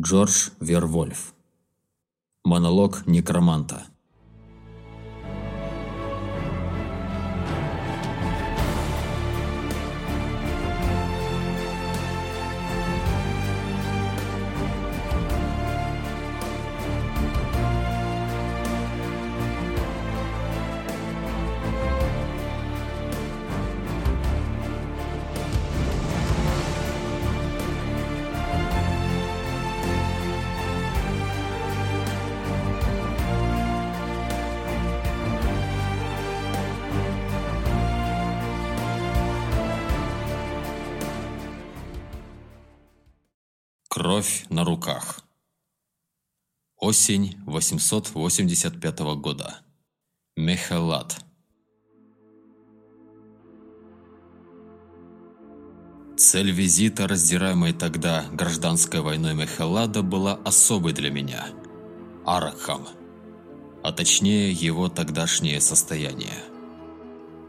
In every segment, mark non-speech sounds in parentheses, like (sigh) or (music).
Джордж Вервольф. Монолог некроманта. На руках. Осень 885 года. Мехалат. Цель визита, раздираемой тогда гражданской войной Мехалада, была особой для меня. Аракхам. А точнее, его тогдашнее состояние.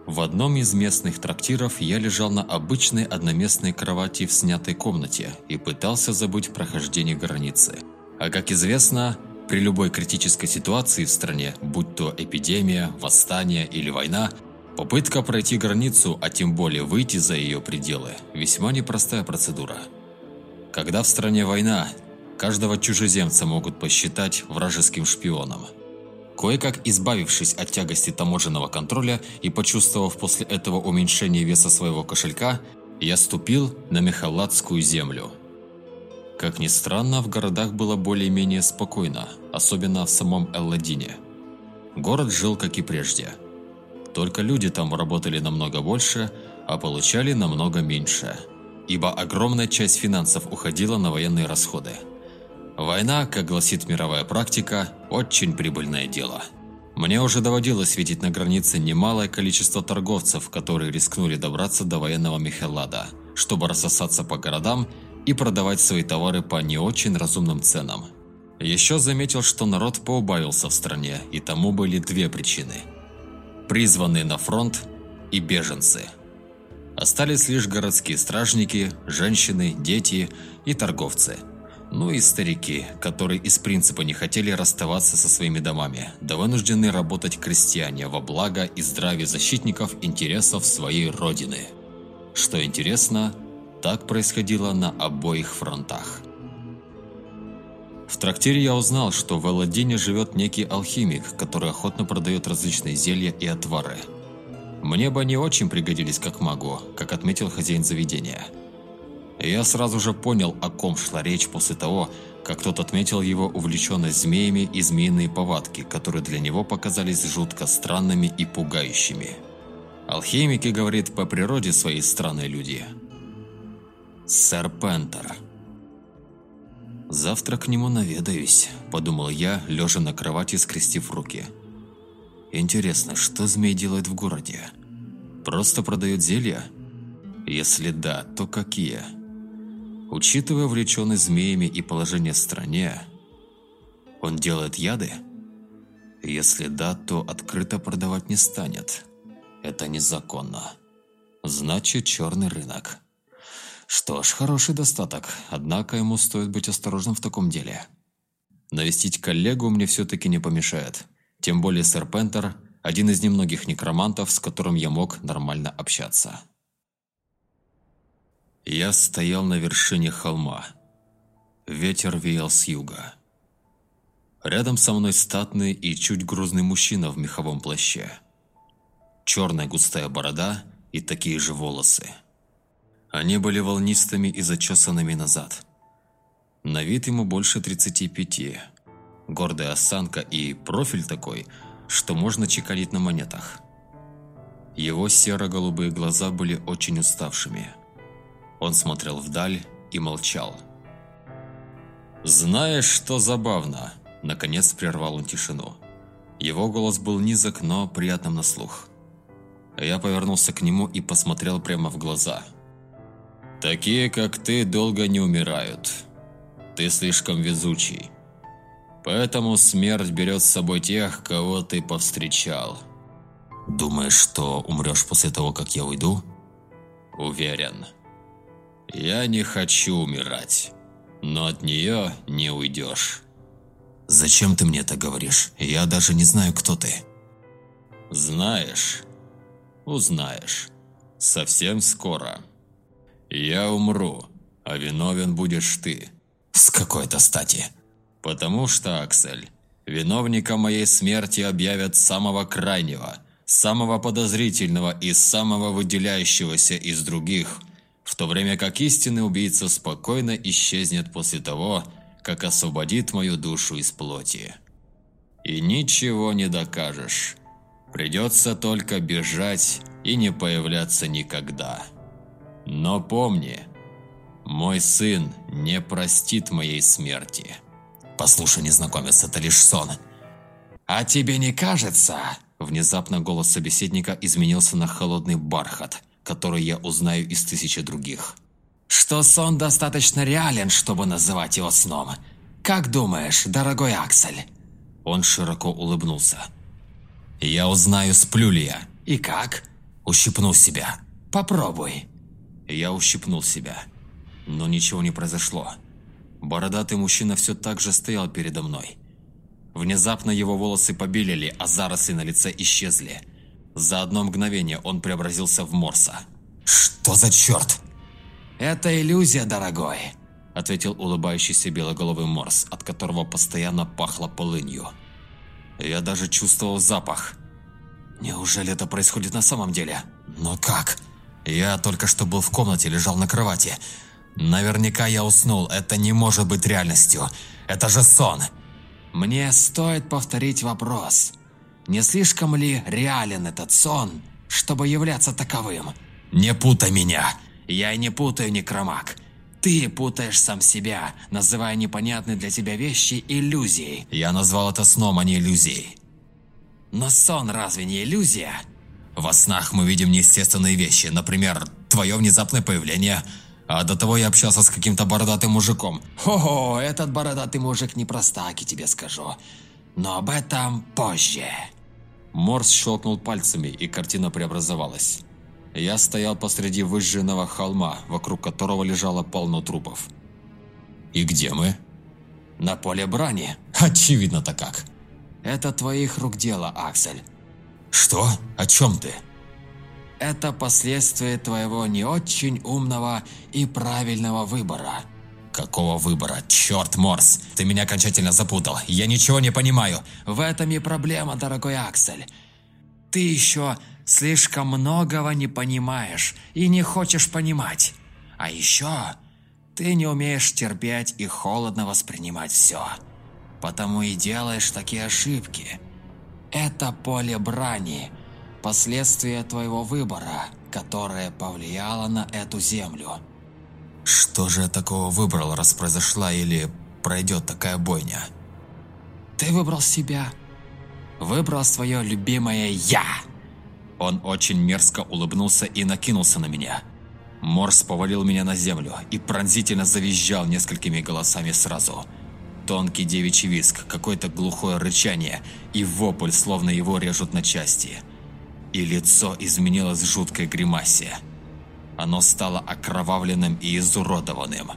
В одном из местных трактиров я лежал на обычной одноместной кровати в снятой комнате и пытался забыть прохождение границы. А как известно, при любой критической ситуации в стране, будь то эпидемия, восстание или война, попытка пройти границу, а тем более выйти за ее пределы, весьма непростая процедура. Когда в стране война, каждого чужеземца могут посчитать вражеским шпионом – Кое-как избавившись от тягости таможенного контроля и почувствовав после этого уменьшение веса своего кошелька, я ступил на Мехаладскую землю. Как ни странно, в городах было более-менее спокойно, особенно в самом Элладине. Город жил как и прежде. Только люди там работали намного больше, а получали намного меньше. Ибо огромная часть финансов уходила на военные расходы – Война, как гласит мировая практика, очень прибыльное дело. Мне уже доводилось видеть на границе немалое количество торговцев, которые рискнули добраться до военного Михелада, чтобы рассосаться по городам и продавать свои товары по не очень разумным ценам. Еще заметил, что народ поубавился в стране, и тому были две причины. Призванные на фронт и беженцы. Остались лишь городские стражники, женщины, дети и торговцы – ну и старики, которые из принципа не хотели расставаться со своими домами, да вынуждены работать крестьяне во благо и здравие защитников интересов своей родины. Что интересно, так происходило на обоих фронтах. В трактире я узнал, что в Элладине живет некий алхимик, который охотно продает различные зелья и отвары. Мне бы они очень пригодились как магу, как отметил хозяин заведения – я сразу же понял, о ком шла речь после того, как тот отметил его увлеченность змеями и змеиные повадки, которые для него показались жутко странными и пугающими. Алхимики, говорит, по природе своей странные люди. Серпентер. «Завтра к нему наведаюсь», – подумал я, лежа на кровати, скрестив руки. «Интересно, что змей делает в городе? Просто продает зелья? Если да, то какие?» Учитывая увлеченность змеями и положение в стране, он делает яды? Если да, то открыто продавать не станет. Это незаконно. Значит, черный рынок. Что ж, хороший достаток, однако ему стоит быть осторожным в таком деле. Навестить коллегу мне все-таки не помешает. Тем более сэр Пентер – один из немногих некромантов, с которым я мог нормально общаться. Я стоял на вершине холма. Ветер веял с юга. Рядом со мной статный и чуть грузный мужчина в меховом плаще. Черная густая борода и такие же волосы. Они были волнистыми и зачесанными назад. На вид ему больше 35. Гордая осанка и профиль такой, что можно чеканить на монетах. Его серо-голубые глаза были очень уставшими – он смотрел вдаль и молчал. «Знаешь, что забавно?» Наконец прервал он тишину. Его голос был низок, но приятным на слух. Я повернулся к нему и посмотрел прямо в глаза. «Такие, как ты, долго не умирают. Ты слишком везучий. Поэтому смерть берет с собой тех, кого ты повстречал». «Думаешь, что умрешь после того, как я уйду?» «Уверен». «Я не хочу умирать. но от нее не уйдешь. Зачем ты мне это говоришь? Я даже не знаю, кто ты. Знаешь, узнаешь. Совсем скоро. Я умру, а виновен будешь ты. С какой-то стати? Потому что, Аксель, виновника моей смерти объявят самого крайнего, самого подозрительного и самого выделяющегося из других, в то время как истинный убийца спокойно исчезнет после того, как освободит мою душу из плоти. И ничего не докажешь. Придется только бежать и не появляться никогда. Но помни, мой сын не простит моей смерти. Послушай, незнакомец, это лишь сон. А тебе не кажется? Внезапно голос собеседника изменился на холодный бархат, который я узнаю из тысячи других. Что сон достаточно реален, чтобы называть его сном. Как думаешь, дорогой Аксель? Он широко улыбнулся. Я узнаю, сплю ли я. И как? Ущипну себя. Попробуй. Я ущипнул себя. Но ничего не произошло. Бородатый мужчина все так же стоял передо мной. Внезапно его волосы побелели, а заросли на лице исчезли. За одно мгновение он преобразился в Морса. «Что за черт?» «Это иллюзия, дорогой», — ответил улыбающийся белоголовый Морс, от которого постоянно пахло полынью. Я даже чувствовал запах. Неужели это происходит на самом деле? Но как? Я только что был в комнате, лежал на кровати. Наверняка я уснул, это не может быть реальностью. Это же сон. Мне стоит повторить вопрос. Не слишком ли реален этот сон, чтобы являться таковым? Не путай меня. Я не путаю, некромаг. Ты путаешь сам себя, называя непонятные для тебя вещи иллюзией. Я назвал это сном, а не иллюзией. Но сон разве не иллюзия? Во снах мы видим неестественные вещи, например, твое внезапное появление. А до того я общался с каким-то бородатым мужиком. О, этот бородатый мужик не простак, и тебе скажу. Но об этом позже. Морс щелкнул пальцами, и картина преобразовалась. Я стоял посреди выжженного холма, вокруг которого лежало полно трупов. «И где мы?» «На поле брани». «Очевидно-то как». «Это твоих рук дело, Аксель». «Что? О чем ты?» «Это последствия твоего не очень умного и правильного выбора». «Какого выбора? Черт, Морс! Ты меня окончательно запутал. Я ничего не понимаю». «В этом и проблема, дорогой Аксель. Ты еще слишком многого не понимаешь и не хочешь понимать. А еще ты не умеешь терпеть и холодно воспринимать все. Потому и делаешь такие ошибки. Это поле брани, последствия твоего выбора, которое повлияло на эту землю. Что же я такого выбрал, раз произошла или пройдет такая бойня? Ты выбрал себя. Выбрал свое любимое «Я». Он очень мерзко улыбнулся и накинулся на меня. Морс повалил меня на землю и пронзительно завизжал несколькими голосами сразу. Тонкий девичий виск, какое-то глухое рычание и вопль, словно его режут на части. И лицо изменилось в жуткой гримасе. Оно стало окровавленным и изуродованным.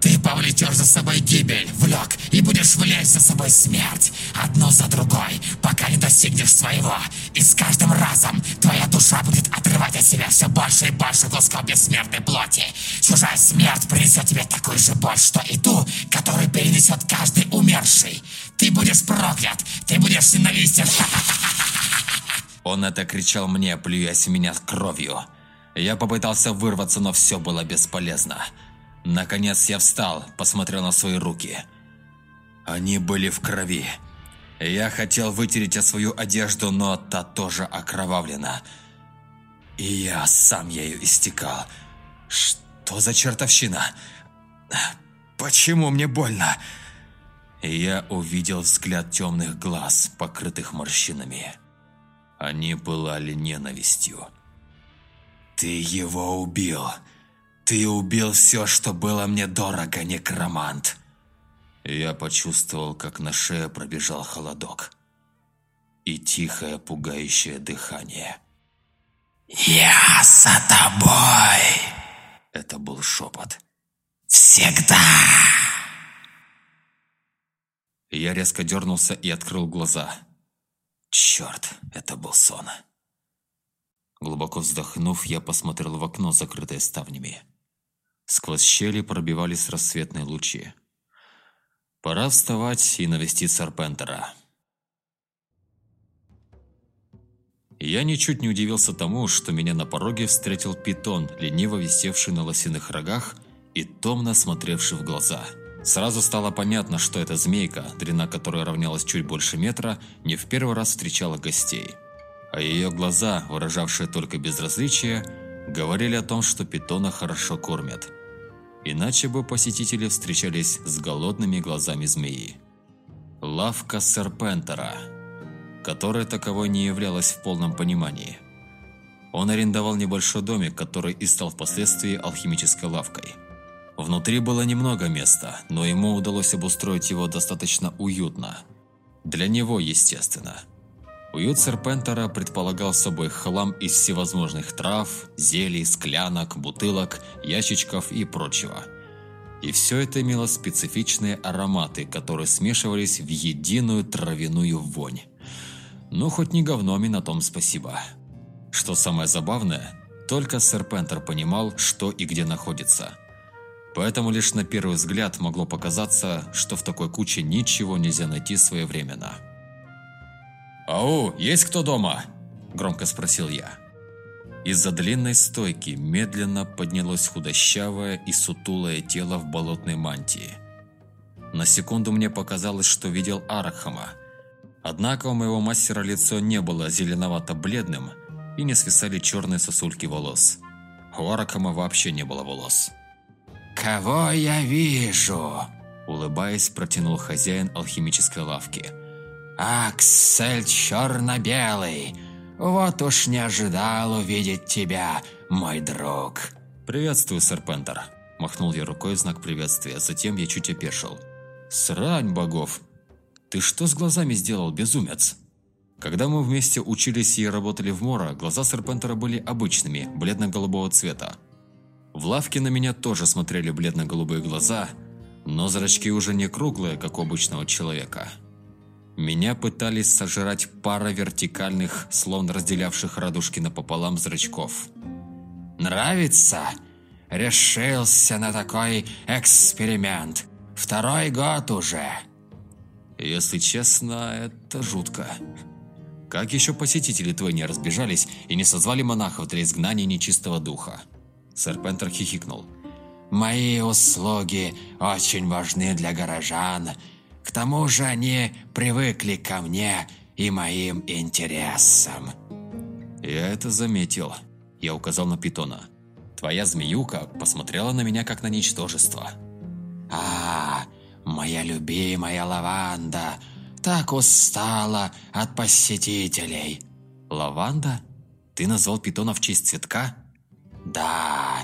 Ты повлечешь за собой гибель, влек, и будешь влечь за собой смерть, одну за другой, пока не достигнешь своего. И с каждым разом твоя душа будет отрывать от себя все больше и больше кусков бессмертной плоти. Чужая смерть принесет тебе такую же боль, что и ту, которую перенесет каждый умерший. Ты будешь проклят, ты будешь ненавистен. (laughs) Он это кричал мне, плюясь меня кровью. Я попытался вырваться, но все было бесполезно. Наконец я встал, посмотрел на свои руки. Они были в крови. Я хотел вытереть о свою одежду, но та тоже окровавлена. И я сам ею истекал. Что за чертовщина? Почему мне больно? Я увидел взгляд темных глаз, покрытых морщинами. Они пылали ненавистью. «Ты его убил!» Ты убил все, что было мне дорого, некромант. Я почувствовал, как на шее пробежал холодок. И тихое, пугающее дыхание. «Я за тобой!» Это был шепот. «Всегда!» Я резко дернулся и открыл глаза. Черт, это был сон. Глубоко вздохнув, я посмотрел в окно, закрытое ставнями. Сквозь щели пробивались рассветные лучи. Пора вставать и навестить Сарпентера. Я ничуть не удивился тому, что меня на пороге встретил питон, лениво висевший на лосиных рогах и томно смотревший в глаза. Сразу стало понятно, что эта змейка, длина которой равнялась чуть больше метра, не в первый раз встречала гостей. А ее глаза, выражавшие только безразличие, говорили о том, что питона хорошо кормят. Иначе бы посетители встречались с голодными глазами змеи. Лавка Серпентера, которая таковой не являлась в полном понимании. Он арендовал небольшой домик, который и стал впоследствии алхимической лавкой. Внутри было немного места, но ему удалось обустроить его достаточно уютно. Для него, естественно. Уют Серпентера предполагал собой хлам из всевозможных трав, зелий, склянок, бутылок, ящичков и прочего. И все это имело специфичные ароматы, которые смешивались в единую травяную вонь. Ну, хоть не говном и на том спасибо. Что самое забавное, только Серпентер понимал, что и где находится – Поэтому лишь на первый взгляд могло показаться, что в такой куче ничего нельзя найти своевременно. «Ау, есть кто дома?» – громко спросил я. Из-за длинной стойки медленно поднялось худощавое и сутулое тело в болотной мантии. На секунду мне показалось, что видел Арахама. Однако у моего мастера лицо не было зеленовато-бледным и не свисали черные сосульки волос. У Арахама вообще не было волос. «Кого я вижу?» Улыбаясь, протянул хозяин алхимической лавки. «Аксель черно-белый! Вот уж не ожидал увидеть тебя, мой друг!» «Приветствую, сэр Пентер!» Махнул я рукой в знак приветствия, затем я чуть опешил. «Срань богов! Ты что с глазами сделал, безумец?» Когда мы вместе учились и работали в Мора, глаза Серпентера были обычными, бледно-голубого цвета. В лавке на меня тоже смотрели бледно-голубые глаза, но зрачки уже не круглые, как у обычного человека. Меня пытались сожрать пара вертикальных, словно разделявших радужки напополам зрачков. «Нравится? Решился на такой эксперимент. Второй год уже». «Если честно, это жутко». Как еще посетители твои не разбежались и не созвали монахов для изгнания нечистого духа? Сэр Пентер хихикнул. «Мои услуги очень важны для горожан. К тому же они привыкли ко мне и моим интересам». «Я это заметил», – я указал на питона. «Твоя змеюка посмотрела на меня как на ничтожество». «А, моя любимая лаванда, так устала от посетителей». «Лаванда? Ты назвал питона в честь цветка?» «Да,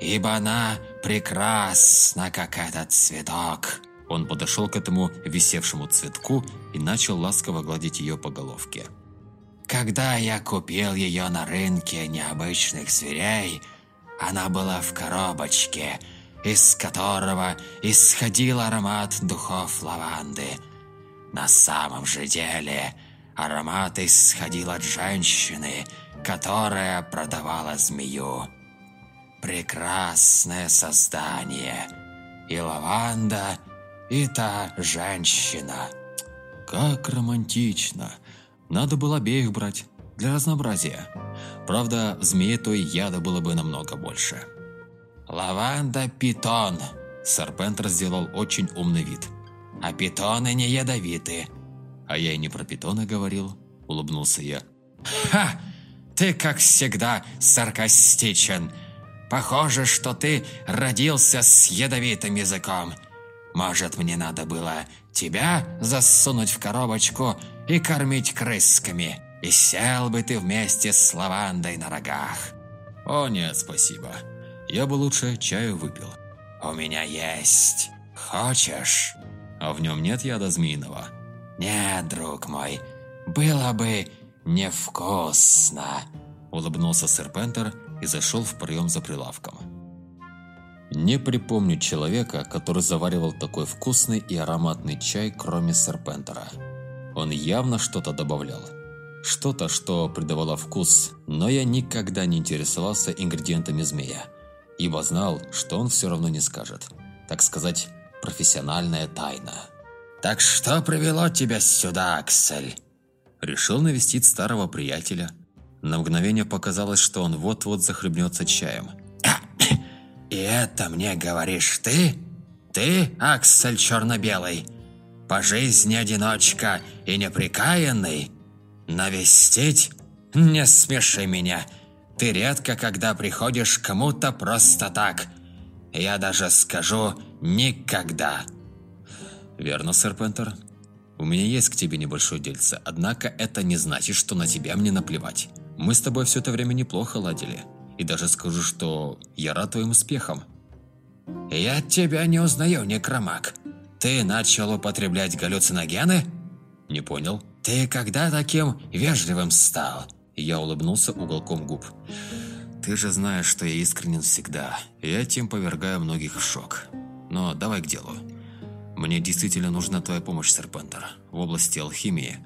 ибо она прекрасна, как этот цветок». Он подошел к этому висевшему цветку и начал ласково гладить ее по головке. «Когда я купил ее на рынке необычных зверей, она была в коробочке, из которого исходил аромат духов лаванды. На самом же деле аромат исходил от женщины – которая продавала змею. Прекрасное создание. И лаванда, и та женщина. Как романтично. Надо было обеих брать, для разнообразия. Правда, змеи той яда было бы намного больше. Лаванда – питон. Серпентер сделал очень умный вид. А питоны не ядовиты. А я и не про питона говорил, улыбнулся я. Ха! Ты, как всегда, саркастичен. Похоже, что ты родился с ядовитым языком. Может, мне надо было тебя засунуть в коробочку и кормить крысками, и сел бы ты вместе с лавандой на рогах. О нет, спасибо. Я бы лучше чаю выпил. У меня есть. Хочешь? А в нем нет яда змеиного? Нет, друг мой. Было бы «Невкусно!» – улыбнулся сэр Пентер и зашел в проем за прилавком. Не припомню человека, который заваривал такой вкусный и ароматный чай, кроме серпентера. Он явно что-то добавлял. Что-то, что придавало вкус, но я никогда не интересовался ингредиентами змея, ибо знал, что он все равно не скажет. Так сказать, профессиональная тайна. «Так что привело тебя сюда, Аксель?» Решил навестить старого приятеля. На мгновение показалось, что он вот-вот захлебнется чаем. «И это мне говоришь ты? Ты, Аксель Черно-Белый? По жизни одиночка и неприкаянный?» Навестить? Не смеши меня. Ты редко когда приходишь кому-то просто так. Я даже скажу никогда. Верно, сэр Пентер. У меня есть к тебе небольшое дельце, однако это не значит, что на тебя мне наплевать. Мы с тобой все это время неплохо ладили. И даже скажу, что я рад твоим успехам. Я тебя не узнаю, некромаг. Ты начал употреблять галлюциногены? Не понял. «Ты когда таким вежливым стал?» Я улыбнулся уголком губ. «Ты же знаешь, что я искренен всегда. и этим повергаю многих в шок. Но давай к делу. Мне действительно нужна твоя помощь, Серпентер, в области алхимии.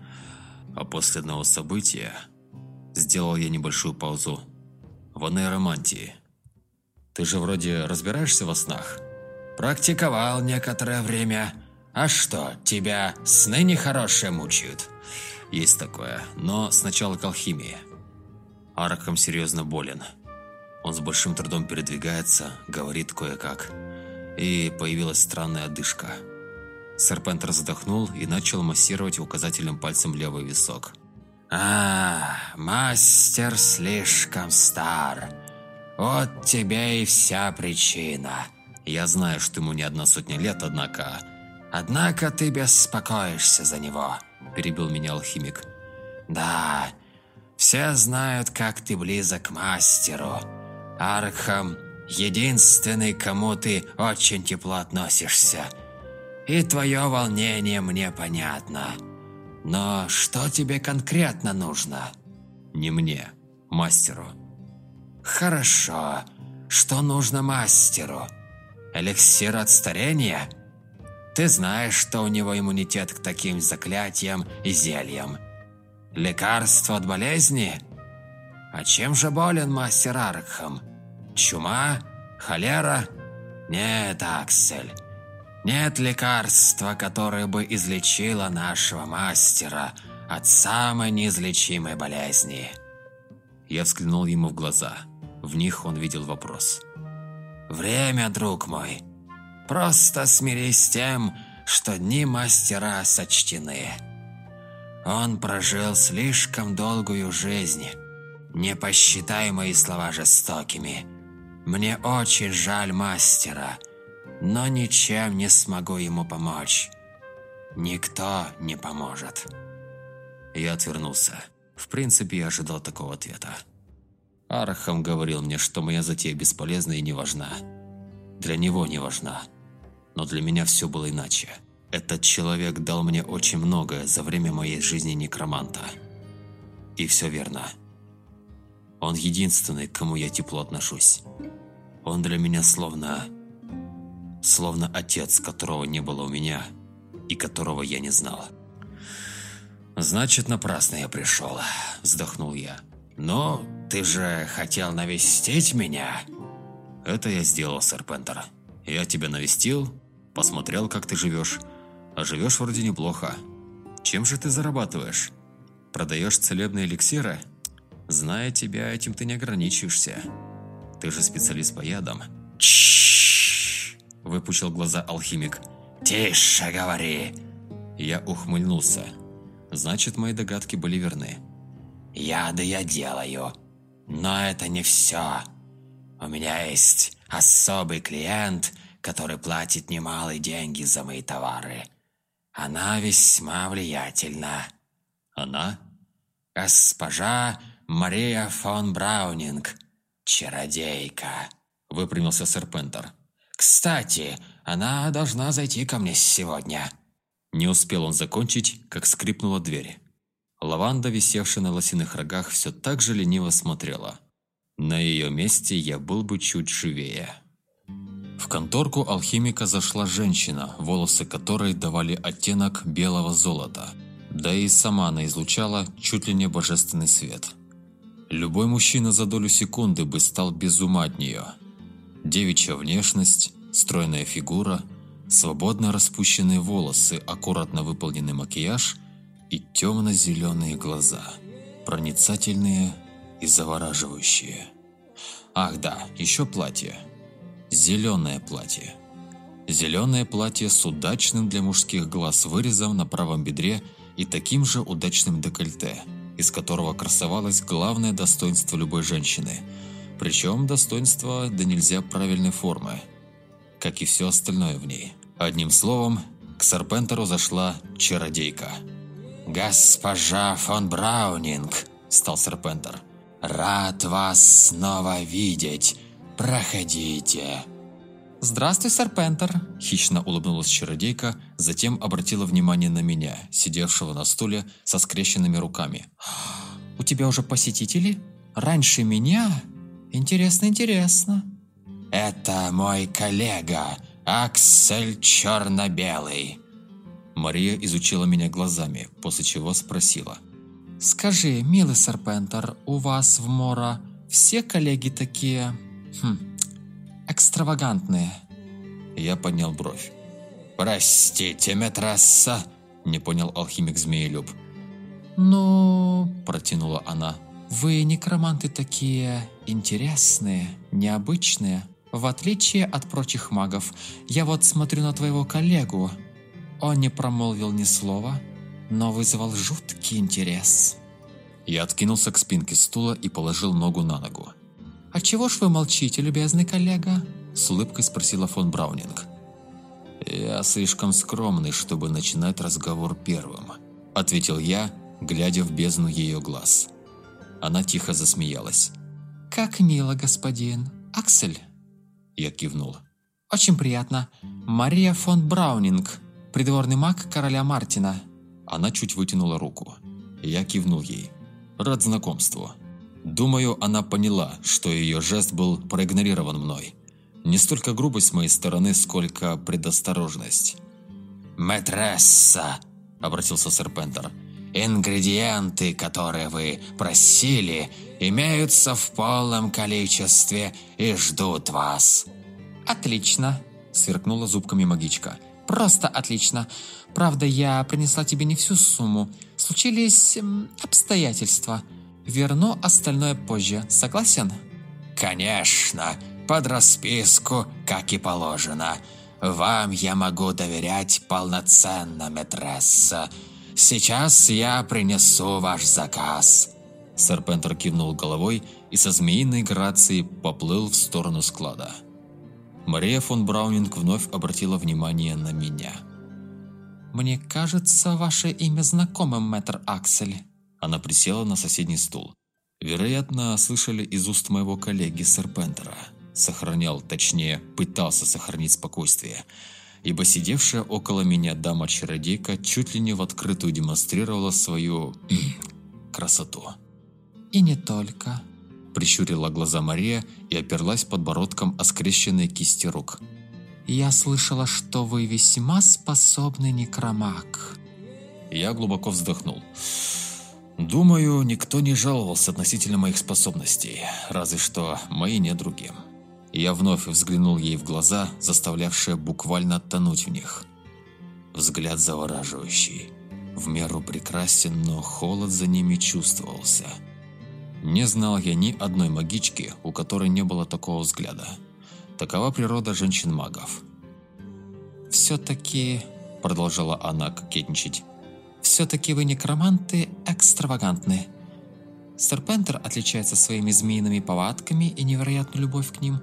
А после одного события сделал я небольшую паузу в анейромантии. Ты же вроде разбираешься во снах?» «Практиковал некоторое время. А что, тебя сны нехорошие мучают?» Есть такое, но сначала к алхимии. Аракам серьезно болен. Он с большим трудом передвигается, говорит кое-как. И появилась странная одышка. Серпентер задохнул и начал массировать указательным пальцем левый висок. «А, мастер слишком стар. Вот тебе и вся причина. Я знаю, что ему не одна сотня лет, однако...» «Однако ты беспокоишься за него» перебил меня алхимик. «Да, все знают, как ты близок к мастеру. Архам – единственный, кому ты очень тепло относишься. И твое волнение мне понятно. Но что тебе конкретно нужно?» «Не мне, мастеру». «Хорошо. Что нужно мастеру? Эликсир от старения?» Ты знаешь, что у него иммунитет к таким заклятиям и зельям. Лекарство от болезни? А чем же болен мастер Аркхам? Чума? Холера? Нет, Аксель. Нет лекарства, которое бы излечило нашего мастера от самой неизлечимой болезни. Я взглянул ему в глаза. В них он видел вопрос. «Время, друг мой. Просто смирись с тем, что дни мастера сочтены. Он прожил слишком долгую жизнь. Не посчитай мои слова жестокими. Мне очень жаль мастера, но ничем не смогу ему помочь. Никто не поможет. Я отвернулся. В принципе, я ожидал такого ответа. Арахам говорил мне, что моя затея бесполезна и не важна. Для него не важна. Но для меня все было иначе. Этот человек дал мне очень многое за время моей жизни некроманта. И все верно. Он единственный, к кому я тепло отношусь. Он для меня словно... Словно отец, которого не было у меня и которого я не знал. «Значит, напрасно я пришел», – вздохнул я. «Но ты же хотел навестить меня?» «Это я сделал, сэр Пентер. Я тебя навестил, посмотрел, как ты живешь. А живешь вроде неплохо. Чем же ты зарабатываешь? Продаешь целебные эликсиры? Зная тебя, этим ты не ограничиваешься. Ты же специалист по ядам. Чш! Выпучил глаза алхимик. Тише говори. Я ухмыльнулся. Значит, мои догадки были верны. Яды я делаю. Но это не все. У меня есть особый клиент – который платит немалые деньги за мои товары. Она весьма влиятельна. Она? Госпожа Мария фон Браунинг, чародейка. Выпрямился Серпентер. Кстати, она должна зайти ко мне сегодня. Не успел он закончить, как скрипнула дверь. Лаванда, висевшая на лосиных рогах, все так же лениво смотрела. На ее месте я был бы чуть живее. В конторку алхимика зашла женщина, волосы которой давали оттенок белого золота. Да и сама она излучала чуть ли не божественный свет. Любой мужчина за долю секунды бы стал без ума от нее. Девичья внешность, стройная фигура, свободно распущенные волосы, аккуратно выполненный макияж и темно-зеленые глаза, проницательные и завораживающие. Ах да, еще платье. Зеленое платье. Зеленое платье с удачным для мужских глаз вырезом на правом бедре и таким же удачным декольте, из которого красовалось главное достоинство любой женщины. Причем достоинство да нельзя правильной формы, как и все остальное в ней. Одним словом, к Серпентеру зашла чародейка. «Госпожа фон Браунинг», – стал Серпентер, – «рад вас снова видеть. Проходите». «Здравствуй, Серпентер!» – хищно улыбнулась чародейка, затем обратила внимание на меня, сидевшего на стуле со скрещенными руками. «У тебя уже посетители? Раньше меня? Интересно, интересно!» «Это мой коллега, Аксель Черно-Белый!» Мария изучила меня глазами, после чего спросила. «Скажи, милый Серпентер, у вас в Мора все коллеги такие... Хм, экстравагантные. Я поднял бровь. «Простите, метресса», – не понял алхимик Змеелюб. «Ну...» – протянула она. «Вы, некроманты, такие интересные, необычные. В отличие от прочих магов, я вот смотрю на твоего коллегу. Он не промолвил ни слова, но вызвал жуткий интерес». Я откинулся к спинке стула и положил ногу на ногу. «А чего ж вы молчите, любезный коллега?» С улыбкой спросила фон Браунинг. «Я слишком скромный, чтобы начинать разговор первым», ответил я, глядя в бездну ее глаз. Она тихо засмеялась. «Как мило, господин. Аксель?» Я кивнул. «Очень приятно. Мария фон Браунинг, придворный маг короля Мартина». Она чуть вытянула руку. Я кивнул ей. «Рад знакомству». Думаю, она поняла, что ее жест был проигнорирован мной. Не столько грубость с моей стороны, сколько предосторожность. «Мэтресса!» – обратился Серпентер. «Ингредиенты, которые вы просили, имеются в полном количестве и ждут вас». «Отлично!» – сверкнула зубками магичка. «Просто отлично! Правда, я принесла тебе не всю сумму. Случились обстоятельства». Верну остальное позже. Согласен? Конечно, под расписку, как и положено. Вам я могу доверять полноценно, метресса. Сейчас я принесу ваш заказ. Серпентер кивнул головой и со змеиной грацией поплыл в сторону склада. Мария фон Браунинг вновь обратила внимание на меня. «Мне кажется, ваше имя знакомым, мэтр Аксель». Она присела на соседний стул. Вероятно, слышали из уст моего коллеги Серпентера. Сохранял, точнее, пытался сохранить спокойствие. Ибо сидевшая около меня дама-чародейка чуть ли не в открытую демонстрировала свою... (clears throat) красоту. «И не только», – прищурила глаза Мария и оперлась подбородком о скрещенные кисти рук. «Я слышала, что вы весьма способный некромаг». Я глубоко вздохнул. Думаю, никто не жаловался относительно моих способностей, разве что мои недруги. Я вновь взглянул ей в глаза, заставлявшие буквально тонуть в них. Взгляд завораживающий, в меру прекрасен, но холод за ними чувствовался. Не знал я ни одной магички, у которой не было такого взгляда. Такова природа женщин-магов. «Все-таки», — продолжала она кокетничать, все-таки вы некроманты экстравагантны. Серпентер отличается своими змеиными повадками и невероятной любовь к ним.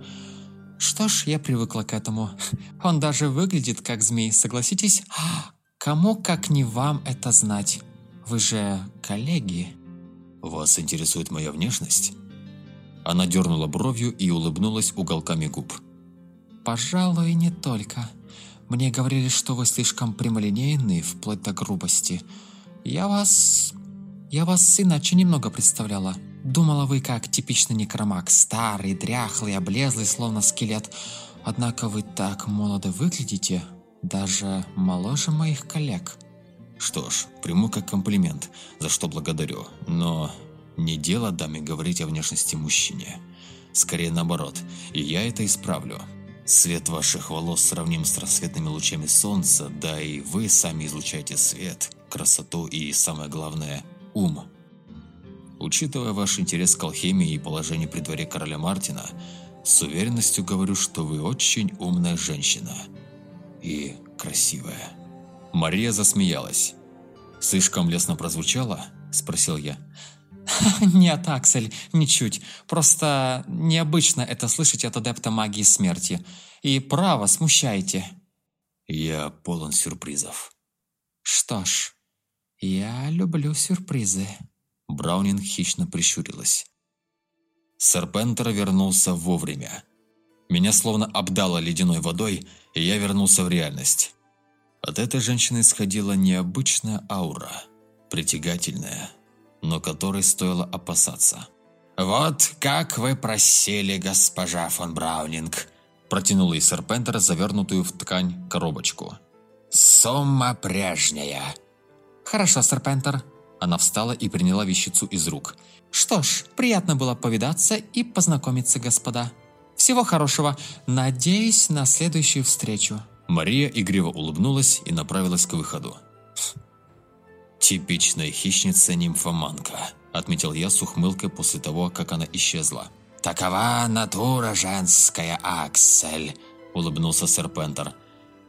Что ж, я привыкла к этому. (laughs) Он даже выглядит как змей, согласитесь? (gasps) Кому, как не вам, это знать? Вы же коллеги. Вас интересует моя внешность? Она дернула бровью и улыбнулась уголками губ. Пожалуй, не только. Мне говорили, что вы слишком прямолинейны, вплоть до грубости. Я вас... Я вас иначе немного представляла. Думала, вы как типичный некромаг, старый, дряхлый, облезлый, словно скелет. Однако вы так молодо выглядите, даже моложе моих коллег. Что ж, приму как комплимент, за что благодарю. Но не дело даме говорить о внешности мужчине. Скорее наоборот, и я это исправлю. Свет ваших волос сравним с рассветными лучами солнца, да и вы сами излучаете свет, красоту и, самое главное, ум. Учитывая ваш интерес к алхимии и положение при дворе короля Мартина, с уверенностью говорю, что вы очень умная женщина. И красивая. Мария засмеялась. «Слишком лестно прозвучало?» – спросил я. (laughs) «Нет, Аксель, ничуть. Просто необычно это слышать от адепта магии смерти. И право, смущаете». «Я полон сюрпризов». «Что ж, я люблю сюрпризы». Браунинг хищно прищурилась. Серпентер вернулся вовремя. Меня словно обдало ледяной водой, и я вернулся в реальность. От этой женщины исходила необычная аура, притягательная, но которой стоило опасаться. «Вот как вы просили, госпожа фон Браунинг!» Протянул ей Серпентер завернутую в ткань коробочку. «Сумма прежняя!» «Хорошо, Серпентер». Она встала и приняла вещицу из рук. «Что ж, приятно было повидаться и познакомиться, господа. Всего хорошего. Надеюсь на следующую встречу». Мария игриво улыбнулась и направилась к выходу. «Типичная хищница-нимфоманка», – отметил я с ухмылкой после того, как она исчезла. «Такова натура женская, Аксель», – улыбнулся Серпентер.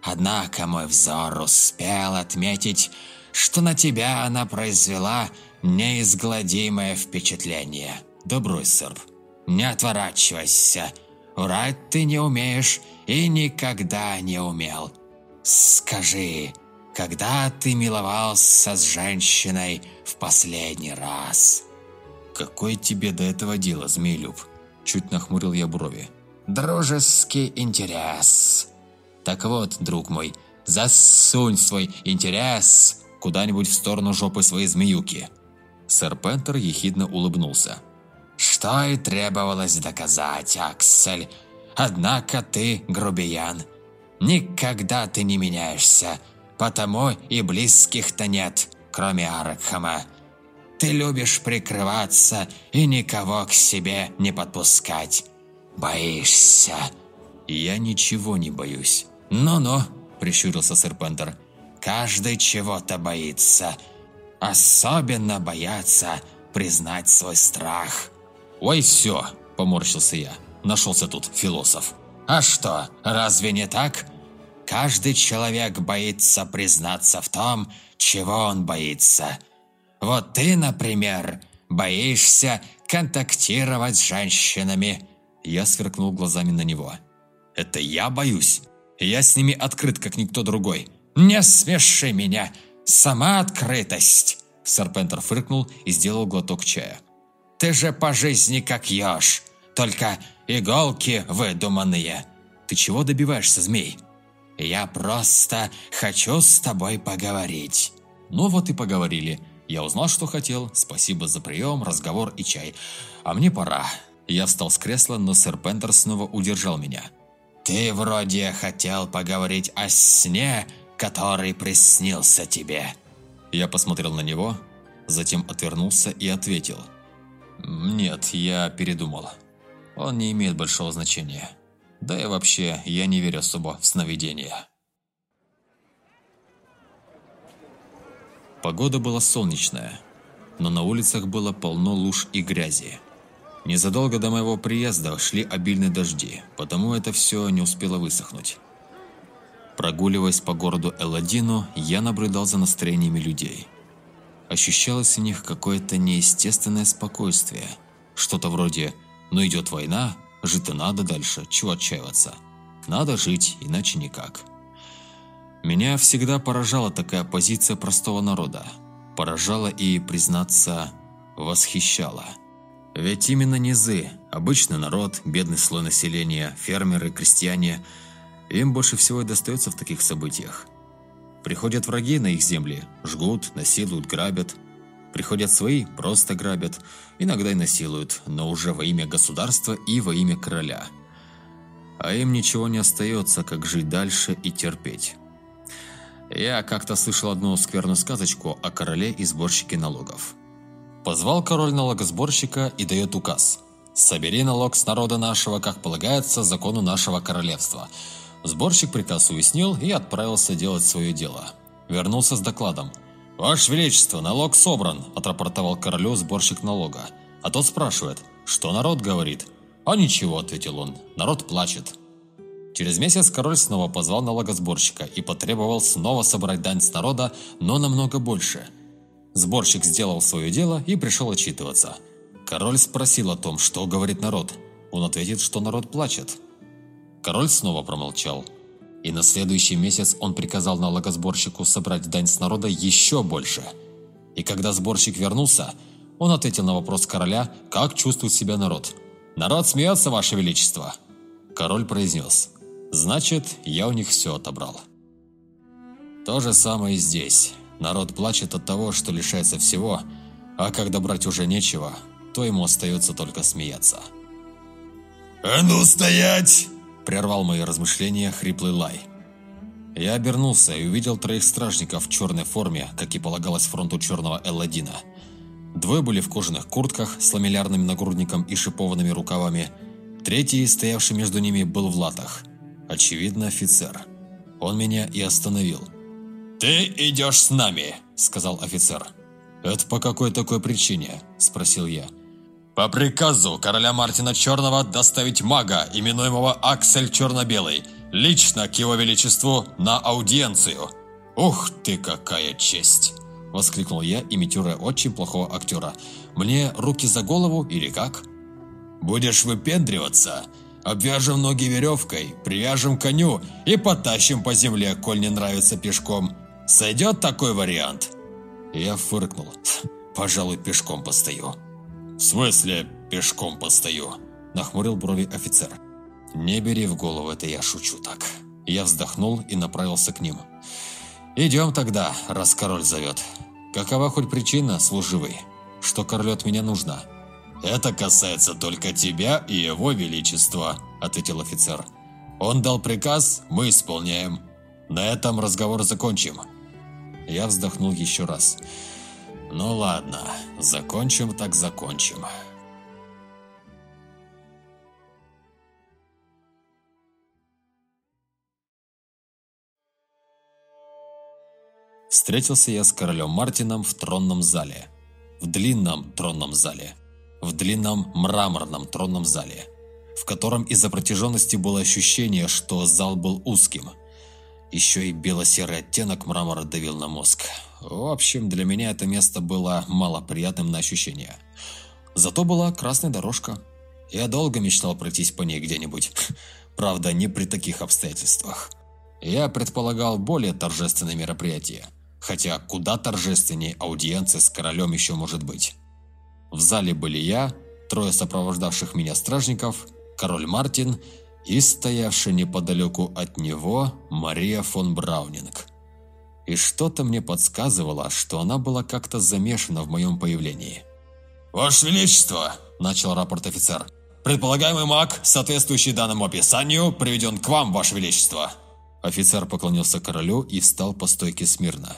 «Однако мой взор успел отметить, что на тебя она произвела неизгладимое впечатление». «Да брось, Серп». «Не отворачивайся. Врать ты не умеешь и никогда не умел. Скажи, когда ты миловался с женщиной в последний раз?» «Какое тебе до этого дело, Змейлюб?» Чуть нахмурил я брови. «Дружеский интерес». «Так вот, друг мой, засунь свой интерес куда-нибудь в сторону жопы своей змеюки». Сэр Пентер ехидно улыбнулся. «Что и требовалось доказать, Аксель. Однако ты грубиян. Никогда ты не меняешься, потому и близких-то нет, кроме Аркхама. Ты любишь прикрываться и никого к себе не подпускать. Боишься». «Я ничего не боюсь». «Ну-ну», – прищурился сэр Пентер. «Каждый чего-то боится. Особенно боятся признать свой страх». «Ой, все!» – поморщился я. Нашелся тут философ. «А что, разве не так? Каждый человек боится признаться в том, чего он боится. Вот ты, например, боишься контактировать с женщинами». Я сверкнул глазами на него. «Это я боюсь? Я с ними открыт, как никто другой». «Не смеши меня! Сама открытость!» Серпентер фыркнул и сделал глоток чая. «Ты же по жизни как еж, только иголки выдуманные!» «Ты чего добиваешься, змей?» «Я просто хочу с тобой поговорить». «Ну вот и поговорили. Я узнал, что хотел. Спасибо за прием, разговор и чай. А мне пора». Я встал с кресла, но сэр Пентер снова удержал меня. «Ты вроде хотел поговорить о сне, который приснился тебе». Я посмотрел на него, затем отвернулся и ответил. «Нет, я передумал. Он не имеет большого значения. Да и вообще, я не верю особо в сновидения». Погода была солнечная, но на улицах было полно луж и грязи. Незадолго до моего приезда шли обильные дожди, потому это все не успело высохнуть. Прогуливаясь по городу Эладину, я наблюдал за настроениями людей. Ощущалось в них какое-то неестественное спокойствие. Что-то вроде «ну идет война, жить-то надо дальше, чего отчаиваться? Надо жить, иначе никак». Меня всегда поражала такая позиция простого народа. Поражала и, признаться, восхищала. Ведь именно низы, обычный народ, бедный слой населения, фермеры, крестьяне, им больше всего и достается в таких событиях. Приходят враги на их земли, жгут, насилуют, грабят. Приходят свои, просто грабят, иногда и насилуют, но уже во имя государства и во имя короля. а им ничего не остается, как жить дальше и терпеть. Я как-то слышал одну скверную сказочку о короле и сборщике налогов. Позвал король налогосборщика и дает указ. «Собери налог с народа нашего, как полагается закону нашего королевства». Сборщик приказ уяснил и отправился делать свое дело. Вернулся с докладом. «Ваше Величество, налог собран», – отрапортовал королю сборщик налога. А тот спрашивает, что народ говорит. «А ничего», – ответил он, – «народ плачет». Через месяц король снова позвал налогосборщика и потребовал снова собрать дань с народа, но намного больше. Сборщик сделал свое дело и пришел отчитываться. Король спросил о том, что говорит народ. Он ответит, что народ плачет. Король снова промолчал. И на следующий месяц он приказал налогосборщику собрать дань с народа еще больше. И когда сборщик вернулся, он ответил на вопрос короля, как чувствует себя народ. «Народ смеется, Ваше Величество!» Король произнес – Значит, я у них все отобрал. То же самое и здесь. Народ плачет от того, что лишается всего, а когда брать уже нечего, то ему остается только смеяться. «А ну стоять!» – прервал мои размышления хриплый лай. Я обернулся и увидел троих стражников в черной форме, как и полагалось фронту черного Элладина. Двое были в кожаных куртках с ламеллярным нагрудником и шипованными рукавами. Третий, стоявший между ними, был в латах – очевидно, офицер. Он меня и остановил. «Ты идешь с нами», – сказал офицер. «Это по какой такой причине?» – спросил я. «По приказу короля Мартина Черного доставить мага, именуемого Аксель Черно-Белый, лично к его величеству на аудиенцию». «Ух ты, какая честь!» – воскликнул я, имитируя очень плохого актера. «Мне руки за голову или как?» «Будешь выпендриваться?» Обвяжем ноги веревкой, привяжем коню и потащим по земле, коль не нравится пешком. Сойдет такой вариант?» Я фыркнул. «Пожалуй, пешком постою». «В смысле пешком постою?» Нахмурил брови офицер. «Не бери в голову, это я шучу так». Я вздохнул и направился к ним. «Идем тогда, раз король зовет. Какова хоть причина, служивый? Что королю от меня нужно?» «Это касается только тебя и его величества», – ответил офицер. «Он дал приказ, мы исполняем. На этом разговор закончим». Я вздохнул еще раз. «Ну ладно, закончим так закончим». Встретился я с королем Мартином в тронном зале. В длинном тронном зале – в длинном мраморном тронном зале, в котором из-за протяженности было ощущение, что зал был узким. Еще и бело-серый оттенок мрамора давил на мозг. В общем, для меня это место было малоприятным на ощущение. Зато была красная дорожка. Я долго мечтал пройтись по ней где-нибудь. (laughs) Правда, не при таких обстоятельствах. Я предполагал более торжественные мероприятия. Хотя куда торжественнее аудиенции с королем еще может быть. В зале были я, трое сопровождавших меня стражников, король Мартин и стоявший неподалеку от него Мария фон Браунинг. И что-то мне подсказывало, что она была как-то замешана в моем появлении. «Ваше Величество!» – начал рапорт офицер. «Предполагаемый маг, соответствующий данному описанию, приведен к вам, Ваше Величество!» Офицер поклонился королю и встал по стойке смирно.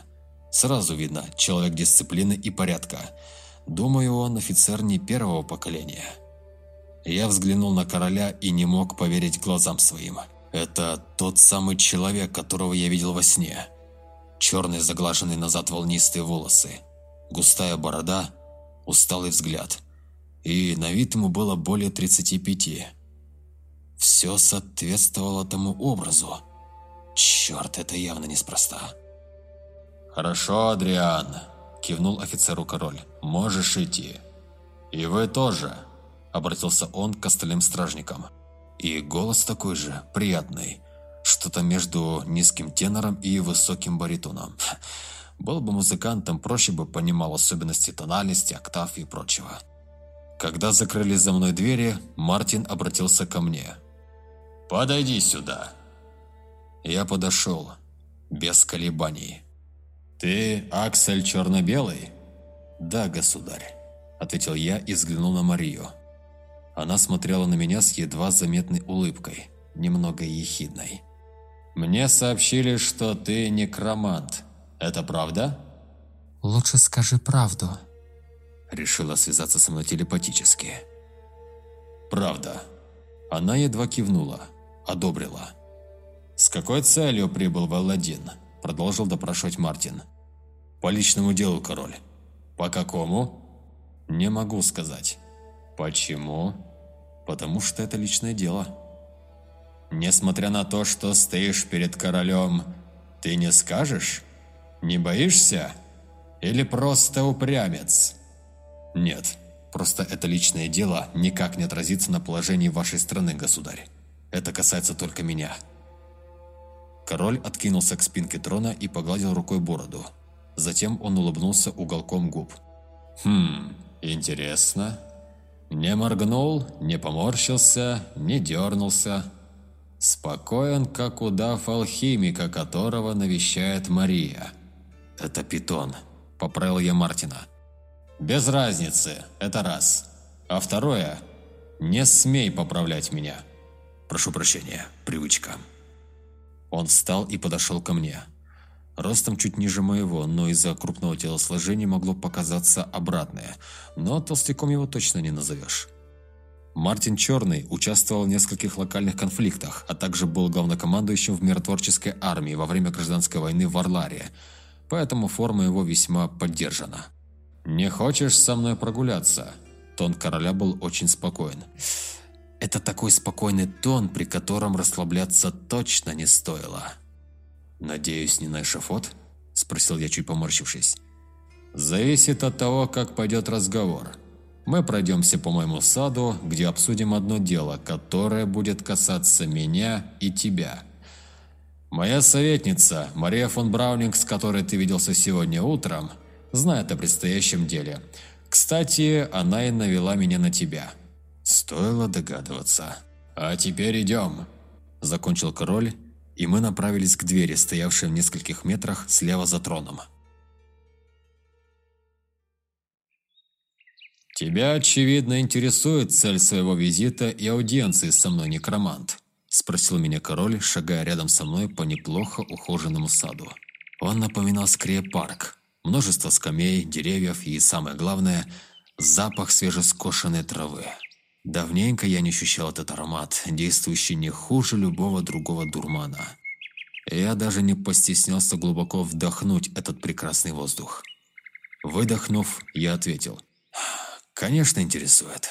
Сразу видно, человек дисциплины и порядка – Думаю, он офицер не первого поколения. Я взглянул на короля и не мог поверить глазам своим. Это тот самый человек, которого я видел во сне. Черные заглаженные назад волнистые волосы, густая борода, усталый взгляд. И на вид ему было более 35. Все соответствовало тому образу. Черт, это явно неспроста. «Хорошо, Адриан», кивнул офицеру король. «Можешь идти». «И вы тоже», – обратился он к остальным стражникам. И голос такой же, приятный. Что-то между низким тенором и высоким баритоном. Был бы музыкантом, проще бы понимал особенности тональности, октав и прочего. Когда закрылись за мной двери, Мартин обратился ко мне. «Подойди сюда». Я подошел, без колебаний. «Ты Аксель Черно-Белый?» «Да, государь», – ответил я и взглянул на Марию. Она смотрела на меня с едва заметной улыбкой. немного ехидной. «Мне сообщили, что ты некромант. Это правда?» «Лучше скажи правду». Решила связаться со мной телепатически. «Правда». Она едва кивнула, одобрила. «С какой целью прибыл в Алладин?» Продолжил допрашивать Мартин. «По личному делу, король». «По какому?» «Не могу сказать». «Почему?» «Потому что это личное дело». «Несмотря на то, что стоишь перед королем, ты не скажешь? Не боишься? Или просто упрямец?» «Нет, просто это личное дело никак не отразится на положении вашей страны, государь. Это касается только меня». Король откинулся к спинке трона и погладил рукой бороду. Затем он улыбнулся уголком губ. «Хм, интересно. Не моргнул, не поморщился, не дернулся. Спокоен, как удав алхимика, которого навещает Мария. Это питон», – поправил я Мартина. «Без разницы, это раз. А второе – не смей поправлять меня. Прошу прощения, привычка». Он встал и подошел ко мне. Ростом чуть ниже моего, но из-за крупного телосложения могло показаться обратное. Но толстяком его точно не назовешь. Мартин Черный участвовал в нескольких локальных конфликтах, а также был главнокомандующим в миротворческой армии во время гражданской войны в Орларе, поэтому форма его весьма поддержана. «Не хочешь со мной прогуляться?» Тон короля был очень спокоен. Это такой спокойный тон, при котором расслабляться точно не стоило. «Надеюсь, не на эшафот?» – спросил я, чуть поморщившись. «Зависит от того, как пойдет разговор. Мы пройдемся по моему саду, где обсудим одно дело, которое будет касаться меня и тебя. Моя советница, Мария фон Браунинг, с которой ты виделся сегодня утром, знает о предстоящем деле. Кстати, она и навела меня на тебя». Стоило догадываться. «А теперь идем», – закончил король, и мы направились к двери, стоявшей в нескольких метрах слева за троном. «Тебя, очевидно, интересует цель своего визита и аудиенции со мной, некромант», – спросил меня король, шагая рядом со мной по неплохо ухоженному саду. Он напоминал скорее парк. Множество скамей, деревьев и, самое главное, запах свежескошенной травы. Давненько я не ощущал этот аромат, действующий не хуже любого другого дурмана. Я даже не постеснялся глубоко вдохнуть этот прекрасный воздух. Выдохнув, я ответил. «Конечно интересует».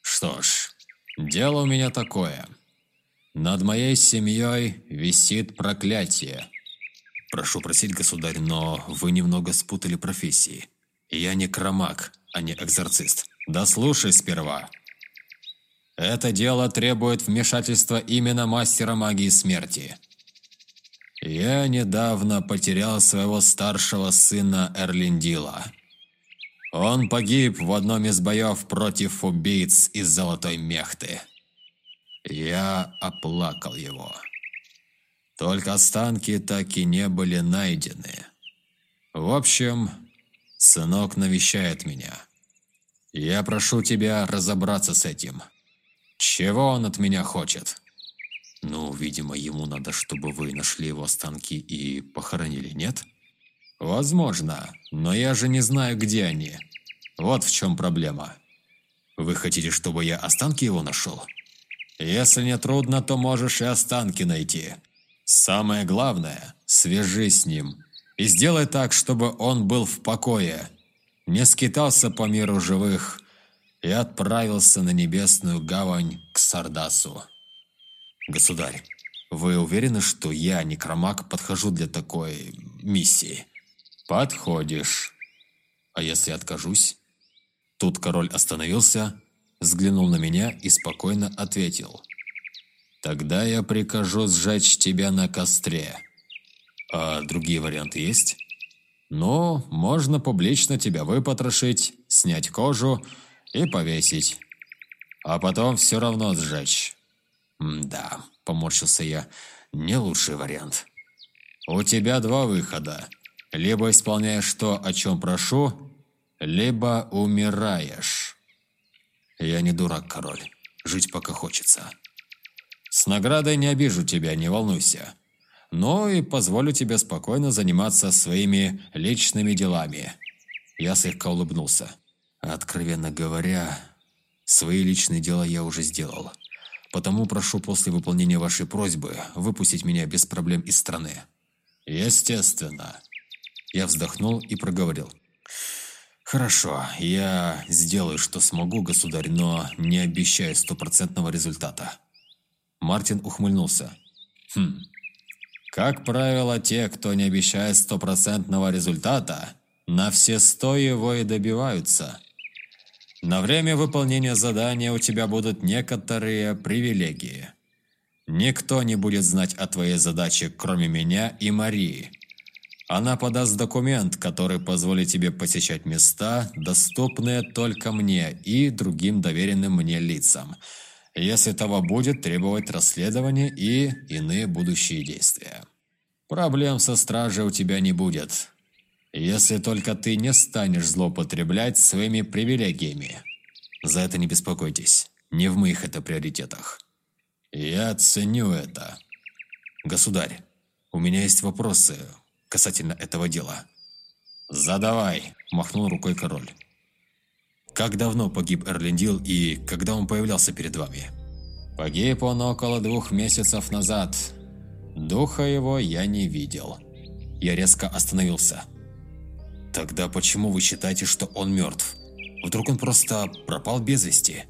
«Что ж, дело у меня такое. Над моей семьей висит проклятие. Прошу просить, государь, но вы немного спутали профессии. Я не кромак, а не экзорцист. Да слушай сперва». Это дело требует вмешательства именно мастера магии смерти. Я недавно потерял своего старшего сына Эрлиндила. Он погиб в одном из боев против убийц из Золотой Мехты. Я оплакал его. Только останки так и не были найдены. В общем, сынок навещает меня. Я прошу тебя разобраться с этим. «Чего он от меня хочет?» «Ну, видимо, ему надо, чтобы вы нашли его останки и похоронили, нет?» «Возможно, но я же не знаю, где они. Вот в чем проблема. Вы хотите, чтобы я останки его нашел? Если не трудно, то можешь и останки найти. Самое главное, свяжись с ним и сделай так, чтобы он был в покое, не скитался по миру живых, и отправился на небесную гавань к Сардасу. Государь, вы уверены, что я, некромаг, подхожу для такой миссии? Подходишь. А если откажусь? Тут король остановился, взглянул на меня и спокойно ответил. Тогда я прикажу сжечь тебя на костре. А другие варианты есть? Ну, можно публично тебя выпотрошить, снять кожу и повесить. А потом все равно сжечь. «Да», – поморщился я, – «не лучший вариант». «У тебя два выхода. Либо исполняешь то, о чем прошу, либо умираешь». «Я не дурак, король. Жить пока хочется». С наградой не обижу тебя, не волнуйся. Но и позволю тебе спокойно заниматься своими личными делами. Я слегка улыбнулся. Откровенно говоря, свои личные дела я уже сделал. Потому прошу после выполнения вашей просьбы выпустить меня без проблем из страны. Естественно. Я вздохнул и проговорил. Хорошо, я сделаю, что смогу, государь, но не обещаю стопроцентного результата. Мартин ухмыльнулся. Хм. Как правило, те, кто не обещает стопроцентного результата, на все сто его и добиваются. На время выполнения задания у тебя будут некоторые привилегии. Никто не будет знать о твоей задаче, кроме меня и Марии. Она подаст документ, который позволит тебе посещать места, доступные только мне и другим доверенным мне лицам, если того будет требовать расследование и иные будущие действия. Проблем со стражей у тебя не будет, если только ты не станешь злоупотреблять своими привилегиями. За это не беспокойтесь, не в моих это приоритетах. Я ценю это. Государь, у меня есть вопросы касательно этого дела. Задавай, махнул рукой король. Как давно погиб Эрлендил и когда он появлялся перед вами? Погиб он около двух месяцев назад. Духа его я не видел. Я резко остановился. Тогда почему вы считаете, что он мертв? Вдруг он просто пропал без вести?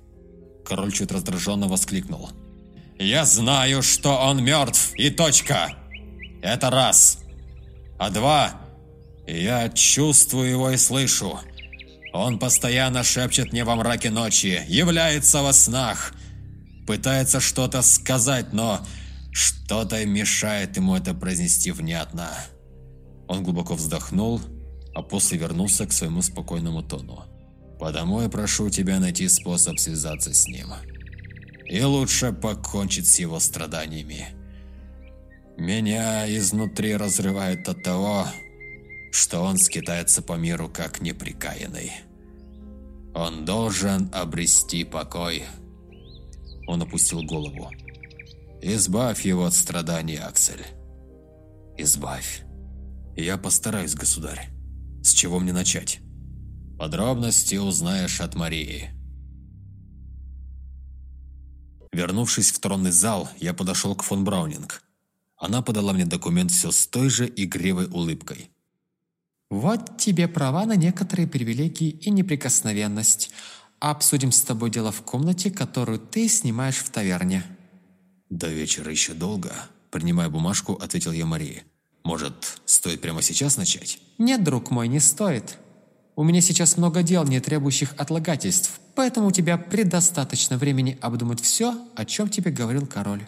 Король чуть раздраженно воскликнул. «Я знаю, что он мертв, и точка! Это раз! А два, я чувствую его и слышу. Он постоянно шепчет мне во мраке ночи, является во снах, пытается что-то сказать, но что-то мешает ему это произнести внятно. Он глубоко вздохнул, а после вернулся к своему спокойному тону. «Потому я прошу тебя найти способ связаться с ним. И лучше покончить с его страданиями. Меня изнутри разрывает от того, что он скитается по миру как неприкаянный. Он должен обрести покой». Он опустил голову. Избавь его от страданий, Аксель. Избавь. Я постараюсь, государь. С чего мне начать? Подробности узнаешь от Марии. Вернувшись в тронный зал, я подошел к фон Браунинг. Она подала мне документ все с той же игривой улыбкой. «Вот тебе права на некоторые привилегии и неприкосновенность. Обсудим с тобой дело в комнате, которую ты снимаешь в таверне». «До вечера еще долго», – принимая бумажку, ответил я Марии. «Может, стоит прямо сейчас начать?» «Нет, друг мой, не стоит. У меня сейчас много дел, не требующих отлагательств, поэтому у тебя предостаточно времени обдумать все, о чем тебе говорил король».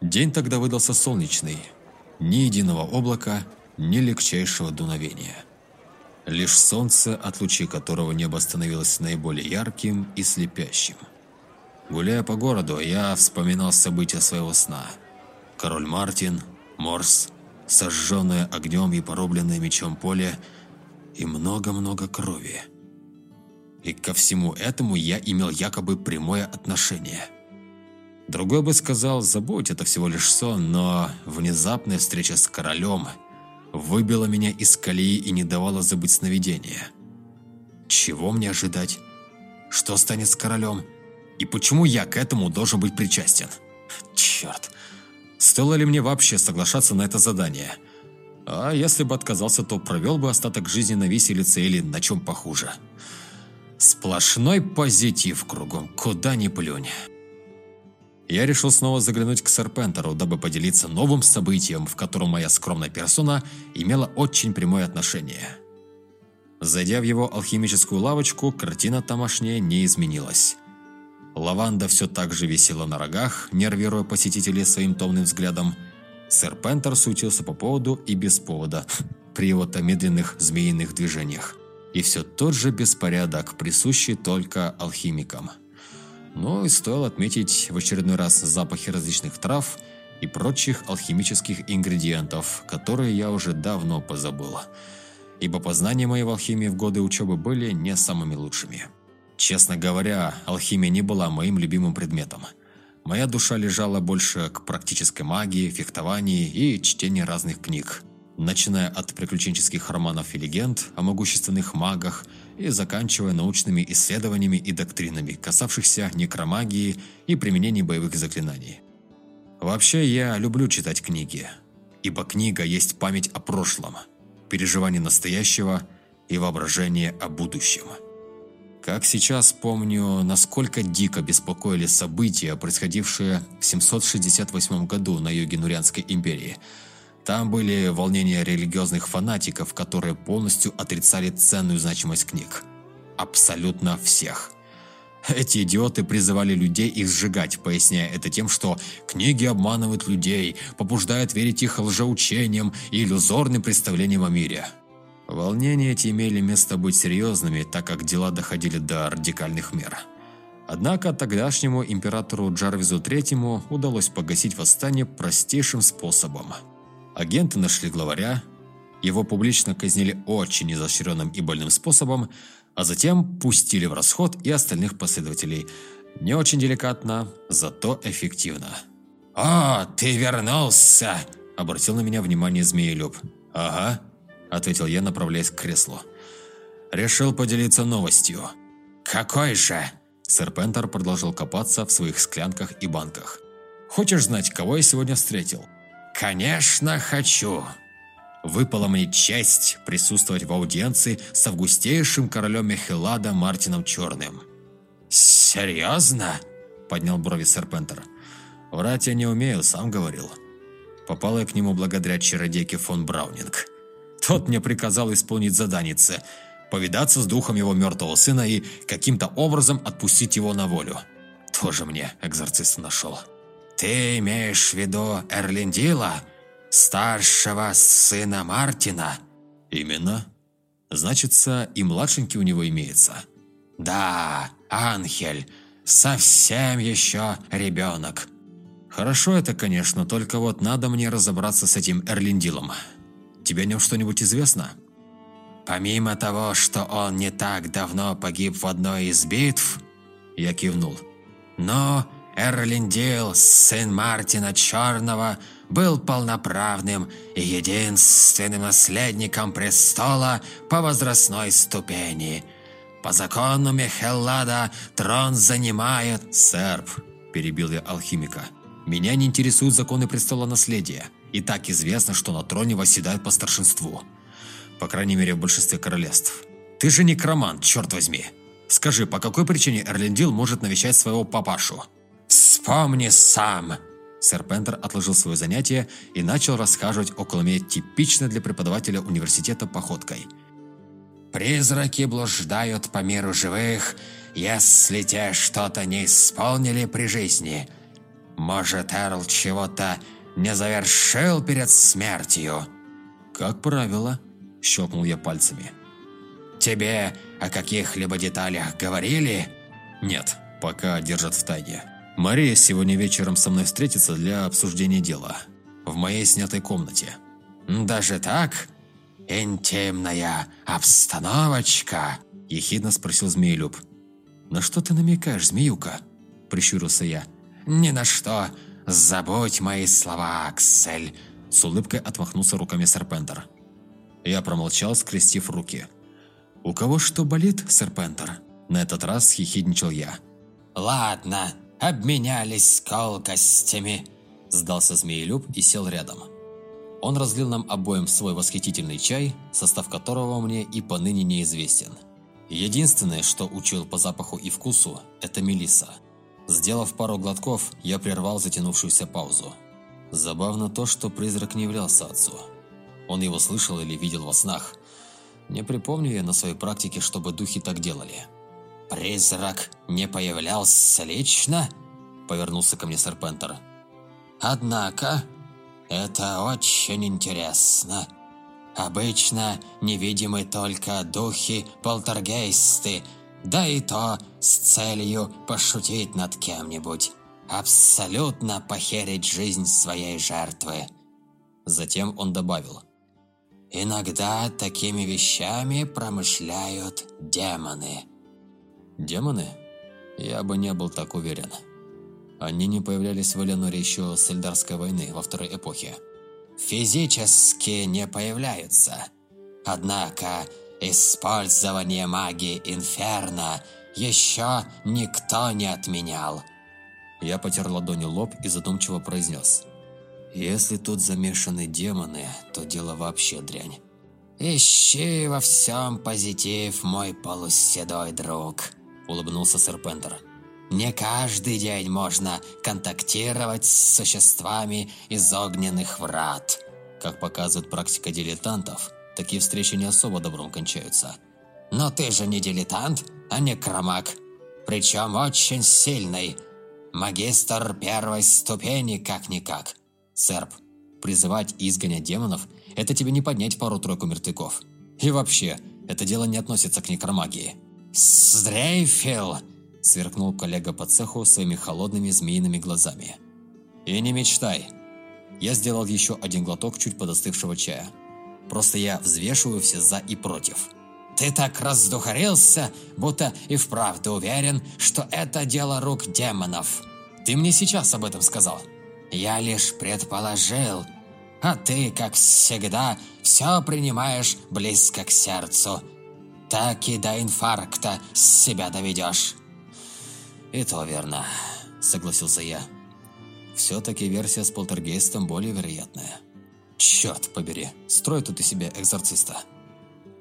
День тогда выдался солнечный. Ни единого облака, ни легчайшего дуновения. Лишь солнце, от лучей которого небо становилось наиболее ярким и слепящим. Гуляя по городу, я вспоминал события своего сна. Король Мартин, Морс, сожженное огнем и порубленное мечом поле и много-много крови. И ко всему этому я имел якобы прямое отношение. Другой бы сказал, забудь, это всего лишь сон, но внезапная встреча с королем выбила меня из колеи и не давала забыть сновидения. Чего мне ожидать? Что станет с королем? И почему я к этому должен быть причастен? Черт. Стоило ли мне вообще соглашаться на это задание? А если бы отказался, то провел бы остаток жизни на виселице или на чем похуже. Сплошной позитив кругом, куда ни плюнь. Я решил снова заглянуть к Серпентеру, дабы поделиться новым событием, в котором моя скромная персона имела очень прямое отношение. Зайдя в его алхимическую лавочку, картина тамошняя не изменилась. Лаванда все так же висела на рогах, нервируя посетителей своим томным взглядом. Сэр Пентер сутился по поводу и без повода, (laughs) при его-то медленных змеиных движениях. И все тот же беспорядок, присущий только алхимикам. Но и стоило отметить в очередной раз запахи различных трав и прочих алхимических ингредиентов, которые я уже давно позабыл, ибо познания мои в алхимии в годы учебы были не самыми лучшими. Честно говоря, алхимия не была моим любимым предметом. Моя душа лежала больше к практической магии, фехтованию и чтению разных книг. Начиная от приключенческих романов и легенд о могущественных магах и заканчивая научными исследованиями и доктринами, касавшихся некромагии и применения боевых заклинаний. Вообще, я люблю читать книги, ибо книга есть память о прошлом, переживание настоящего и воображение о будущем. Как сейчас помню, насколько дико беспокоили события, происходившие в 768 году на юге Нурянской империи. Там были волнения религиозных фанатиков, которые полностью отрицали ценную значимость книг. Абсолютно всех. Эти идиоты призывали людей их сжигать, поясняя это тем, что книги обманывают людей, побуждают верить их лжеучениям и иллюзорным представлениям о мире. Волнения эти имели место быть серьезными, так как дела доходили до радикальных мер. Однако тогдашнему императору Джарвизу III удалось погасить восстание простейшим способом. Агенты нашли главаря, его публично казнили очень изощренным и больным способом, а затем пустили в расход и остальных последователей. Не очень деликатно, зато эффективно. «О, ты вернулся!» – обратил на меня внимание Змеелюб. «Ага», – ответил я, направляясь к креслу. «Решил поделиться новостью». «Какой же?» Сэр Пентер продолжил копаться в своих склянках и банках. «Хочешь знать, кого я сегодня встретил?» «Конечно хочу!» Выпала мне честь присутствовать в аудиенции с августейшим королем Мехелада Мартином Черным. «Серьезно?» – поднял брови сэр Пентер. «Врать я не умею, сам говорил. Попал я к нему благодаря чародейке фон Браунинг. Тот мне приказал исполнить заданице – повидаться с духом его мертвого сына и каким-то образом отпустить его на волю. Тоже мне экзорцист нашел». «Ты имеешь в виду Эрлиндила?» старшего сына Мартина?» «Именно. Значится, и младшенький у него имеется». «Да, Анхель, совсем еще ребенок». «Хорошо это, конечно, только вот надо мне разобраться с этим Эрлиндилом. Тебе о нем что-нибудь известно?» «Помимо того, что он не так давно погиб в одной из битв...» Я кивнул. «Но Эрлиндил, сын Мартина Черного, был полноправным и единственным наследником престола по возрастной ступени. По закону Мехеллада трон занимает... «Серб», – перебил я алхимика, – «меня не интересуют законы престола наследия. И так известно, что на троне восседают по старшинству. По крайней мере, в большинстве королевств. Ты же некромант, черт возьми. Скажи, по какой причине Эрлендил может навещать своего папашу?» «Вспомни сам», Сэр Пентер отложил свое занятие и начал расхаживать около меня типично для преподавателя университета походкой. «Призраки блуждают по миру живых, если те что-то не исполнили при жизни. Может, Эрл чего-то не завершил перед смертью?» «Как правило», – щелкнул я пальцами. «Тебе о каких-либо деталях говорили?» «Нет, пока держат в тайне». Мария сегодня вечером со мной встретится для обсуждения дела. В моей снятой комнате. Даже так? Интимная обстановочка? Ехидно спросил Змеелюб. На что ты намекаешь, змеюка? Прищурился я. Ни на что. Забудь мои слова, Аксель. С улыбкой отмахнулся руками Серпентер. Я промолчал, скрестив руки. «У кого что болит, Серпентер?» На этот раз хихидничал я. «Ладно, обменялись колкостями», – сдался Змеелюб и сел рядом. Он разлил нам обоим свой восхитительный чай, состав которого мне и поныне неизвестен. Единственное, что учил по запаху и вкусу, это мелиса. Сделав пару глотков, я прервал затянувшуюся паузу. Забавно то, что призрак не являлся отцу. Он его слышал или видел во снах. Не припомню я на своей практике, чтобы духи так делали. «Призрак не появлялся лично?» – повернулся ко мне сэр Пентер. «Однако, это очень интересно. Обычно невидимы только духи-полтергейсты, да и то с целью пошутить над кем-нибудь, абсолютно похерить жизнь своей жертвы». Затем он добавил. «Иногда такими вещами промышляют демоны». Демоны? Я бы не был так уверен. Они не появлялись в Эленоре еще с Эльдарской войны во второй эпохе. Физически не появляются. Однако использование магии Инферно еще никто не отменял. Я потер ладонью лоб и задумчиво произнес. Если тут замешаны демоны, то дело вообще дрянь. «Ищи во всем позитив, мой полуседой друг», – улыбнулся Серпентер. «Не каждый день можно контактировать с существами из огненных врат». Как показывает практика дилетантов, такие встречи не особо добром кончаются. «Но ты же не дилетант, а не кромак. Причем очень сильный. Магистр первой ступени как-никак». «Серп, призывать и изгонять демонов – это тебе не поднять пару-тройку мертвяков. И вообще, это дело не относится к некромагии. «Сдрейфил!» – сверкнул коллега по цеху своими холодными змеиными глазами. «И не мечтай!» Я сделал еще один глоток чуть подостывшего чая. Просто я взвешиваю все «за» и «против». «Ты так раздухарился, будто и вправду уверен, что это дело рук демонов!» «Ты мне сейчас об этом сказал!» «Я лишь предположил, а ты, как всегда, все принимаешь близко к сердцу. Так и до инфаркта себя доведешь. И то верно, согласился я. Все-таки версия с полтергейстом более вероятная. Черт побери, строй тут из себя экзорциста.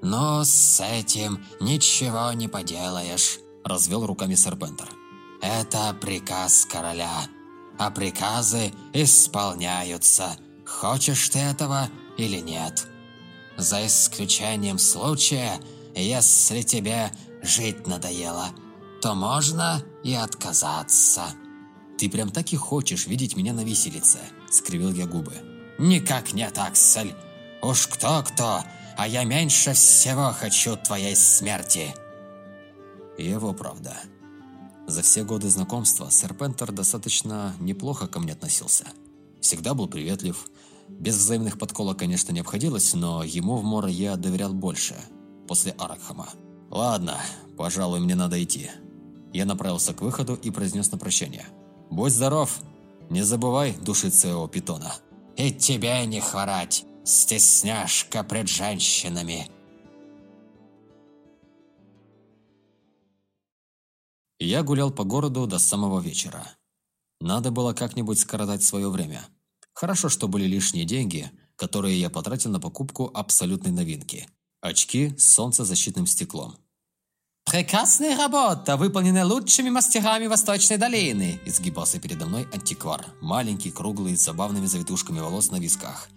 Но с этим ничего не поделаешь, развел руками Серпентер. Это приказ короля, а приказы исполняются – хочешь ты этого или нет. За исключением случая, если тебе жить надоело, то можно и отказаться. «Ты прям так и хочешь видеть меня на виселице?» – скривил я губы. «Никак нет, Аксель. Уж кто-кто, а я меньше всего хочу твоей смерти». Его правда. За все годы знакомства Серпентер достаточно неплохо ко мне относился. Всегда был приветлив, без взаимных подколок, конечно, не обходилось, но ему в Мора я доверял больше, после Аракхама. «Ладно, пожалуй, мне надо идти». Я направился к выходу и произнес на прощание. «Будь здоров! Не забывай душить своего питона». «И тебе не хворать, стесняшка пред женщинами!» Я гулял по городу до самого вечера. Надо было как-нибудь скоротать свое время – Хорошо, что были лишние деньги, которые я потратил на покупку абсолютной новинки. Очки с солнцезащитным стеклом. «Прекрасная работа, выполненная лучшими мастерами Восточной долины!» Изгибался передо мной антиквар, маленький, круглый, с забавными завитушками волос на висках,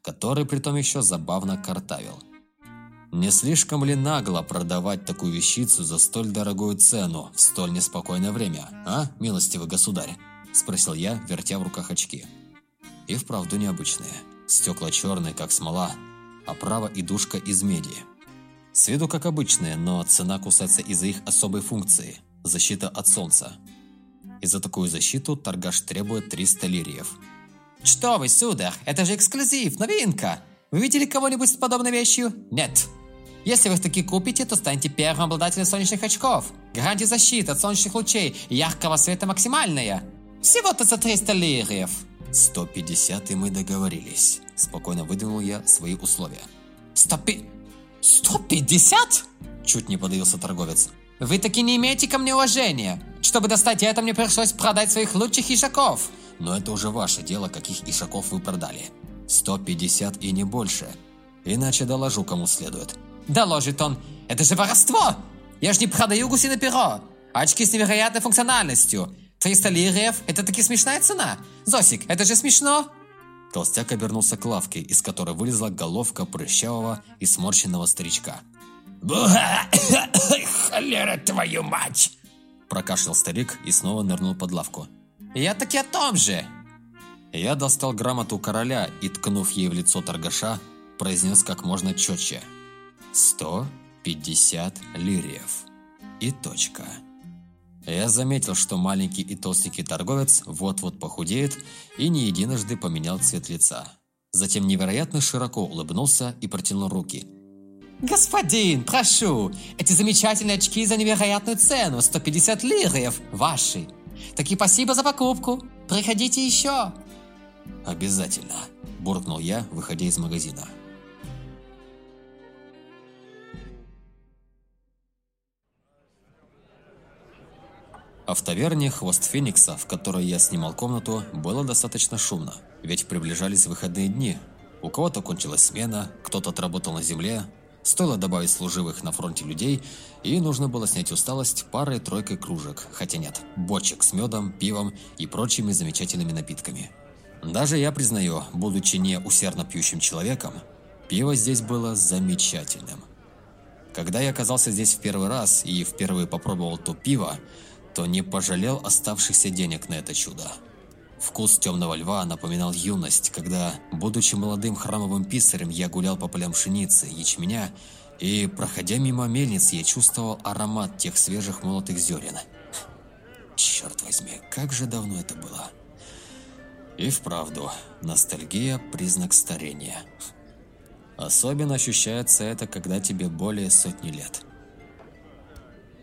который притом еще забавно картавил. Не слишком ли нагло продавать такую вещицу за столь дорогую цену в столь неспокойное время, а, милостивый государь? Спросил я, вертя в руках очки. И вправду необычные. Стекла черные, как смола, оправа и душка из меди. С виду как обычные, но цена кусается из-за их особой функции – защита от солнца. И за такую защиту торгаш требует 300 лириев. «Что вы, сударь, это же эксклюзив, новинка! Вы видели кого-нибудь с подобной вещью? Нет. Если вы таки купите, то станете первым обладателем солнечных очков. Гарантия защиты от солнечных лучей и яркого света максимальная. Всего-то за 300 лириев!» 150 и мы договорились. Спокойно выдвинул я свои условия. 150? 150? Чуть не подавился торговец. Вы таки не имеете ко мне уважения. Чтобы достать это, мне пришлось продать своих лучших ишаков. Но это уже ваше дело, каких ишаков вы продали. 150 и не больше. Иначе доложу кому следует. Доложит он. Это же воровство! Я же не продаю гусиное перо. Очки с невероятной функциональностью. 300 лириев – это таки смешная цена. Зосик, это же смешно!» Толстяк обернулся к лавке, из которой вылезла головка прыщавого и сморщенного старичка. Холера твою мать!» Прокашлял старик и снова нырнул под лавку. «Я таки о том же!» Я достал грамоту короля и, ткнув ей в лицо торгаша, произнес как можно четче. «Сто пятьдесят лириев. И точка». Я заметил, что маленький и толстенький торговец вот-вот похудеет и не единожды поменял цвет лица. Затем невероятно широко улыбнулся и протянул руки. Господин, прошу, эти замечательные очки за невероятную цену, 150 лириев, ваши. Таки спасибо за покупку. Приходите еще. Обязательно, буркнул я, выходя из магазина. А в таверне «Хвост Феникса», в которой я снимал комнату, было достаточно шумно, ведь приближались выходные дни. У кого-то кончилась смена, кто-то отработал на земле, стоило добавить служивых на фронте людей, и нужно было снять усталость парой-тройкой кружек, хотя нет, бочек с медом, пивом и прочими замечательными напитками. Даже я признаю, будучи не усердно пьющим человеком, пиво здесь было замечательным. Когда я оказался здесь в первый раз и впервые попробовал то пиво, то не пожалел оставшихся денег на это чудо. Вкус темного льва напоминал юность, когда, будучи молодым храмовым писарем, я гулял по полям пшеницы, ячменя, и, проходя мимо мельниц, я чувствовал аромат тех свежих молотых зерен. Черт возьми, как же давно это было. И вправду, ностальгия – признак старения. Особенно ощущается это, когда тебе более сотни лет –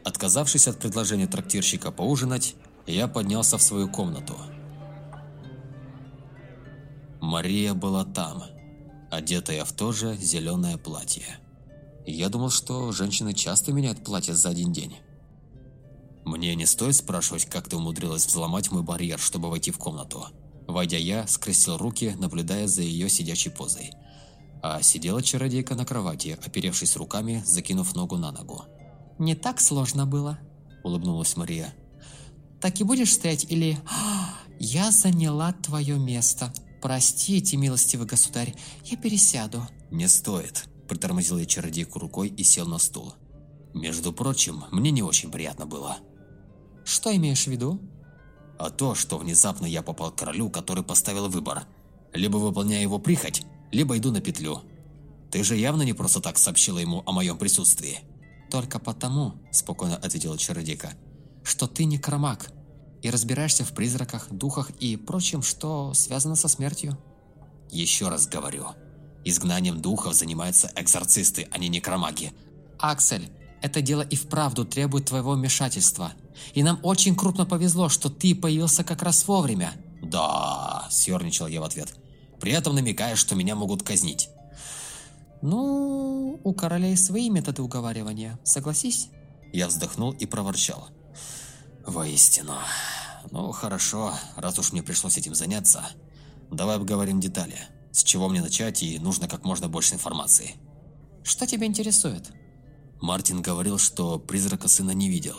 Отказавшись от предложения трактирщика поужинать, я поднялся в свою комнату. Мария была там, одетая в то же зеленое платье. Я думал, что женщины часто меняют платье за один день. Мне не стоит спрашивать, как ты умудрилась взломать мой барьер, чтобы войти в комнату. Войдя я, скрестил руки, наблюдая за ее сидячей позой. А сидела чародейка на кровати, оперевшись руками, закинув ногу на ногу не так сложно было», — улыбнулась Мария. «Так и будешь стоять или...» «А, «Я заняла твое место. Простите, милостивый государь, я пересяду». «Не стоит», — притормозил я чародейку рукой и сел на стул. «Между прочим, мне не очень приятно было». «Что имеешь в виду?» «А то, что внезапно я попал к королю, который поставил выбор. Либо выполняю его прихоть, либо иду на петлю. Ты же явно не просто так сообщила ему о моем присутствии». «Только потому», – спокойно ответила чародейка, – «что ты не кромак и разбираешься в призраках, духах и прочем, что связано со смертью». «Еще раз говорю, изгнанием духов занимаются экзорцисты, а не некромаги». «Аксель, это дело и вправду требует твоего вмешательства. И нам очень крупно повезло, что ты появился как раз вовремя». «Да», – съерничал я в ответ, при этом намекая, что меня могут казнить. «Ну, у королей свои методы уговаривания, согласись?» Я вздохнул и проворчал. «Воистину. Ну, хорошо, раз уж мне пришлось этим заняться. Давай обговорим детали. С чего мне начать и нужно как можно больше информации». «Что тебя интересует?» Мартин говорил, что призрака сына не видел.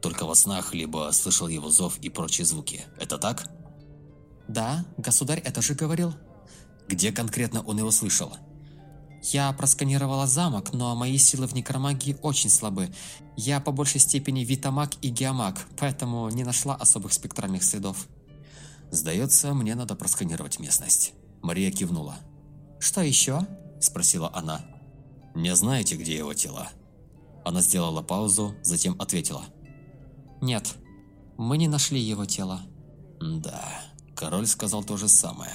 Только во снах либо слышал его зов и прочие звуки. Это так? Да, государь это же говорил. Где конкретно он его слышал? Я просканировала замок, но мои силы в некромагии очень слабы. Я по большей степени витамаг и геомаг, поэтому не нашла особых спектральных следов. Сдается, мне надо просканировать местность. Мария кивнула. Что еще? Спросила она. Не знаете, где его тело? Она сделала паузу, затем ответила. Нет, мы не нашли его тело. Да, король сказал то же самое.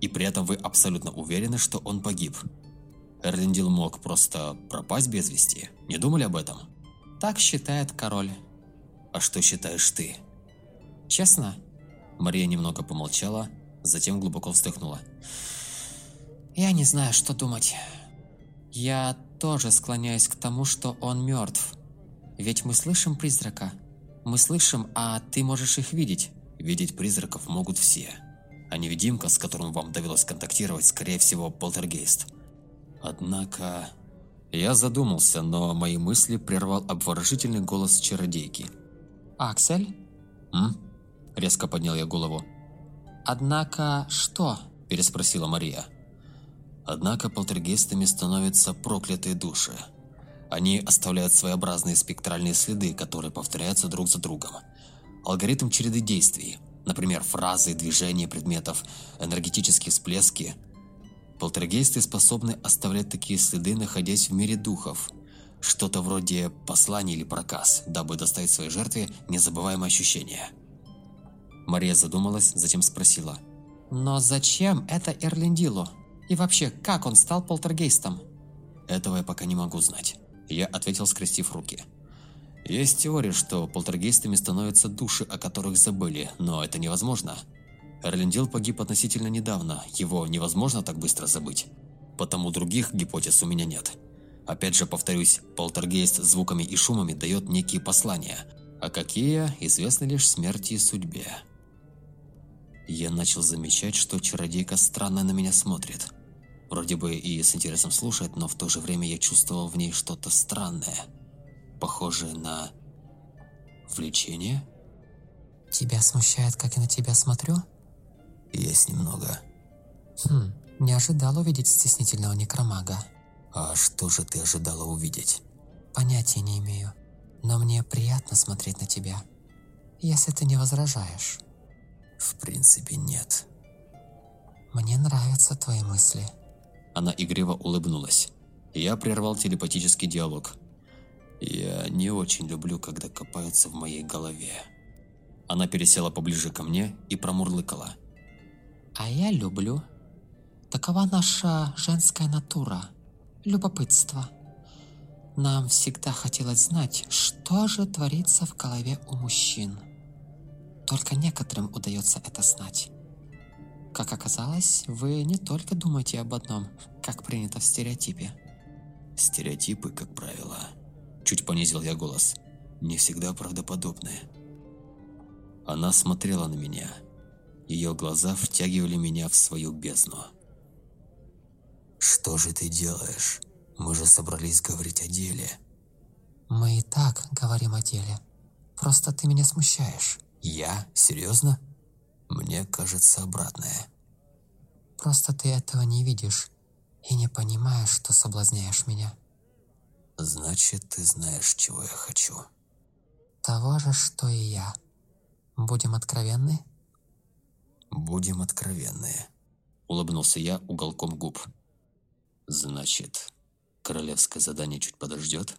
И при этом вы абсолютно уверены, что он погиб. Эрлиндил мог просто пропасть без вести. Не думали об этом? Так считает король. А что считаешь ты? Честно? Мария немного помолчала, затем глубоко вздохнула. Я не знаю, что думать. Я тоже склоняюсь к тому, что он мертв. Ведь мы слышим призрака. Мы слышим, а ты можешь их видеть. Видеть призраков могут все. А невидимка, с которым вам довелось контактировать, скорее всего, полтергейст. Однако... Я задумался, но мои мысли прервал обворожительный голос чародейки. «Аксель?» «М?» Резко поднял я голову. «Однако что?» Переспросила Мария. Однако полтергейстами становятся проклятые души. Они оставляют своеобразные спектральные следы, которые повторяются друг за другом. Алгоритм череды действий, например, фразы, движения предметов, энергетические всплески – Полтергейсты способны оставлять такие следы, находясь в мире духов. Что-то вроде послания или проказ, дабы доставить своей жертве незабываемое ощущение. Мария задумалась, затем спросила. «Но зачем это Эрлиндилу? И вообще, как он стал полтергейстом?» Этого я пока не могу знать. Я ответил, скрестив руки. Есть теория, что полтергейстами становятся души, о которых забыли, но это невозможно. Эрлендил погиб относительно недавно, его невозможно так быстро забыть. Потому других гипотез у меня нет. Опять же повторюсь, полтергейст звуками и шумами дает некие послания, а какие известны лишь смерти и судьбе. Я начал замечать, что чародейка странно на меня смотрит. Вроде бы и с интересом слушает, но в то же время я чувствовал в ней что-то странное. Похожее на... влечение? Тебя смущает, как я на тебя смотрю? Есть немного. Хм, не ожидал увидеть стеснительного некромага. А что же ты ожидала увидеть? Понятия не имею. Но мне приятно смотреть на тебя. Если ты не возражаешь. В принципе, нет. Мне нравятся твои мысли. Она игриво улыбнулась. Я прервал телепатический диалог. Я не очень люблю, когда копаются в моей голове. Она пересела поближе ко мне и промурлыкала. А я люблю. Такова наша женская натура. Любопытство. Нам всегда хотелось знать, что же творится в голове у мужчин. Только некоторым удается это знать. Как оказалось, вы не только думаете об одном, как принято в стереотипе. Стереотипы, как правило, чуть понизил я голос, не всегда правдоподобны. Она смотрела на меня, ее глаза втягивали меня в свою бездну. «Что же ты делаешь? Мы же собрались говорить о деле». Мы и так говорим о деле. Просто ты меня смущаешь. «Я? Серьезно?» Мне кажется обратное. Просто ты этого не видишь и не понимаешь, что соблазняешь меня. Значит, ты знаешь, чего я хочу. Того же, что и я. Будем откровенны? Будем откровенны. Улыбнулся я уголком губ. Значит, королевское задание чуть подождет?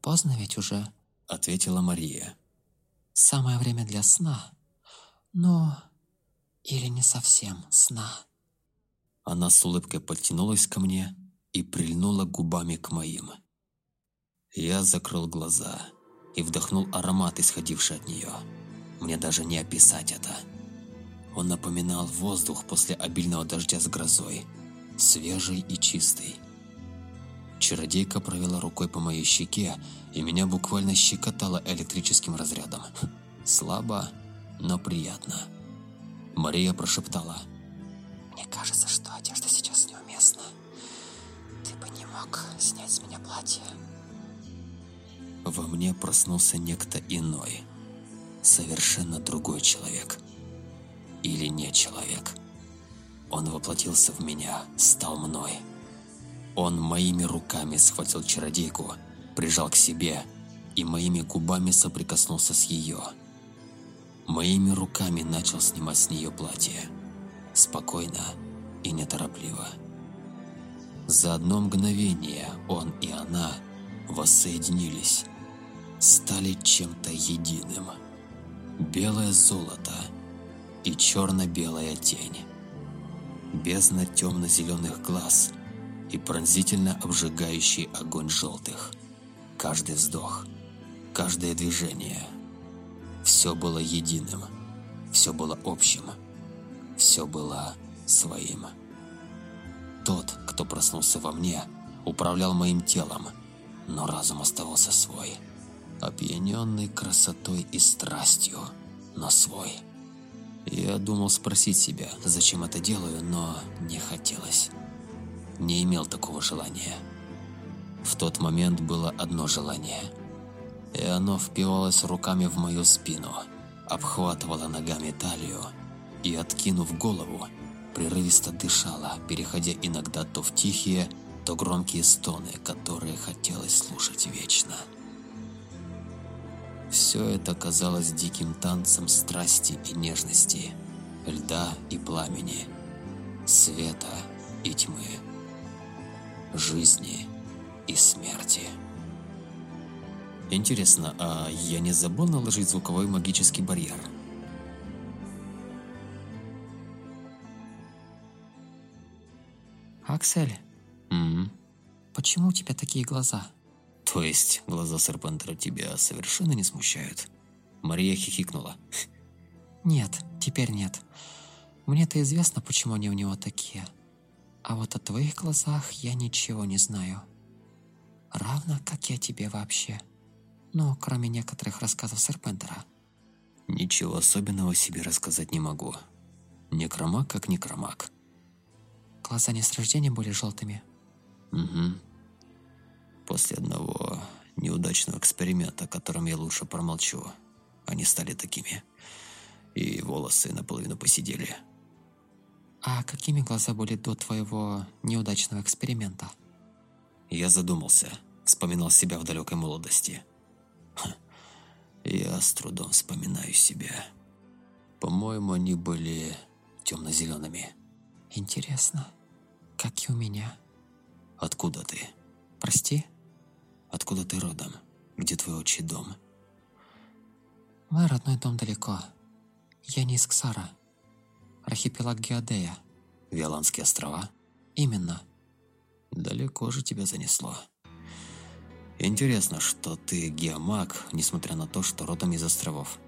Поздно ведь уже, ответила Мария. Самое время для сна. Но или не совсем сна. Она с улыбкой подтянулась ко мне и прильнула губами к моим. Я закрыл глаза и вдохнул аромат, исходивший от нее. Мне даже не описать это. Он напоминал воздух после обильного дождя с грозой, свежий и чистый. Чародейка провела рукой по моей щеке, и меня буквально щекотало электрическим разрядом. Слабо, но приятно. Мария прошептала. «Мне кажется, что одежда сейчас неуместна. Ты бы не мог снять с меня платье». Во мне проснулся некто иной. Совершенно другой человек или не человек. Он воплотился в меня, стал мной. Он моими руками схватил чародейку, прижал к себе и моими губами соприкоснулся с ее. Моими руками начал снимать с нее платье. Спокойно и неторопливо. За одно мгновение он и она воссоединились, стали чем-то единым. Белое золото – и черно-белая тень. Бездна темно-зеленых глаз и пронзительно обжигающий огонь желтых. Каждый вздох, каждое движение. Все было единым, все было общим, все было своим. Тот, кто проснулся во мне, управлял моим телом, но разум оставался свой, опьяненный красотой и страстью, но свой. Я думал спросить себя, зачем это делаю, но не хотелось. Не имел такого желания. В тот момент было одно желание. И оно впивалось руками в мою спину, обхватывало ногами талию и, откинув голову, прерывисто дышала, переходя иногда то в тихие, то громкие стоны, которые хотелось слушать вечно. Все это казалось диким танцем страсти и нежности, льда и пламени, света и тьмы, жизни и смерти. Интересно, а я не забыл наложить звуковой магический барьер? Аксель, М -м. почему у тебя такие глаза?» «То есть глаза Серпентера тебя совершенно не смущают?» Мария хихикнула. «Нет, теперь нет. Мне-то известно, почему они у него такие. А вот о твоих глазах я ничего не знаю. Равно, как я тебе вообще. Ну, кроме некоторых рассказов Серпентера». «Ничего особенного себе рассказать не могу. Некромак как некромак». «Глаза не с рождения были желтыми?» Угу. После одного неудачного эксперимента, о котором я лучше промолчу, они стали такими. И волосы наполовину посидели. А какими глаза были до твоего неудачного эксперимента? Я задумался, вспоминал себя в далекой молодости. Ха, я с трудом вспоминаю себя. По-моему, они были темно-зелеными. Интересно, как и у меня. Откуда ты? Прости? Откуда ты родом? Где твой отчий дом? Мой родной дом далеко. Я не из Ксара. Архипелаг Геодея. Виоланские острова? Именно. Далеко же тебя занесло. Интересно, что ты геомаг, несмотря на то, что родом из островов.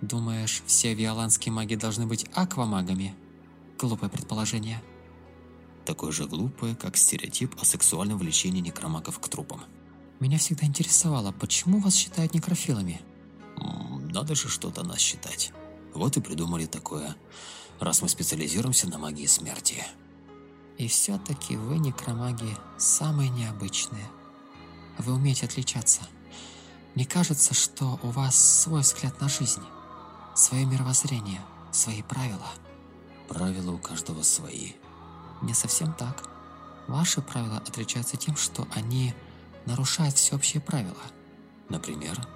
Думаешь, все виоланские маги должны быть аквамагами? Глупое предположение. Такое же глупое, как стереотип о сексуальном влечении некромагов к трупам. Меня всегда интересовало, почему вас считают некрофилами? Надо же что-то нас считать. Вот и придумали такое, раз мы специализируемся на магии смерти. И все-таки вы, некромаги, самые необычные. Вы умеете отличаться. Мне кажется, что у вас свой взгляд на жизнь, свое мировоззрение, свои правила. Правила у каждого свои. Не совсем так. Ваши правила отличаются тем, что они нарушают всеобщие правила. Например?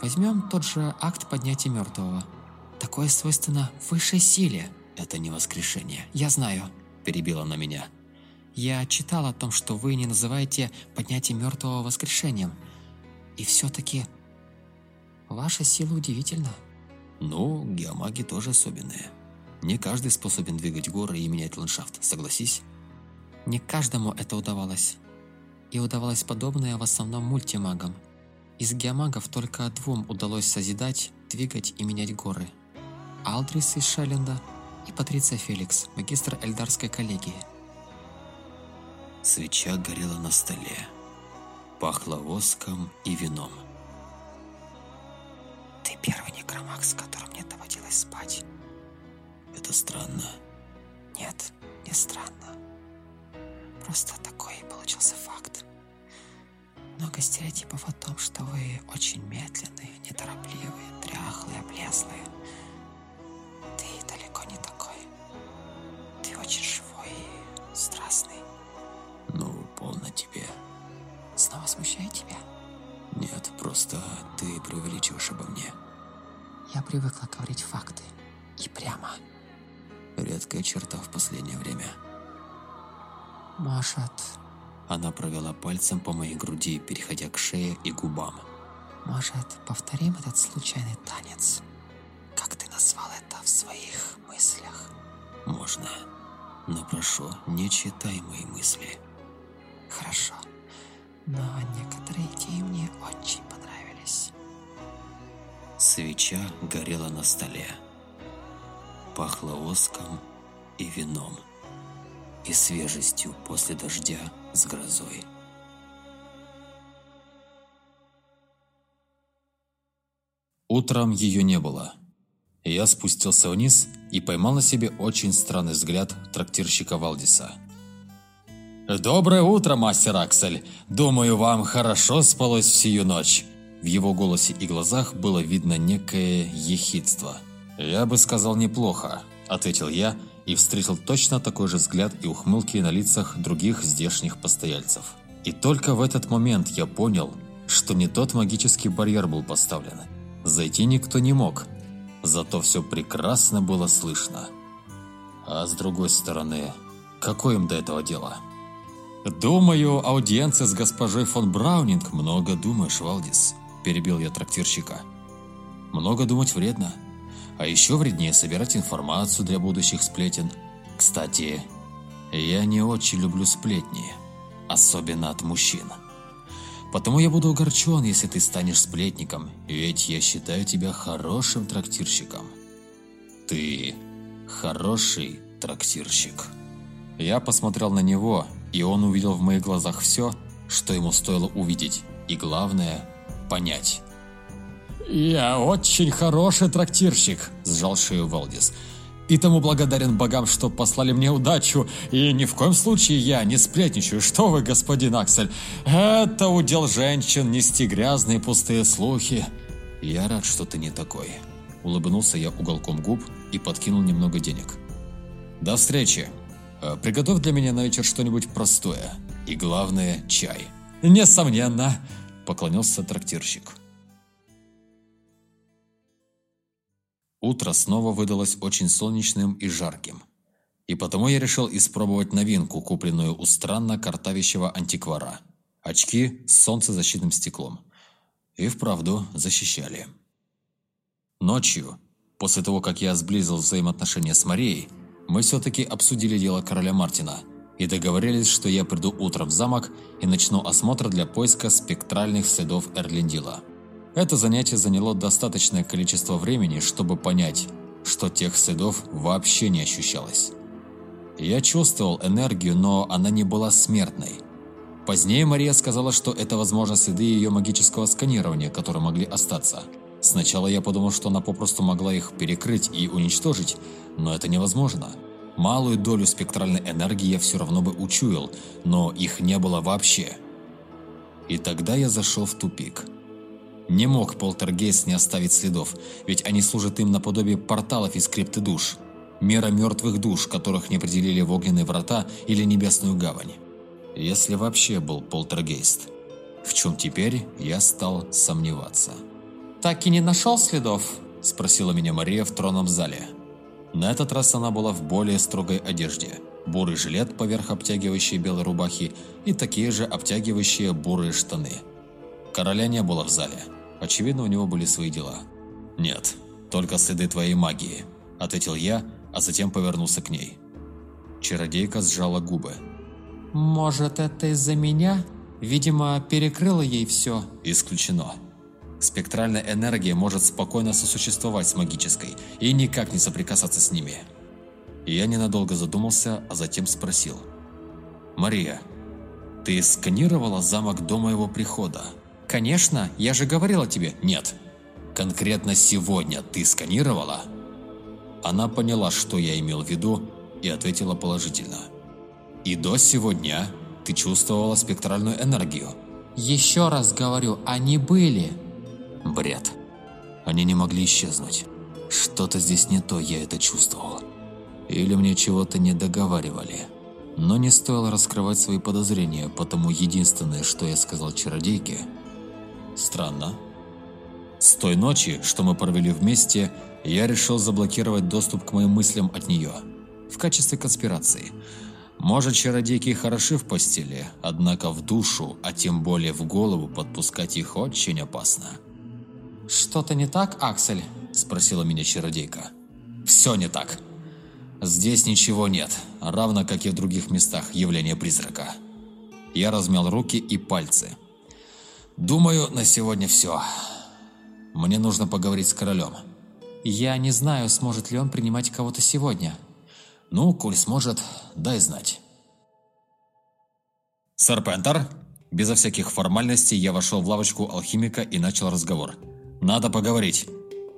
Возьмем тот же акт поднятия мертвого. Такое свойственно высшей силе. Это не воскрешение. Я знаю. Перебила на меня. Я читал о том, что вы не называете поднятие мертвого воскрешением. И все-таки ваша сила удивительна. Ну, геомаги тоже особенные. Не каждый способен двигать горы и менять ландшафт, согласись? Не каждому это удавалось. И удавалось подобное в основном мультимагам. Из геомагов только двум удалось созидать, двигать и менять горы. Алдрис из Шелленда и Патриция Феликс, магистр Эльдарской коллегии. Свеча горела на столе. Пахло воском и вином. «Ты первый некромаг, с которым мне доводилось спать», это странно. Нет, не странно. Просто такой получился факт. Много стереотипов о том, что вы очень медленные, неторопливые, дряхлые, облезлые. Ты далеко не такой. Ты очень живой и страстный. Ну, полно тебе. Снова смущает тебя? Нет, просто ты преувеличиваешь обо мне. Я привыкла говорить факты. И прямо. Редкая черта в последнее время. Может... Она провела пальцем по моей груди, переходя к шее и губам. Может, повторим этот случайный танец? Как ты назвал это в своих мыслях? Можно. Но прошу, не читай мои мысли. Хорошо. Но некоторые идеи мне очень понравились. Свеча горела на столе пахло воском и вином, и свежестью после дождя с грозой. Утром ее не было. Я спустился вниз и поймал на себе очень странный взгляд трактирщика Валдиса. «Доброе утро, мастер Аксель! Думаю, вам хорошо спалось всю ночь!» В его голосе и глазах было видно некое ехидство – «Я бы сказал неплохо», – ответил я и встретил точно такой же взгляд и ухмылки на лицах других здешних постояльцев. И только в этот момент я понял, что не тот магический барьер был поставлен. Зайти никто не мог, зато все прекрасно было слышно. А с другой стороны, какое им до этого дело? «Думаю, аудиенция с госпожой фон Браунинг много думаешь, Валдис», – перебил я трактирщика. «Много думать вредно». А еще вреднее собирать информацию для будущих сплетен. Кстати, я не очень люблю сплетни. особенно от мужчин. Потому я буду огорчен, если ты станешь сплетником, ведь я считаю тебя хорошим трактирщиком. Ты хороший трактирщик. Я посмотрел на него, и он увидел в моих глазах все, что ему стоило увидеть, и главное – понять. «Я очень хороший трактирщик», – сжал шею Валдис. «И тому благодарен богам, что послали мне удачу, и ни в коем случае я не сплетничаю. Что вы, господин Аксель, это удел женщин нести грязные пустые слухи». «Я рад, что ты не такой», – улыбнулся я уголком губ и подкинул немного денег. «До встречи. Э, приготовь для меня на вечер что-нибудь простое. И главное – чай». «Несомненно», – поклонился трактирщик. Утро снова выдалось очень солнечным и жарким. И потому я решил испробовать новинку, купленную у странно картавящего антиквара. Очки с солнцезащитным стеклом. И вправду защищали. Ночью, после того, как я сблизил взаимоотношения с Марией, мы все-таки обсудили дело короля Мартина и договорились, что я приду утром в замок и начну осмотр для поиска спектральных следов Эрлиндила. Это занятие заняло достаточное количество времени, чтобы понять, что тех следов вообще не ощущалось. Я чувствовал энергию, но она не была смертной. Позднее Мария сказала, что это, возможно, следы ее магического сканирования, которые могли остаться. Сначала я подумал, что она попросту могла их перекрыть и уничтожить, но это невозможно. Малую долю спектральной энергии я все равно бы учуял, но их не было вообще. И тогда я зашел в тупик – не мог полтергейст не оставить следов, ведь они служат им наподобие порталов из крипты душ. Мера мертвых душ, которых не определили в огненные врата или небесную гавань. Если вообще был полтергейст. В чем теперь я стал сомневаться. «Так и не нашел следов?» – спросила меня Мария в тронном зале. На этот раз она была в более строгой одежде. Бурый жилет поверх обтягивающей белой рубахи и такие же обтягивающие бурые штаны. Короля не было в зале. Очевидно, у него были свои дела. «Нет, только следы твоей магии», – ответил я, а затем повернулся к ней. Чародейка сжала губы. «Может, это из-за меня? Видимо, перекрыло ей все». «Исключено. Спектральная энергия может спокойно сосуществовать с магической и никак не соприкасаться с ними». Я ненадолго задумался, а затем спросил. «Мария, ты сканировала замок до моего прихода?» «Конечно, я же говорила тебе». «Нет. Конкретно сегодня ты сканировала?» Она поняла, что я имел в виду, и ответила положительно. «И до сегодня ты чувствовала спектральную энергию?» «Еще раз говорю, они были». «Бред. Они не могли исчезнуть. Что-то здесь не то, я это чувствовал. Или мне чего-то не договаривали. Но не стоило раскрывать свои подозрения, потому единственное, что я сказал чародейке – Странно. С той ночи, что мы провели вместе, я решил заблокировать доступ к моим мыслям от нее. В качестве конспирации. Может, чародейки хороши в постели, однако в душу, а тем более в голову подпускать их очень опасно. «Что-то не так, Аксель?» – спросила меня чародейка. «Все не так. Здесь ничего нет, равно как и в других местах явления призрака». Я размял руки и пальцы – Думаю, на сегодня все. Мне нужно поговорить с королем. Я не знаю, сможет ли он принимать кого-то сегодня. Ну, коль сможет, дай знать. Сэр Пентер, безо всяких формальностей я вошел в лавочку алхимика и начал разговор. Надо поговорить.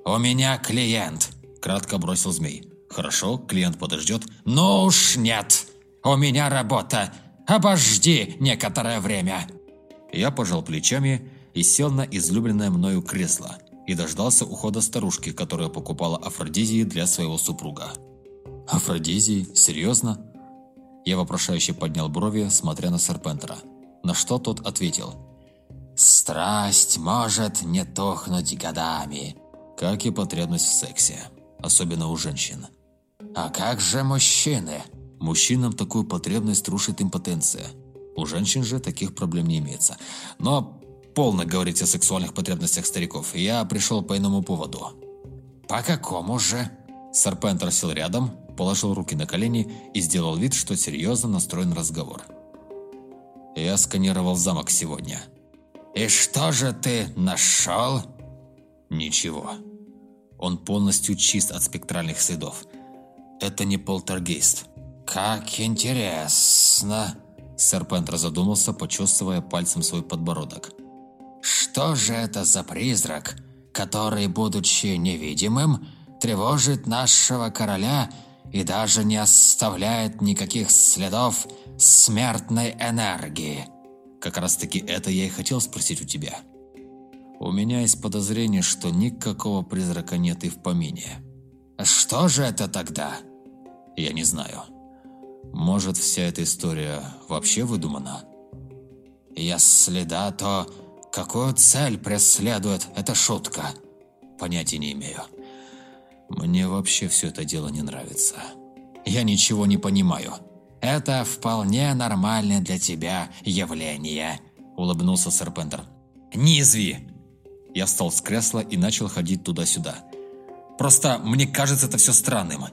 У меня клиент, кратко бросил змей. Хорошо, клиент подождет. Ну уж нет. У меня работа. Обожди некоторое время. Я пожал плечами и сел на излюбленное мною кресло и дождался ухода старушки, которая покупала афродизии для своего супруга. «Афродизии? Серьезно?» Я вопрошающе поднял брови, смотря на Серпентера, на что тот ответил. «Страсть может не тухнуть годами, как и потребность в сексе, особенно у женщин. А как же мужчины?» Мужчинам такую потребность рушит импотенция – у женщин же таких проблем не имеется. Но полно говорить о сексуальных потребностях стариков. Я пришел по иному поводу. По какому же? Серпентер сел рядом, положил руки на колени и сделал вид, что серьезно настроен разговор. Я сканировал замок сегодня. И что же ты нашел? Ничего. Он полностью чист от спектральных следов. Это не полтергейст. Как интересно. Серпентер задумался, почувствуя пальцем свой подбородок. Что же это за призрак, который, будучи невидимым, тревожит нашего короля и даже не оставляет никаких следов смертной энергии? Как раз таки это я и хотел спросить у тебя. У меня есть подозрение, что никакого призрака нет и в помине. Что же это тогда? Я не знаю. Может, вся эта история вообще выдумана? Если да, то какую цель преследует эта шутка? Понятия не имею. Мне вообще все это дело не нравится. Я ничего не понимаю. Это вполне нормальное для тебя явление, улыбнулся Серпентер. Не изви. Я встал с кресла и начал ходить туда-сюда. Просто мне кажется это все странным.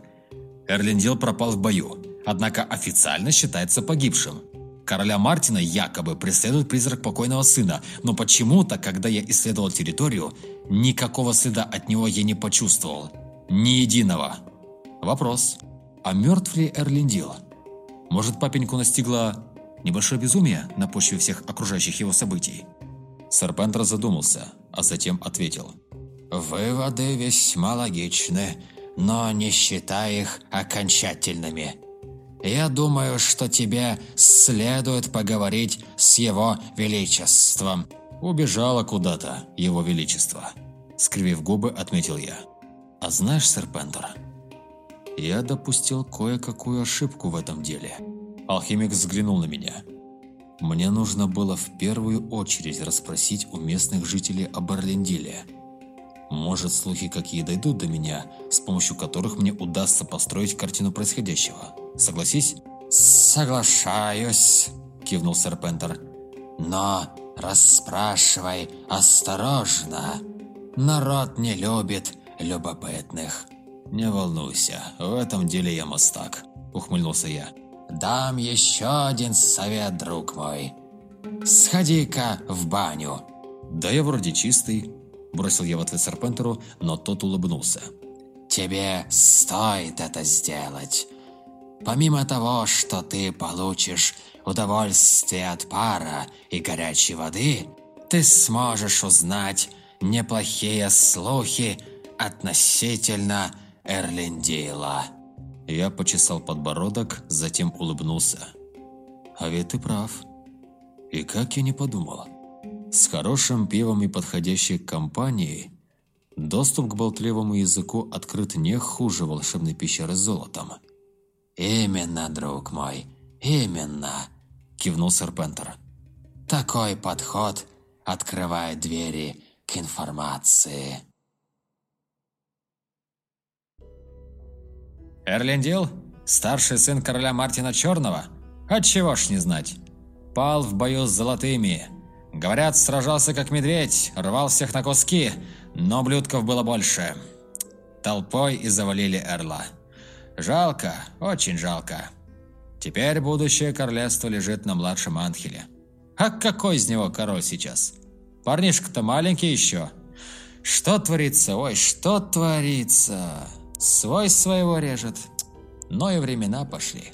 Эрлиндил пропал в бою, однако официально считается погибшим. Короля Мартина якобы преследует призрак покойного сына, но почему-то, когда я исследовал территорию, никакого следа от него я не почувствовал. Ни единого. Вопрос. А мертв ли Эрлиндил? Может, папеньку настигло небольшое безумие на почве всех окружающих его событий? Серпентер задумался, а затем ответил. «Выводы весьма логичны, но не считай их окончательными. Я думаю, что тебе следует поговорить с его величеством». «Убежала куда-то, его величество», — скривив губы, отметил я. «А знаешь, Серпентер, я допустил кое-какую ошибку в этом деле». Алхимик взглянул на меня. Мне нужно было в первую очередь расспросить у местных жителей об Орлендиле. Может, слухи какие дойдут до меня, с помощью которых мне удастся построить картину происходящего. Согласись? «Соглашаюсь», – кивнул Серпентер. «Но расспрашивай осторожно. Народ не любит любопытных». «Не волнуйся, в этом деле я мастак», – ухмыльнулся я. «Дам еще один совет, друг мой. Сходи-ка в баню». «Да я вроде чистый», – бросил я в ответ Серпентеру, но тот улыбнулся. «Тебе стоит это сделать. Помимо того, что ты получишь удовольствие от пара и горячей воды, ты сможешь узнать неплохие слухи относительно Эрлиндила. Я почесал подбородок, затем улыбнулся. А ведь ты прав. И как я не подумал. С хорошим пивом и подходящей компанией доступ к болтливому языку открыт не хуже волшебной пещеры с золотом. «Именно, друг мой, именно», – кивнул Серпентер. «Такой подход открывает двери к информации». Эрлендил, старший сын короля Мартина Черного? Отчего ж не знать. Пал в бою с золотыми. Говорят, сражался как медведь, рвал всех на куски, но блюдков было больше. Толпой и завалили Эрла. Жалко, очень жалко. Теперь будущее королевство лежит на младшем Анхеле. А какой из него король сейчас? Парнишка-то маленький еще. Что творится? Ой, что творится? Свой своего режет. Но и времена пошли.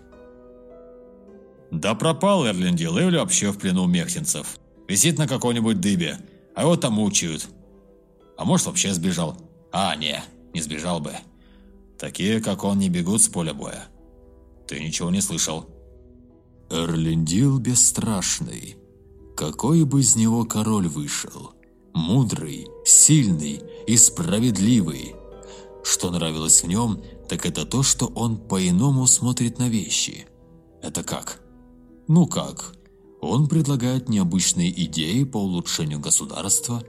Да пропал Эрлиндил или вообще в плену мехтинцев. Висит на какой-нибудь дыбе, а его там мучают. А может вообще сбежал. А, не, не сбежал бы. Такие, как он, не бегут с поля боя. Ты ничего не слышал. Эрлиндил бесстрашный. Какой бы из него король вышел. Мудрый, сильный и справедливый. Что нравилось в нем, так это то, что он по-иному смотрит на вещи. Это как? Ну как? Он предлагает необычные идеи по улучшению государства,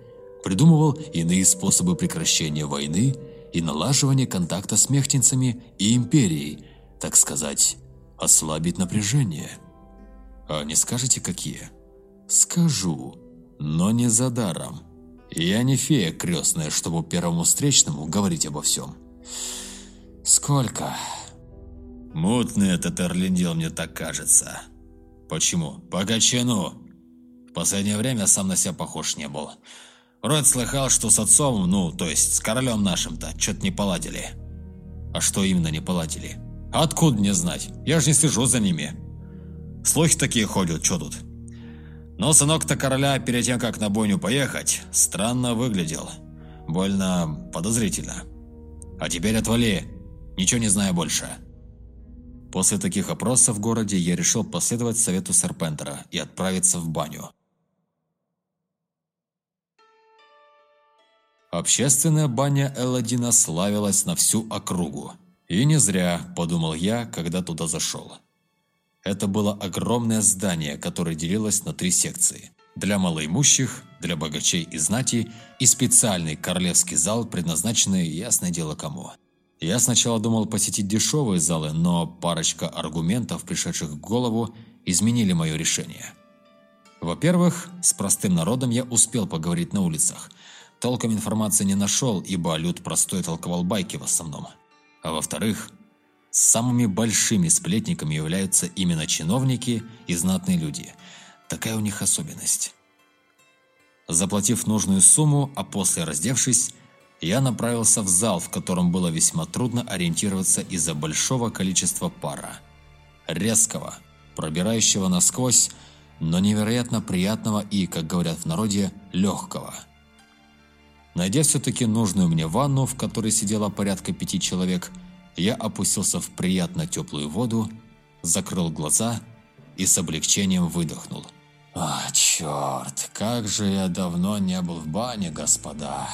придумывал иные способы прекращения войны и налаживание контакта с мехтинцами и империей, так сказать, ослабить напряжение. А не скажете, какие? Скажу, но не за даром. Я не фея крестная, чтобы первому встречному говорить обо всем. Сколько? Мутный этот Эрлиндил, мне так кажется. Почему? По качану. В последнее время сам на себя похож не был. Вроде слыхал, что с отцом, ну, то есть с королем нашим-то, что-то не поладили. А что именно не поладили? Откуда мне знать? Я же не слежу за ними. Слухи такие ходят, что тут? Но сынок-то короля перед тем, как на бойню поехать, странно выглядел. Больно подозрительно. А теперь отвали, ничего не знаю больше. После таких опросов в городе я решил последовать совету Серпентера и отправиться в баню. Общественная баня Элладина славилась на всю округу. И не зря, подумал я, когда туда зашел. Это было огромное здание, которое делилось на три секции. Для малоимущих, для богачей и знати и специальный королевский зал, предназначенный, ясное дело, кому. Я сначала думал посетить дешевые залы, но парочка аргументов, пришедших в голову, изменили мое решение. Во-первых, с простым народом я успел поговорить на улицах. Толком информации не нашел, ибо люд простой толковал байки в основном. А во-вторых, Самыми большими сплетниками являются именно чиновники и знатные люди. Такая у них особенность. Заплатив нужную сумму, а после раздевшись, я направился в зал, в котором было весьма трудно ориентироваться из-за большого количества пара. Резкого, пробирающего насквозь, но невероятно приятного и, как говорят в народе, легкого. Найдя все-таки нужную мне ванну, в которой сидело порядка пяти человек – я опустился в приятно теплую воду, закрыл глаза и с облегчением выдохнул. «А, черт, как же я давно не был в бане, господа!»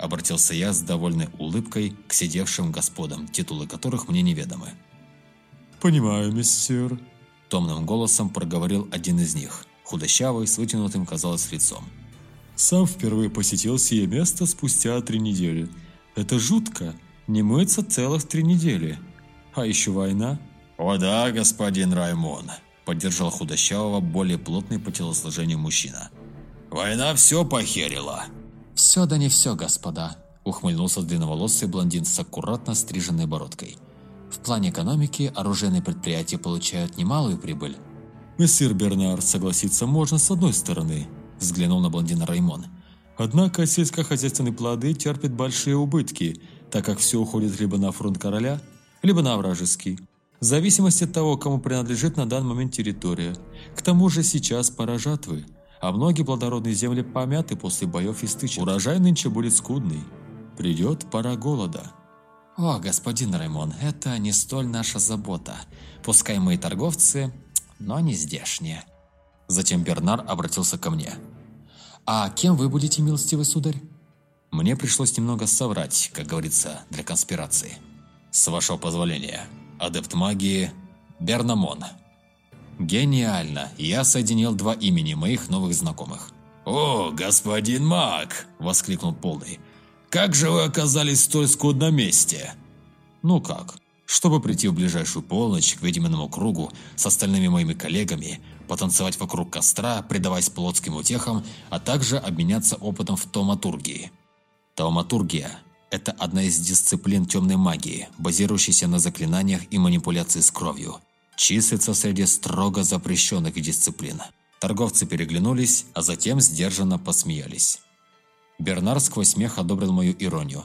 Обратился я с довольной улыбкой к сидевшим господам, титулы которых мне неведомы. «Понимаю, мистер», – томным голосом проговорил один из них, худощавый, с вытянутым, казалось, лицом. «Сам впервые посетил сие место спустя три недели. Это жутко, не мыться целых три недели. А еще война. «О да, господин Раймон», – поддержал худощавого, более плотный по телосложению мужчина. «Война все похерила». «Все да не все, господа», – ухмыльнулся длинноволосый блондин с аккуратно стриженной бородкой. «В плане экономики оружейные предприятия получают немалую прибыль». «Мессир Бернар, согласиться можно с одной стороны», – взглянул на блондина Раймон. «Однако сельскохозяйственные плоды терпят большие убытки – так как все уходит либо на фронт короля, либо на вражеский, в зависимости от того, кому принадлежит на данный момент территория. К тому же сейчас пора жатвы, а многие плодородные земли помяты после боев и стычек. Урожай нынче будет скудный. Придет пора голода. О, господин Раймон, это не столь наша забота. Пускай мы и торговцы, но не здешние. Затем Бернар обратился ко мне. «А кем вы будете, милостивый сударь?» Мне пришлось немного соврать, как говорится, для конспирации. С вашего позволения, адепт магии Бернамон. Гениально, я соединил два имени моих новых знакомых. «О, господин маг!» – воскликнул Полный. «Как же вы оказались в столь скудном месте?» «Ну как? Чтобы прийти в ближайшую полночь к ведьминому кругу с остальными моими коллегами, потанцевать вокруг костра, предаваясь плотским утехам, а также обменяться опытом в томатургии». Тауматургия – это одна из дисциплин темной магии, базирующейся на заклинаниях и манипуляции с кровью. Числится среди строго запрещенных дисциплин. Торговцы переглянулись, а затем сдержанно посмеялись. Бернар сквозь смех одобрил мою иронию.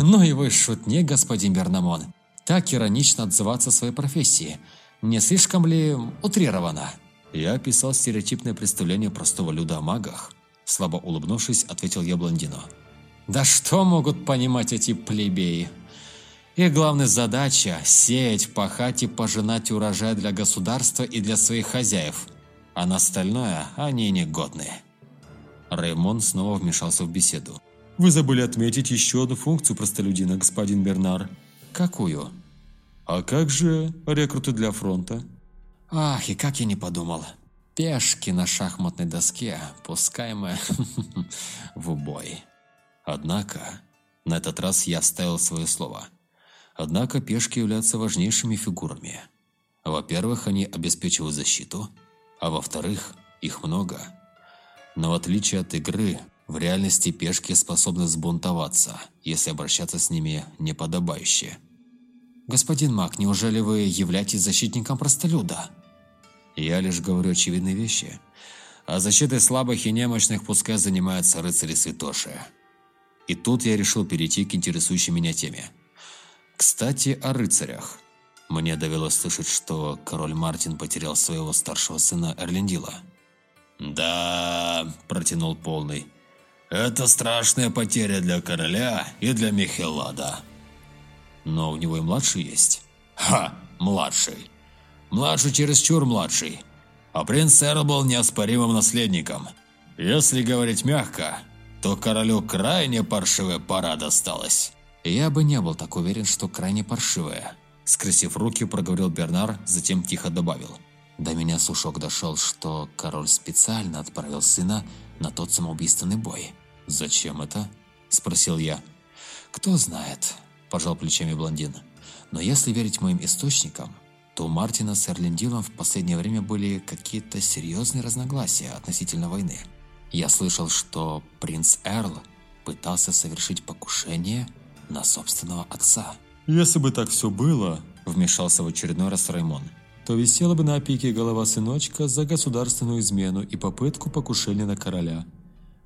«Ну и вы шутник, господин Бернамон. Так иронично отзываться о своей профессии. Не слишком ли утрировано?» Я описал стереотипное представление простого люда о магах. Слабо улыбнувшись, ответил я блондину. Да что могут понимать эти плебеи? Их главная задача – сеять, пахать и пожинать урожай для государства и для своих хозяев. А на остальное они негодны. Реймон снова вмешался в беседу. «Вы забыли отметить еще одну функцию простолюдина, господин Бернар». «Какую?» «А как же рекруты для фронта?» «Ах, и как я не подумал. Пешки на шахматной доске, пускаемые (laughs) в бой». Однако, на этот раз я вставил свое слово. Однако пешки являются важнейшими фигурами. Во-первых, они обеспечивают защиту, а во-вторых, их много. Но в отличие от игры, в реальности пешки способны сбунтоваться, если обращаться с ними неподобающе. «Господин Мак, неужели вы являетесь защитником простолюда?» Я лишь говорю очевидные вещи. А защитой слабых и немощных пускай занимаются рыцари святоши. И тут я решил перейти к интересующей меня теме. Кстати, о рыцарях. Мне довелось слышать, что король Мартин потерял своего старшего сына Эрлендила. «Да», – протянул полный, – «это страшная потеря для короля и для Михелада». «Но у него и младший есть». «Ха, младший. Младший чересчур младший. А принц Эрл был неоспоримым наследником. Если говорить мягко, то королю крайне паршивая пора досталась». «Я бы не был так уверен, что крайне паршивая», – скрестив руки, проговорил Бернар, затем тихо добавил – до меня слушок дошел, что король специально отправил сына на тот самоубийственный бой. «Зачем это?» – спросил я. «Кто знает», – пожал плечами блондин. «Но если верить моим источникам, то у Мартина с Эрлендилом в последнее время были какие-то серьезные разногласия относительно войны. Я слышал, что принц Эрл пытался совершить покушение на собственного отца». «Если бы так все было», – вмешался в очередной раз Раймон – то висела бы на пике голова сыночка за государственную измену и попытку покушения на короля.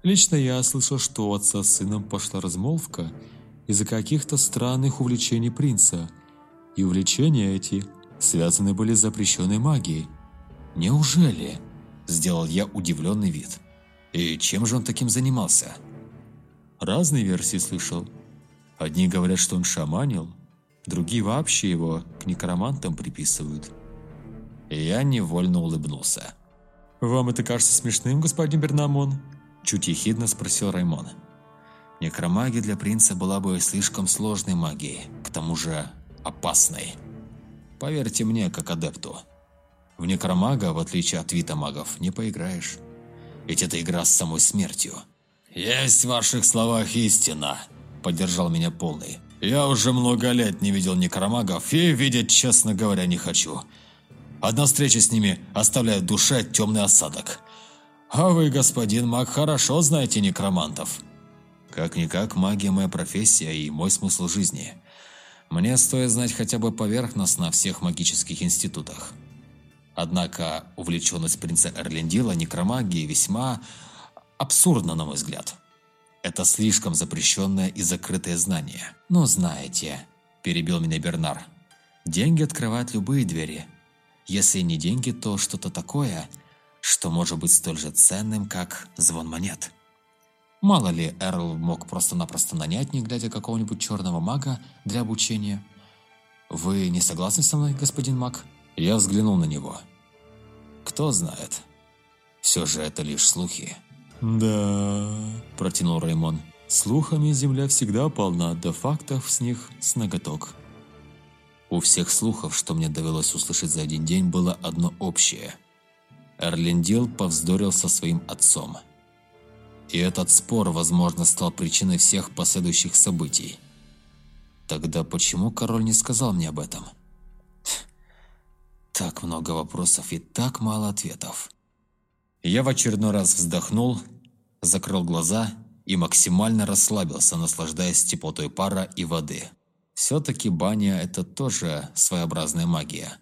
Лично я слышал, что у отца с сыном пошла размолвка из-за каких-то странных увлечений принца, и увлечения эти связаны были с запрещенной магией. «Неужели?» – сделал я удивленный вид. «И чем же он таким занимался?» Разные версии слышал. Одни говорят, что он шаманил, другие вообще его к некромантам приписывают – я невольно улыбнулся. «Вам это кажется смешным, господин Бернамон?» Чуть ехидно спросил Раймон. Некромагия для принца была бы слишком сложной магией, к тому же опасной. Поверьте мне, как адепту. В некромага, в отличие от витамагов, не поиграешь. Ведь это игра с самой смертью. «Есть в ваших словах истина», – поддержал меня полный. «Я уже много лет не видел некромагов и видеть, честно говоря, не хочу. Одна встреча с ними оставляет в душе темный осадок. А вы, господин маг, хорошо знаете некромантов. Как-никак, магия – моя профессия и мой смысл жизни. Мне стоит знать хотя бы поверхностно всех магических институтах. Однако увлеченность принца Эрлендила некромагией весьма абсурдна, на мой взгляд. Это слишком запрещенное и закрытое знание. «Но знаете», – перебил меня Бернар, – «деньги открывают любые двери, если не деньги, то что-то такое, что может быть столь же ценным, как звон монет. Мало ли, Эрл мог просто-напросто нанять, не глядя какого-нибудь черного мага для обучения. «Вы не согласны со мной, господин маг?» Я взглянул на него. «Кто знает. Все же это лишь слухи». «Да...» – протянул Раймон. «Слухами земля всегда полна, до фактов с них с ноготок». У всех слухов, что мне довелось услышать за один день, было одно общее. Эрлендил повздорил со своим отцом. И этот спор, возможно, стал причиной всех последующих событий. Тогда почему король не сказал мне об этом? Так много вопросов и так мало ответов. Я в очередной раз вздохнул, закрыл глаза и максимально расслабился, наслаждаясь теплотой пара и воды. Все-таки баня – это тоже своеобразная магия,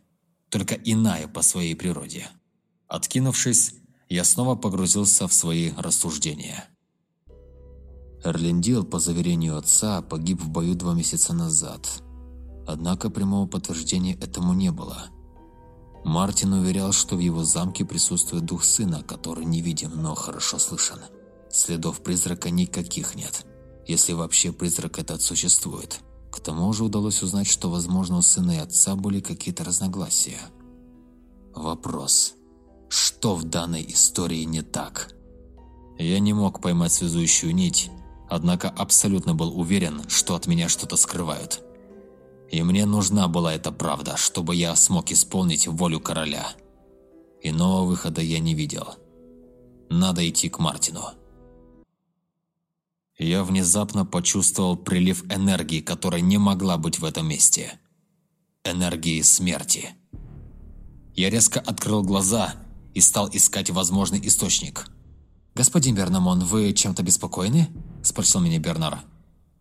только иная по своей природе. Откинувшись, я снова погрузился в свои рассуждения. Эрлендил, по заверению отца, погиб в бою два месяца назад. Однако прямого подтверждения этому не было. Мартин уверял, что в его замке присутствует дух сына, который не видим, но хорошо слышен. Следов призрака никаких нет, если вообще призрак этот существует. К тому же удалось узнать, что, возможно, у сына и отца были какие-то разногласия. Вопрос. Что в данной истории не так? Я не мог поймать связующую нить, однако абсолютно был уверен, что от меня что-то скрывают. И мне нужна была эта правда, чтобы я смог исполнить волю короля. Иного выхода я не видел. Надо идти к Мартину. Я внезапно почувствовал прилив энергии, которая не могла быть в этом месте. Энергии смерти. Я резко открыл глаза и стал искать возможный источник. «Господин Бернамон, вы чем-то беспокойны?» – спросил меня Бернар.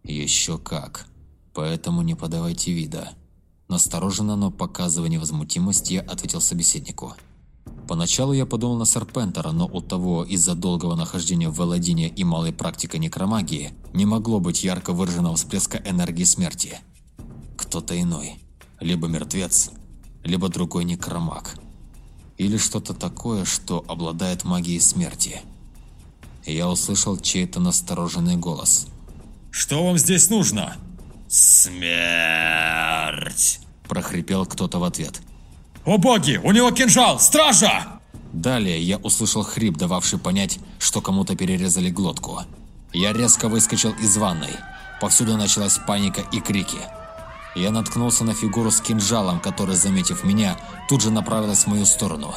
«Еще как. Поэтому не подавайте вида». Настороженно, но показывая невозмутимость, я ответил собеседнику. Поначалу я подумал на Серпентера, но у того из-за долгого нахождения в Эладине и малой практики некромагии не могло быть ярко выраженного всплеска энергии смерти. Кто-то иной. Либо мертвец, либо другой некромаг. Или что-то такое, что обладает магией смерти. Я услышал чей-то настороженный голос. «Что вам здесь нужно?» Смерть! Прохрипел кто-то в ответ. «О боги! У него кинжал! Стража!» Далее я услышал хрип, дававший понять, что кому-то перерезали глотку. Я резко выскочил из ванной. Повсюду началась паника и крики. Я наткнулся на фигуру с кинжалом, которая, заметив меня, тут же направилась в мою сторону.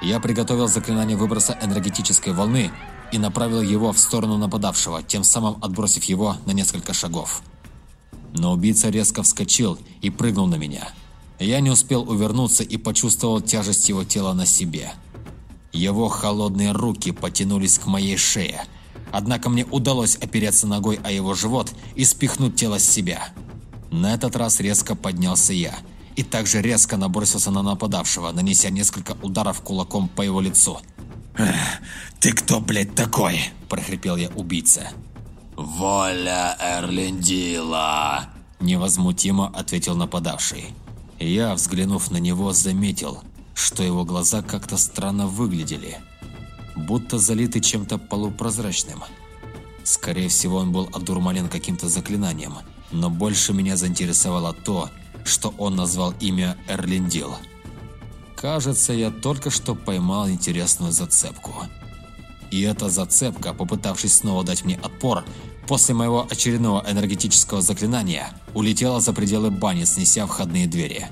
Я приготовил заклинание выброса энергетической волны и направил его в сторону нападавшего, тем самым отбросив его на несколько шагов. Но убийца резко вскочил и прыгнул на меня – я не успел увернуться и почувствовал тяжесть его тела на себе. Его холодные руки потянулись к моей шее. Однако мне удалось опереться ногой о его живот и спихнуть тело с себя. На этот раз резко поднялся я и также резко набросился на нападавшего, нанеся несколько ударов кулаком по его лицу. «Ты кто, блядь, такой?» – прохрипел я убийца. «Воля Эрлендила!» – невозмутимо ответил нападавший. Я, взглянув на него, заметил, что его глаза как-то странно выглядели, будто залиты чем-то полупрозрачным. Скорее всего, он был одурманен каким-то заклинанием, но больше меня заинтересовало то, что он назвал имя Эрлиндил. Кажется, я только что поймал интересную зацепку. И эта зацепка, попытавшись снова дать мне отпор, после моего очередного энергетического заклинания улетела за пределы бани, снеся входные двери.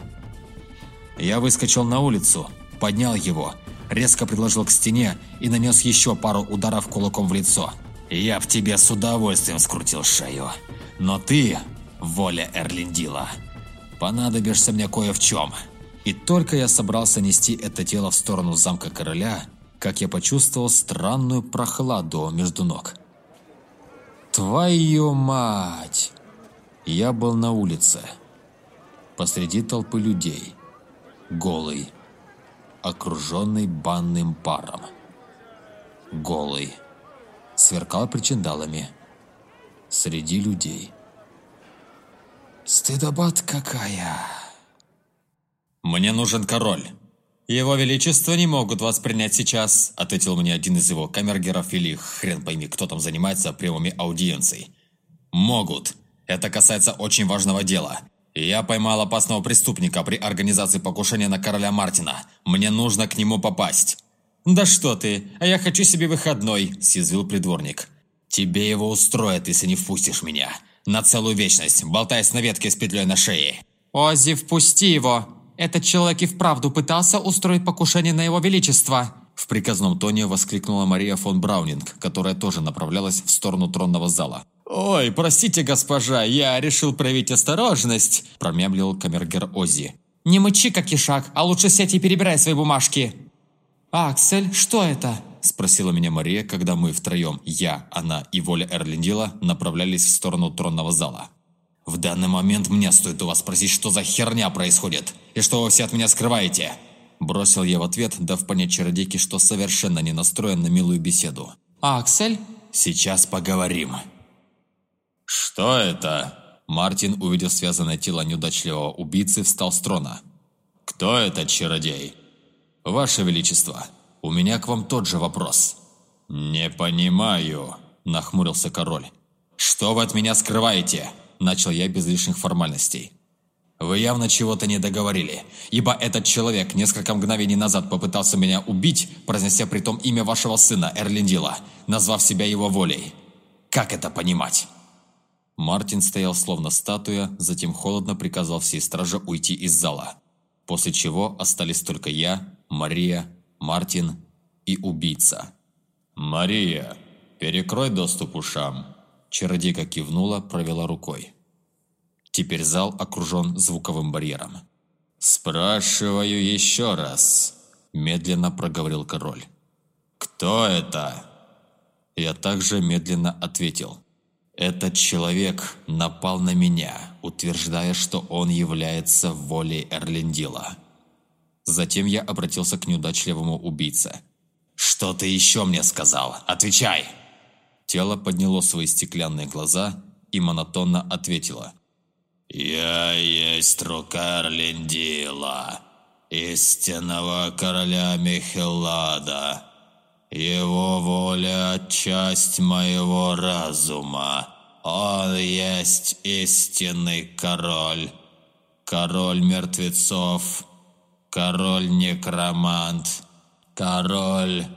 Я выскочил на улицу, поднял его, резко предложил к стене и нанес еще пару ударов кулаком в лицо. «Я в тебе с удовольствием скрутил шею, но ты, воля Эрлиндила, понадобишься мне кое в чем». И только я собрался нести это тело в сторону замка короля, как я почувствовал странную прохладу между ног. Твою мать! Я был на улице, посреди толпы людей, голый, окруженный банным паром. Голый, сверкал причиндалами, среди людей. Стыдобат какая! «Мне нужен король!» «Его Величество не могут вас принять сейчас», – ответил мне один из его камергеров или хрен пойми, кто там занимается прямыми аудиенцией. «Могут. Это касается очень важного дела. Я поймал опасного преступника при организации покушения на короля Мартина. Мне нужно к нему попасть». «Да что ты, а я хочу себе выходной», – съязвил придворник. «Тебе его устроят, если не впустишь меня. На целую вечность, болтаясь на ветке с петлей на шее». «Оззи, впусти его!» Этот человек и вправду пытался устроить покушение на его величество!» В приказном тоне воскликнула Мария фон Браунинг, которая тоже направлялась в сторону тронного зала. «Ой, простите, госпожа, я решил проявить осторожность», – промямлил камергер Оззи. «Не мычи, как ишак, а лучше сядь и перебирай свои бумажки». «Аксель, что это?» – спросила меня Мария, когда мы втроем, я, она и Воля Эрлиндила, направлялись в сторону тронного зала. В данный момент мне стоит у вас спросить, что за херня происходит, и что вы все от меня скрываете?» Бросил я в ответ, дав понять чародейке, что совершенно не настроен на милую беседу. «Аксель?» «Сейчас поговорим». «Что это?» Мартин, увидев связанное тело неудачливого убийцы, встал с трона. «Кто этот чародей?» «Ваше Величество, у меня к вам тот же вопрос». «Не понимаю», – нахмурился король. «Что вы от меня скрываете?» Начал я без лишних формальностей. Вы явно чего-то не договорили, ибо этот человек несколько мгновений назад попытался меня убить, произнеся при том имя вашего сына Эрлиндила, назвав себя его волей. Как это понимать? Мартин стоял словно статуя, затем холодно приказал всей страже уйти из зала. После чего остались только я, Мария, Мартин и убийца. «Мария, перекрой доступ ушам», Чародейка кивнула, провела рукой. Теперь зал окружен звуковым барьером. «Спрашиваю еще раз», – медленно проговорил король. «Кто это?» Я также медленно ответил. «Этот человек напал на меня, утверждая, что он является волей Эрлендила». Затем я обратился к неудачливому убийце. «Что ты еще мне сказал? Отвечай!» Тело подняло свои стеклянные глаза и монотонно ответило. «Я есть рука Линдила, истинного короля Михелада. Его воля – часть моего разума. Он есть истинный король, король мертвецов, король-некромант, король-лич».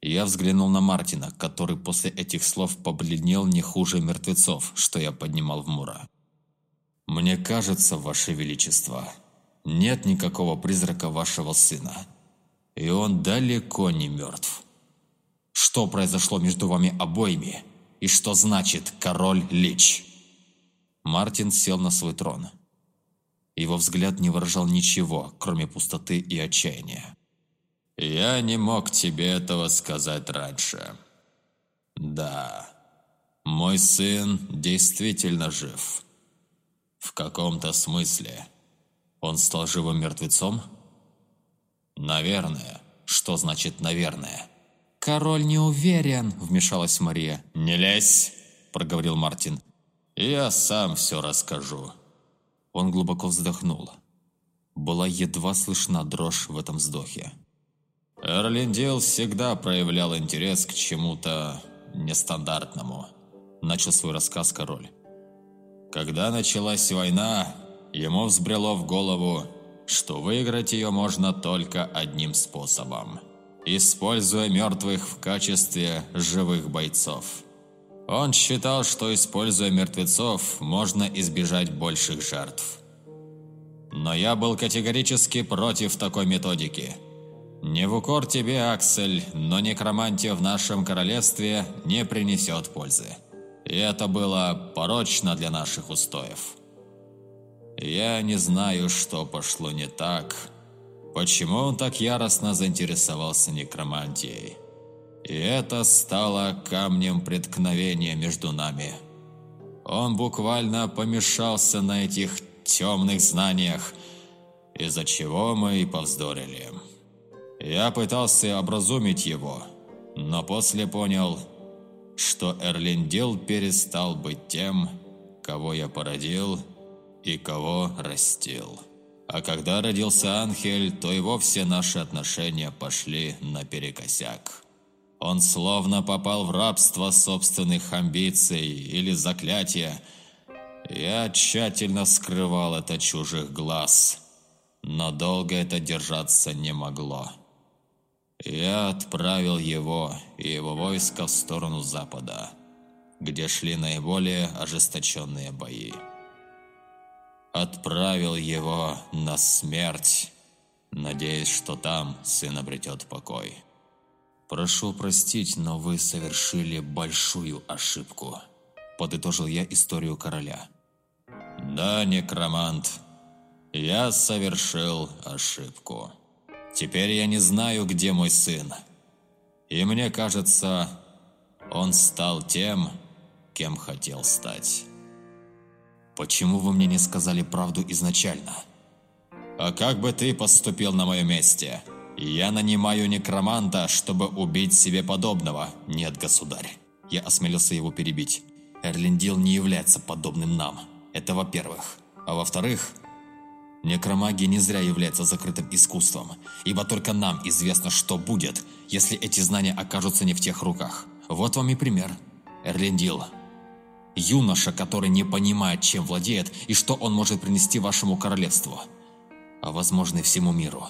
Я взглянул на Мартина, который после этих слов побледнел не хуже мертвецов, что я поднимал в Мура. «Мне кажется, Ваше Величество, нет никакого призрака вашего сына, и он далеко не мертв. Что произошло между вами обоими, и что значит король Лич?» Мартин сел на свой трон. Его взгляд не выражал ничего, кроме пустоты и отчаяния. Я не мог тебе этого сказать раньше. Да, мой сын действительно жив. В каком-то смысле. Он стал живым мертвецом? Наверное. Что значит «наверное»? «Король не уверен», — вмешалась Мария. «Не лезь», — проговорил Мартин. «Я сам все расскажу». Он глубоко вздохнул. Была едва слышна дрожь в этом вздохе. Эрлиндил всегда проявлял интерес к чему-то нестандартному. Начал свой рассказ король. Когда началась война, ему взбрело в голову, что выиграть ее можно только одним способом. Используя мертвых в качестве живых бойцов. Он считал, что используя мертвецов, можно избежать больших жертв. Но я был категорически против такой методики – не в укор тебе, Аксель, но некромантия в нашем королевстве не принесет пользы. И это было порочно для наших устоев. Я не знаю, что пошло не так, почему он так яростно заинтересовался некромантией. И это стало камнем преткновения между нами. Он буквально помешался на этих темных знаниях, из-за чего мы и повздорили. Я пытался образумить его, но после понял, что Эрлиндил перестал быть тем, кого я породил и кого растил. А когда родился Анхель, то и вовсе наши отношения пошли наперекосяк. Он словно попал в рабство собственных амбиций или заклятия. Я тщательно скрывал это чужих глаз, но долго это держаться не могло. Я отправил его и его войско в сторону запада, где шли наиболее ожесточенные бои. Отправил его на смерть, надеясь, что там сын обретет покой. «Прошу простить, но вы совершили большую ошибку», – подытожил я историю короля. «Да, некромант, я совершил ошибку». Теперь я не знаю, где мой сын. И мне кажется, он стал тем, кем хотел стать. Почему вы мне не сказали правду изначально? А как бы ты поступил на моем месте? Я нанимаю некроманта, чтобы убить себе подобного. Нет, государь. Я осмелился его перебить. Эрлиндил не является подобным нам. Это во-первых. А во-вторых, Некромагия не зря является закрытым искусством, ибо только нам известно, что будет, если эти знания окажутся не в тех руках. Вот вам и пример. Эрлендил. Юноша, который не понимает, чем владеет и что он может принести вашему королевству, а возможно и всему миру.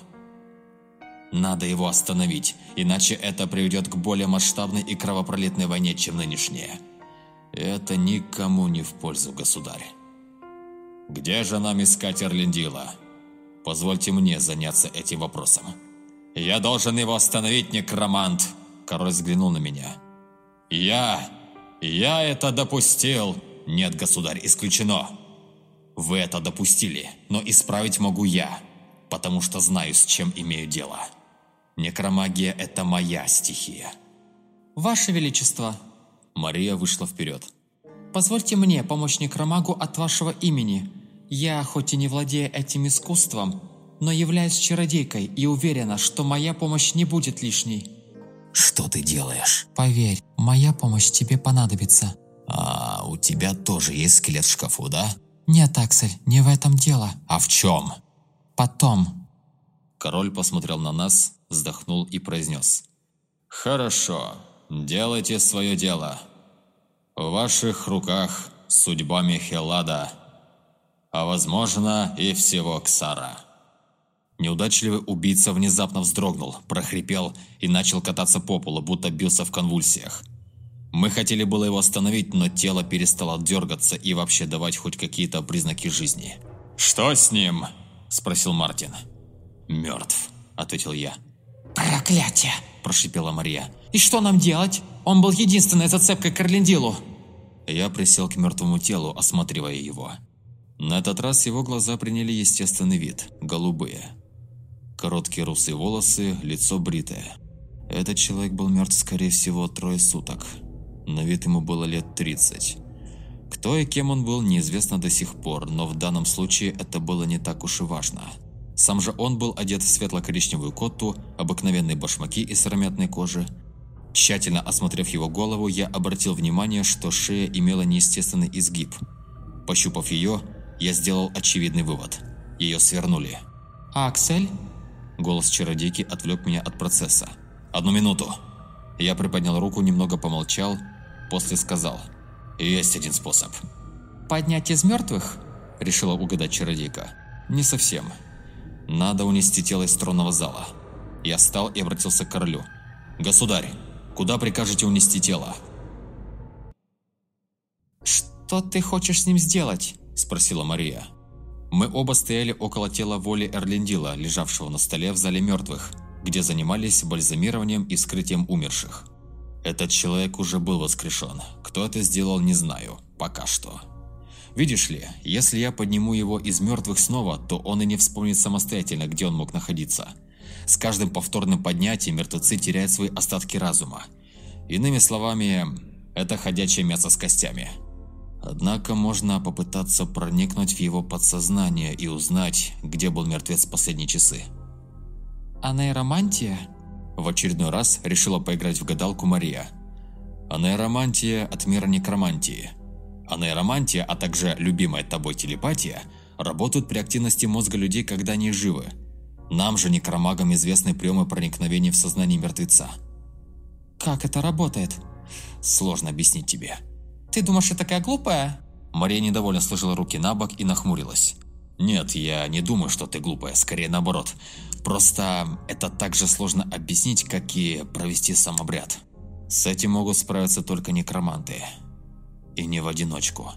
Надо его остановить, иначе это приведет к более масштабной и кровопролитной войне, чем нынешняя. Это никому не в пользу, государь. Где же нам искать Эрлиндила? Позвольте мне заняться этим вопросом. Я должен его остановить, некромант. Король взглянул на меня. Я... Я это допустил. Нет, государь, исключено. Вы это допустили, но исправить могу я, потому что знаю, с чем имею дело. Некромагия – это моя стихия. Ваше Величество. Мария вышла вперед. Позвольте мне помочь некромагу от вашего имени. Я, хоть и не владею этим искусством, но являюсь чародейкой и уверена, что моя помощь не будет лишней. Что ты делаешь? Поверь, моя помощь тебе понадобится. А, у тебя тоже есть скелет в шкафу, да? Нет, Аксель, не в этом дело. А в чем? Потом. Король посмотрел на нас, вздохнул и произнес. «Хорошо, делайте свое дело. В ваших руках судьба Михелада, а возможно и всего Ксара». Неудачливый убийца внезапно вздрогнул, прохрипел и начал кататься по полу, будто бился в конвульсиях. Мы хотели было его остановить, но тело перестало дергаться и вообще давать хоть какие-то признаки жизни. «Что с ним?» – спросил Мартин. «Мертв», – ответил я. «Проклятие!» – прошипела Мария. «И что нам делать? Он был единственной зацепкой к Орлендилу!» Я присел к мертвому телу, осматривая его. На этот раз его глаза приняли естественный вид – голубые. Короткие русые волосы, лицо бритое. Этот человек был мертв, скорее всего, трое суток. На вид ему было лет 30. Кто и кем он был, неизвестно до сих пор, но в данном случае это было не так уж и важно. Сам же он был одет в светло-коричневую котту, обыкновенные башмаки из сыромятной кожи. Тщательно осмотрев его голову, я обратил внимание, что шея имела неестественный изгиб. Пощупав ее, я сделал очевидный вывод. Ее свернули. «Аксель?» Голос чародейки отвлек меня от процесса. «Одну минуту!» Я приподнял руку, немного помолчал, после сказал. «Есть один способ». «Поднять из мертвых?» Решила угадать чародейка. «Не совсем. Надо унести тело из тронного зала». Я встал и обратился к королю. «Государь, куда прикажете унести тело?» «Что ты хочешь с ним сделать?» Спросила Мария. Мы оба стояли около тела Воли Эрлендила, лежавшего на столе в зале мертвых, где занимались бальзамированием и вскрытием умерших. Этот человек уже был воскрешен. Кто это сделал, не знаю. Пока что. Видишь ли, если я подниму его из мертвых снова, то он и не вспомнит самостоятельно, где он мог находиться. С каждым повторным поднятием мертвецы теряют свои остатки разума. Иными словами, это ходячее мясо с костями. Однако можно попытаться проникнуть в его подсознание и узнать, где был мертвец в последние часы. «А нейромантия?» В очередной раз решила поиграть в гадалку Мария. А нейромантия от мира некромантии. А нейромантия, а также любимая тобой телепатия работают при активности мозга людей, когда они живы. Нам же, некромагам, известны приемы проникновения в сознание мертвеца. «Как это работает?» Сложно объяснить тебе. «Ты думаешь, я такая глупая?» Мария недовольно сложила руки на бок и нахмурилась. «Нет, я не думаю, что ты глупая, скорее наоборот. Просто это так же сложно объяснить, как и провести сам обряд. С этим могут справиться только некроманты. И не в одиночку».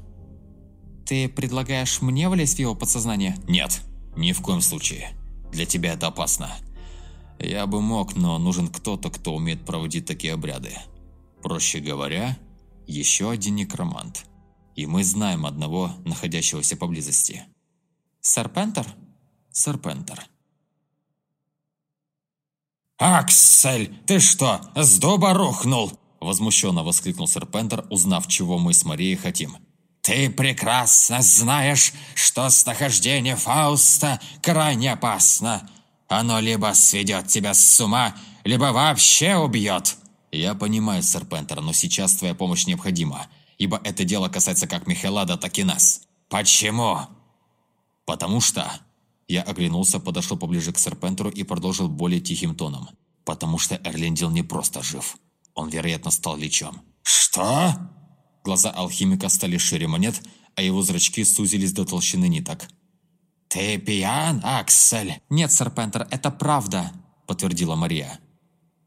«Ты предлагаешь мне влезть в его подсознание?» «Нет, ни в коем случае. Для тебя это опасно. Я бы мог, но нужен кто-то, кто умеет проводить такие обряды. Проще говоря, еще один некромант. И мы знаем одного, находящегося поблизости. Серпентер? Серпентер. «Аксель, ты что, с дуба рухнул?» Возмущенно воскликнул Серпентер, узнав, чего мы с Марией хотим. «Ты прекрасно знаешь, что нахождение Фауста крайне опасно. Оно либо сведет тебя с ума, либо вообще убьет». «Я понимаю, Серпентер, но сейчас твоя помощь необходима, ибо это дело касается как Михелада, так и нас». «Почему?» «Потому что...» Я оглянулся, подошел поближе к Серпентеру и продолжил более тихим тоном. «Потому что Эрлендил не просто жив. Он, вероятно, стал лечом». «Что?» Глаза алхимика стали шире монет, а его зрачки сузились до толщины ниток. «Ты пьян, Аксель?» «Нет, Серпентер, это правда», — подтвердила Мария.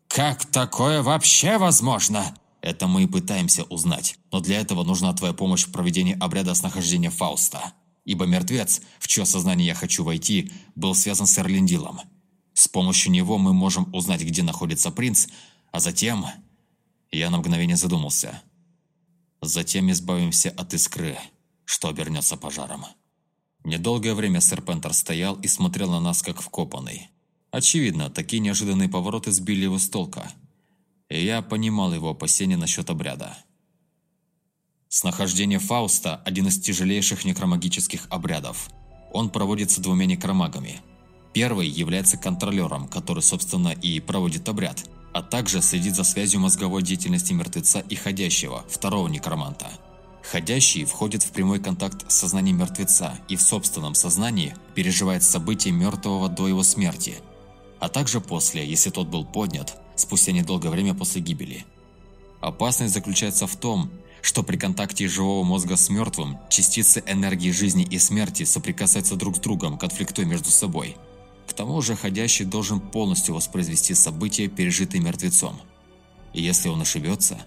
«Как такое вообще возможно?» «Это мы и пытаемся узнать, но для этого нужна твоя помощь в проведении обряда снахождения Фауста. Ибо мертвец, в чье сознание я хочу войти, был связан с Эрлендилом. С помощью него мы можем узнать, где находится принц, а затем...» Я на мгновение задумался. «Затем избавимся от искры, что обернется пожаром». Недолгое время Серпентер стоял и смотрел на нас, как вкопанный. Очевидно, такие неожиданные повороты сбили его с толка. И я понимал его опасения насчет обряда. Снахождение Фауста – один из тяжелейших некромагических обрядов. Он проводится двумя некромагами. Первый является контролером, который, собственно, и проводит обряд, а также следит за связью мозговой деятельности мертвеца и ходящего, второго некроманта. Ходящий входит в прямой контакт с сознанием мертвеца и в собственном сознании переживает события мертвого до его смерти, а также после, если тот был поднят, спустя недолгое время после гибели. Опасность заключается в том, что при контакте живого мозга с мертвым частицы энергии жизни и смерти соприкасаются друг с другом, конфликтуя между собой. К тому же ходящий должен полностью воспроизвести события, пережитые мертвецом. И если он ошибется,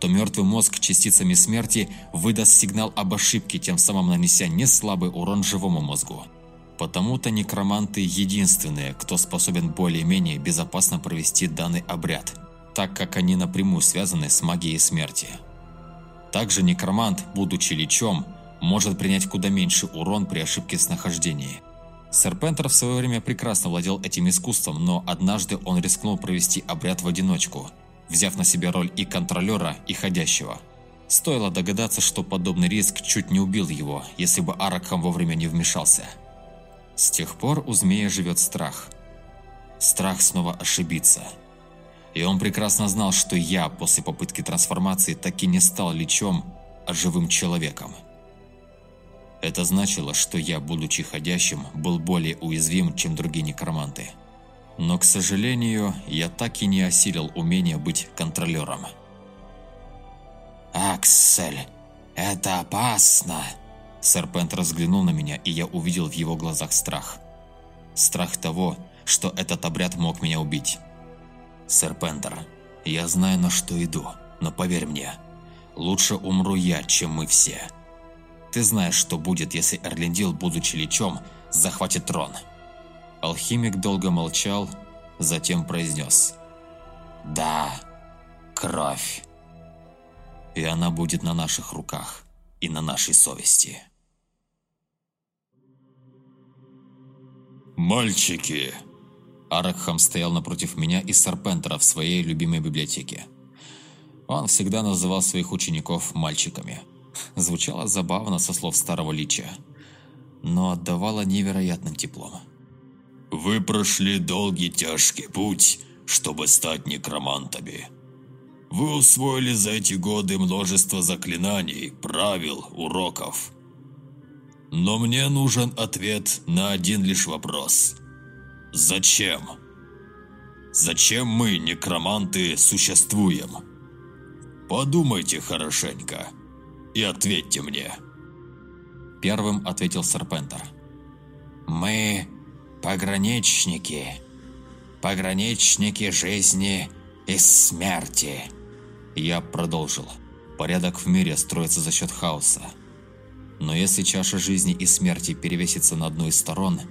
то мертвый мозг частицами смерти выдаст сигнал об ошибке, тем самым нанеся не слабый урон живому мозгу. Потому-то некроманты единственные, кто способен более-менее безопасно провести данный обряд, так как они напрямую связаны с магией смерти. Также некромант, будучи лечом, может принять куда меньше урон при ошибке с нахождением. Серпентер в свое время прекрасно владел этим искусством, но однажды он рискнул провести обряд в одиночку, взяв на себя роль и контролера, и ходящего. Стоило догадаться, что подобный риск чуть не убил его, если бы Аракхам вовремя не вмешался. С тех пор у змея живет страх. Страх снова ошибиться – и он прекрасно знал, что я после попытки трансформации таки не стал лечом, а живым человеком. Это значило, что я, будучи ходящим, был более уязвим, чем другие некроманты. Но, к сожалению, я так и не осилил умение быть контролером. «Аксель, это опасно!» Серпент разглянул на меня, и я увидел в его глазах страх. Страх того, что этот обряд мог меня убить. Серпентер, я знаю, на что иду, но поверь мне, лучше умру я, чем мы все. Ты знаешь, что будет, если Эрлендил, будучи лечом, захватит трон. Алхимик долго молчал, затем произнес. Да, кровь. И она будет на наших руках и на нашей совести. «Мальчики!» Аракхам стоял напротив меня и Сарпентера в своей любимой библиотеке. Он всегда называл своих учеников «мальчиками». Звучало забавно со слов старого лича, но отдавало невероятным теплом. «Вы прошли долгий тяжкий путь, чтобы стать некромантами. Вы усвоили за эти годы множество заклинаний, правил, уроков. Но мне нужен ответ на один лишь вопрос – Зачем? Зачем мы, некроманты, существуем? Подумайте хорошенько и ответьте мне. Первым ответил Серпентер. Мы пограничники. Пограничники жизни и смерти. Я продолжил. Порядок в мире строится за счет хаоса. Но если чаша жизни и смерти перевесится на одну из сторон –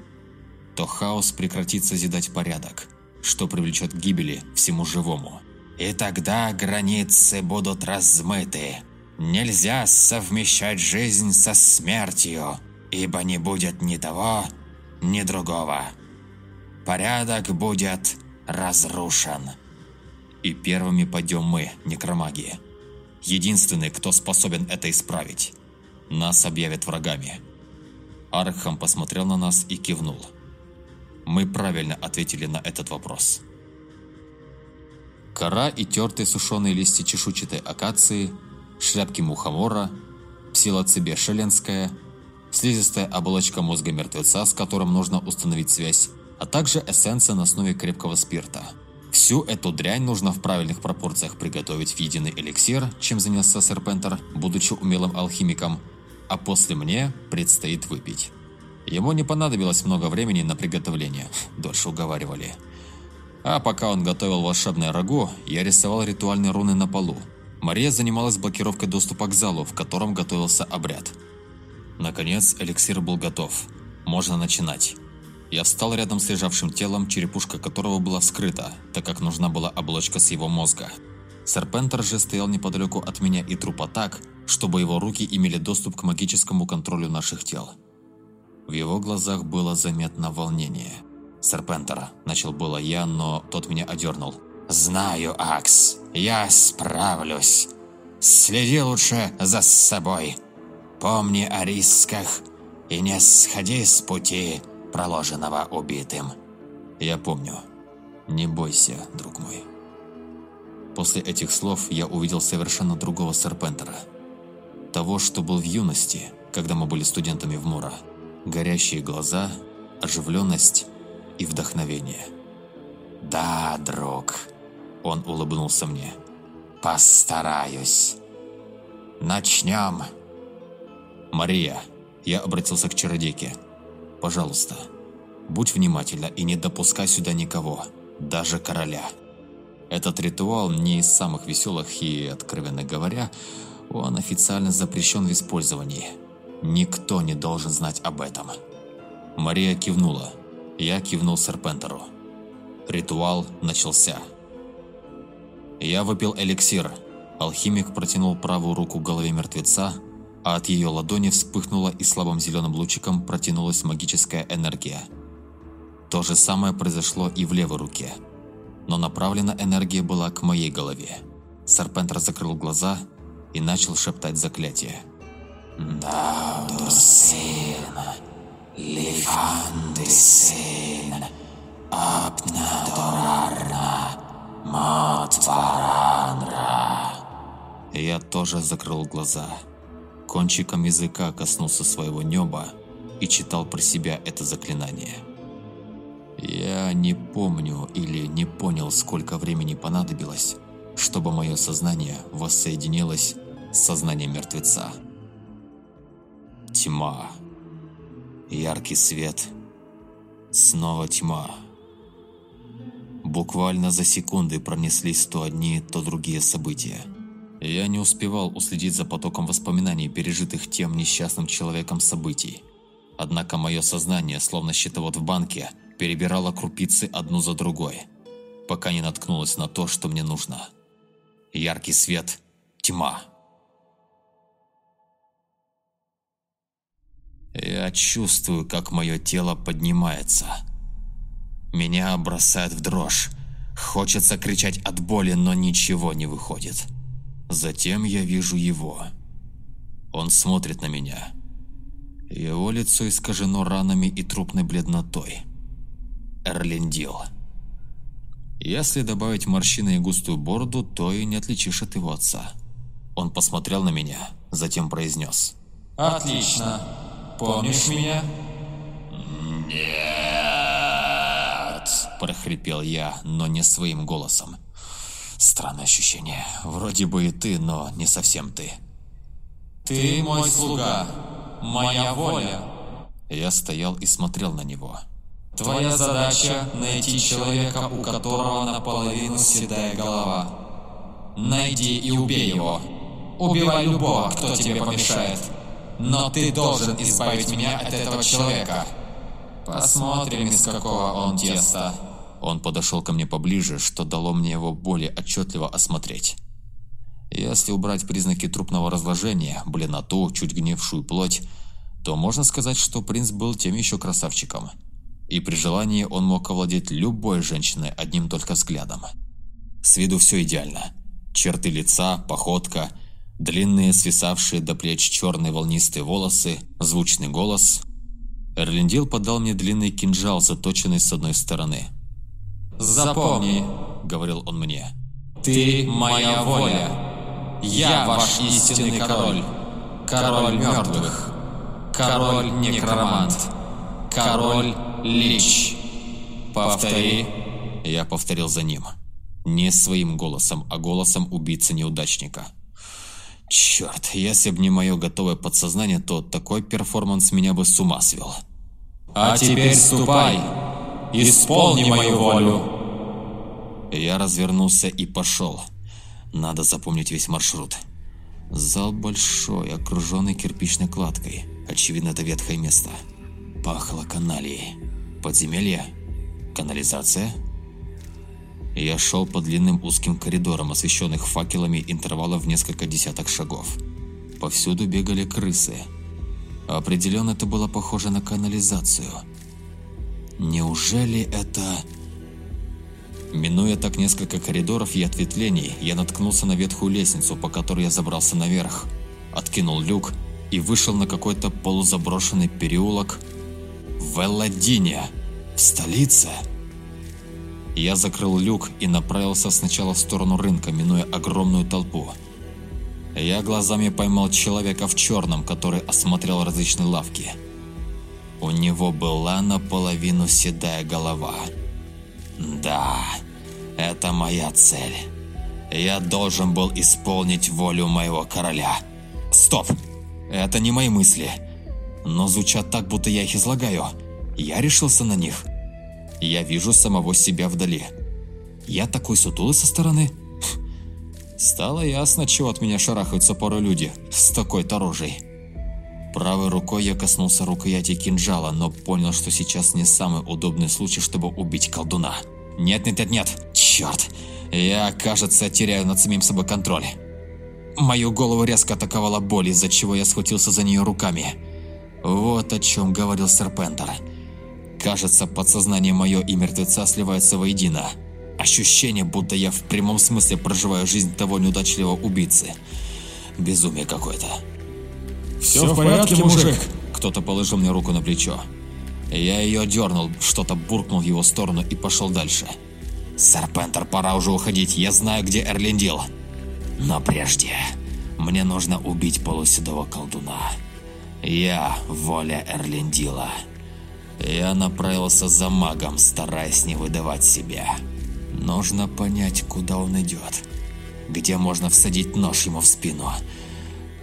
то хаос прекратит созидать порядок, что привлечет к гибели всему живому. И тогда границы будут размыты. Нельзя совмещать жизнь со смертью, ибо не будет ни того, ни другого. Порядок будет разрушен. И первыми пойдем мы, некромаги. Единственный, кто способен это исправить. Нас объявят врагами. Архам посмотрел на нас и кивнул. Мы правильно ответили на этот вопрос. Кора и тертые сушеные листья чешуйчатой акации, шляпки мухомора, псилоцибе шеленская, слизистая оболочка мозга мертвеца, с которым нужно установить связь, а также эссенция на основе крепкого спирта. Всю эту дрянь нужно в правильных пропорциях приготовить в единый эликсир, чем занялся Серпентер, будучи умелым алхимиком, а после мне предстоит выпить. Ему не понадобилось много времени на приготовление, (laughs) дольше уговаривали. А пока он готовил волшебное рагу, я рисовал ритуальные руны на полу. Мария занималась блокировкой доступа к залу, в котором готовился обряд. Наконец, эликсир был готов. Можно начинать. Я встал рядом с лежавшим телом, черепушка которого была вскрыта, так как нужна была оболочка с его мозга. Серпентер же стоял неподалеку от меня и трупа так, чтобы его руки имели доступ к магическому контролю наших тел. В его глазах было заметно волнение. «Серпентер», – начал было я, но тот меня одернул. «Знаю, Акс, я справлюсь. Следи лучше за собой. Помни о рисках и не сходи с пути, проложенного убитым. Я помню. Не бойся, друг мой. После этих слов я увидел совершенно другого Серпентера. Того, что был в юности, когда мы были студентами в Мура. Горящие глаза, оживленность и вдохновение. «Да, друг», — он улыбнулся мне, — «постараюсь. Начнем». «Мария», — я обратился к чародейке, — «пожалуйста, будь внимательна и не допускай сюда никого, даже короля». Этот ритуал не из самых веселых и, откровенно говоря, он официально запрещен в использовании. Никто не должен знать об этом. Мария кивнула. Я кивнул Серпентеру. Ритуал начался. Я выпил эликсир. Алхимик протянул правую руку к голове мертвеца, а от ее ладони вспыхнула и слабым зеленым лучиком протянулась магическая энергия. То же самое произошло и в левой руке – но направлена энергия была к моей голове. Серпентер закрыл глаза и начал шептать заклятие. «Даудурсин, Лифандисин, Апнадурарна, Матваранра». Я тоже закрыл глаза. Кончиком языка коснулся своего неба и читал про себя это заклинание. Я не помню или не понял, сколько времени понадобилось, чтобы мое сознание воссоединилось с сознанием мертвеца. Тьма. Яркий свет. Снова тьма. Буквально за секунды пронеслись то одни, то другие события. Я не успевал уследить за потоком воспоминаний, пережитых тем несчастным человеком событий. Однако мое сознание, словно щитовод в банке – перебирала крупицы одну за другой, пока не наткнулась на то, что мне нужно. Яркий свет, тьма. Я чувствую, как мое тело поднимается. Меня бросает в дрожь. Хочется кричать от боли, но ничего не выходит. Затем я вижу его. Он смотрит на меня. Его лицо искажено ранами и трупной бледнотой. Эрлиндил. Если добавить морщины и густую бороду, то и не отличишь от его отца. Он посмотрел на меня, затем произнес. «Отлично. Помнишь меня?» «Нет!» – прохрипел я, но не своим голосом. Странное ощущение. Вроде бы и ты, но не совсем ты. «Ты мой слуга. Моя воля». Я стоял и смотрел на него. Твоя задача – найти человека, у которого наполовину седая голова. Найди и убей его. Убивай любого, кто тебе помешает. Но ты должен избавить меня от этого человека. Посмотрим, из какого он теста. Он подошел ко мне поближе, что дало мне его более отчетливо осмотреть. Если убрать признаки трупного разложения, блиноту, чуть гнившую плоть, то можно сказать, что принц был тем еще красавчиком – и при желании он мог овладеть любой женщиной одним только взглядом. С виду все идеально. Черты лица, походка, длинные свисавшие до плеч черные волнистые волосы, звучный голос. Эрлиндил подал мне длинный кинжал, заточенный с одной стороны. «Запомни», — говорил он мне, — «ты моя воля. Я ваш истинный король. Король мертвых. Король-некромант. Король Лич. Повтори. Я повторил за ним. Не своим голосом, а голосом убийцы-неудачника. Черт, если бы не мое готовое подсознание, то такой перформанс меня бы с ума свел. А теперь ступай. Исполни мою волю. Я развернулся и пошел. Надо запомнить весь маршрут. Зал большой, окруженный кирпичной кладкой. Очевидно, это ветхое место. Пахло каналией. Подземелье? Канализация? Я шел по длинным узким коридорам, освещенных факелами интервалов в несколько десяток шагов. Повсюду бегали крысы. Определенно это было похоже на канализацию. Неужели это... Минуя так несколько коридоров и ответвлений, я наткнулся на ветхую лестницу, по которой я забрался наверх, откинул люк и вышел на какой-то полузаброшенный переулок в Элладине, в столице. Я закрыл люк и направился сначала в сторону рынка, минуя огромную толпу. Я глазами поймал человека в черном, который осмотрел различные лавки. У него была наполовину седая голова. Да, это моя цель. Я должен был исполнить волю моего короля. Стоп! Это не мои мысли. Но звучат так, будто я их излагаю. Я решился на них. Я вижу самого себя вдали. Я такой сутулый со стороны. Стало ясно, чего от меня шарахаются порой люди с такой-то рожей. Правой рукой я коснулся рукояти кинжала, но понял, что сейчас не самый удобный случай, чтобы убить колдуна. Нет, нет, нет, нет, черт. Я, кажется, теряю над самим собой контроль. Мою голову резко атаковала боль, из-за чего я схватился за нее руками. Вот о чем говорил Серпентер. Кажется, подсознание мое и мертвеца сливаются воедино. Ощущение, будто я в прямом смысле проживаю жизнь того неудачливого убийцы. Безумие какое-то. «Все в порядке, мужик?» Кто-то положил мне руку на плечо. Я ее дернул, что-то буркнул в его сторону и пошел дальше. «Серпентер, пора уже уходить, я знаю, где Эрлиндил». Но прежде мне нужно убить полуседого колдуна. Я воля Эрлиндила. Я направился за магом, стараясь не выдавать себя. Нужно понять, куда он идет. Где можно всадить нож ему в спину.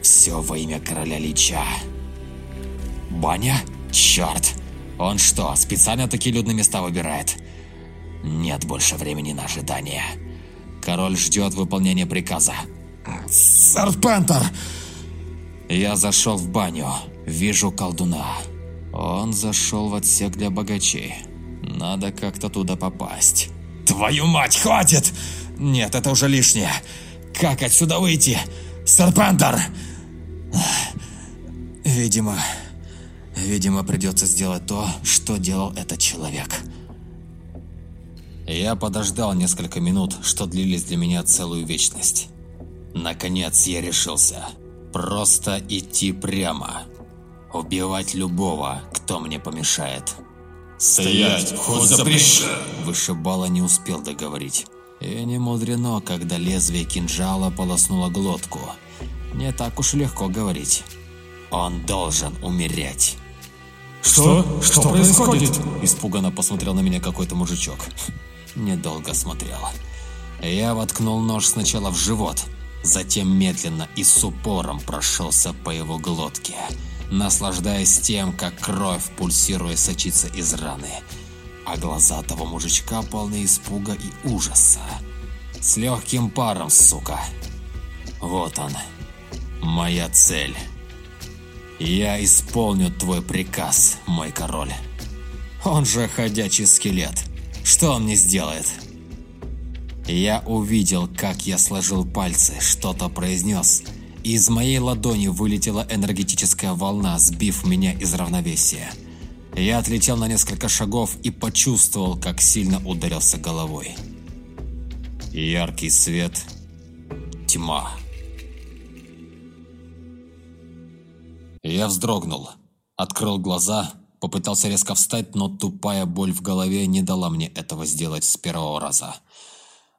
Все во имя короля Лича. Баня? Черт! Он что, специально такие людные места выбирает? Нет больше времени на ожидание. Король ждет выполнения приказа. Серпентер! Я зашел в баню. Вижу колдуна. Он зашел в отсек для богачей. Надо как-то туда попасть. Твою мать, хватит! Нет, это уже лишнее. Как отсюда выйти? Серпентер! Видимо, видимо придется сделать то, что делал этот человек. Я подождал несколько минут, что длились для меня целую вечность. Наконец я решился. Просто идти прямо. Убивать любого, кто мне помешает. «Стоять! Вход запрещен!» Вышибала не успел договорить. И не мудрено, когда лезвие кинжала полоснуло глотку. Не так уж легко говорить. Он должен умереть. «Что? Что происходит?» Испуганно посмотрел на меня какой-то мужичок. Недолго смотрел. Я воткнул нож сначала в живот, затем медленно и с упором прошелся по его глотке, наслаждаясь тем, как кровь, пульсируя, сочится из раны. А глаза того мужичка полны испуга и ужаса. С легким паром, сука. Вот он, моя цель. Я исполню твой приказ, мой король. Он же ходячий скелет. Что он мне сделает? Я увидел, как я сложил пальцы, что-то произнес. Из моей ладони вылетела энергетическая волна, сбив меня из равновесия. Я отлетел на несколько шагов и почувствовал, как сильно ударился головой. Яркий свет, тьма. Я вздрогнул, открыл глаза, попытался резко встать, но тупая боль в голове не дала мне этого сделать с первого раза.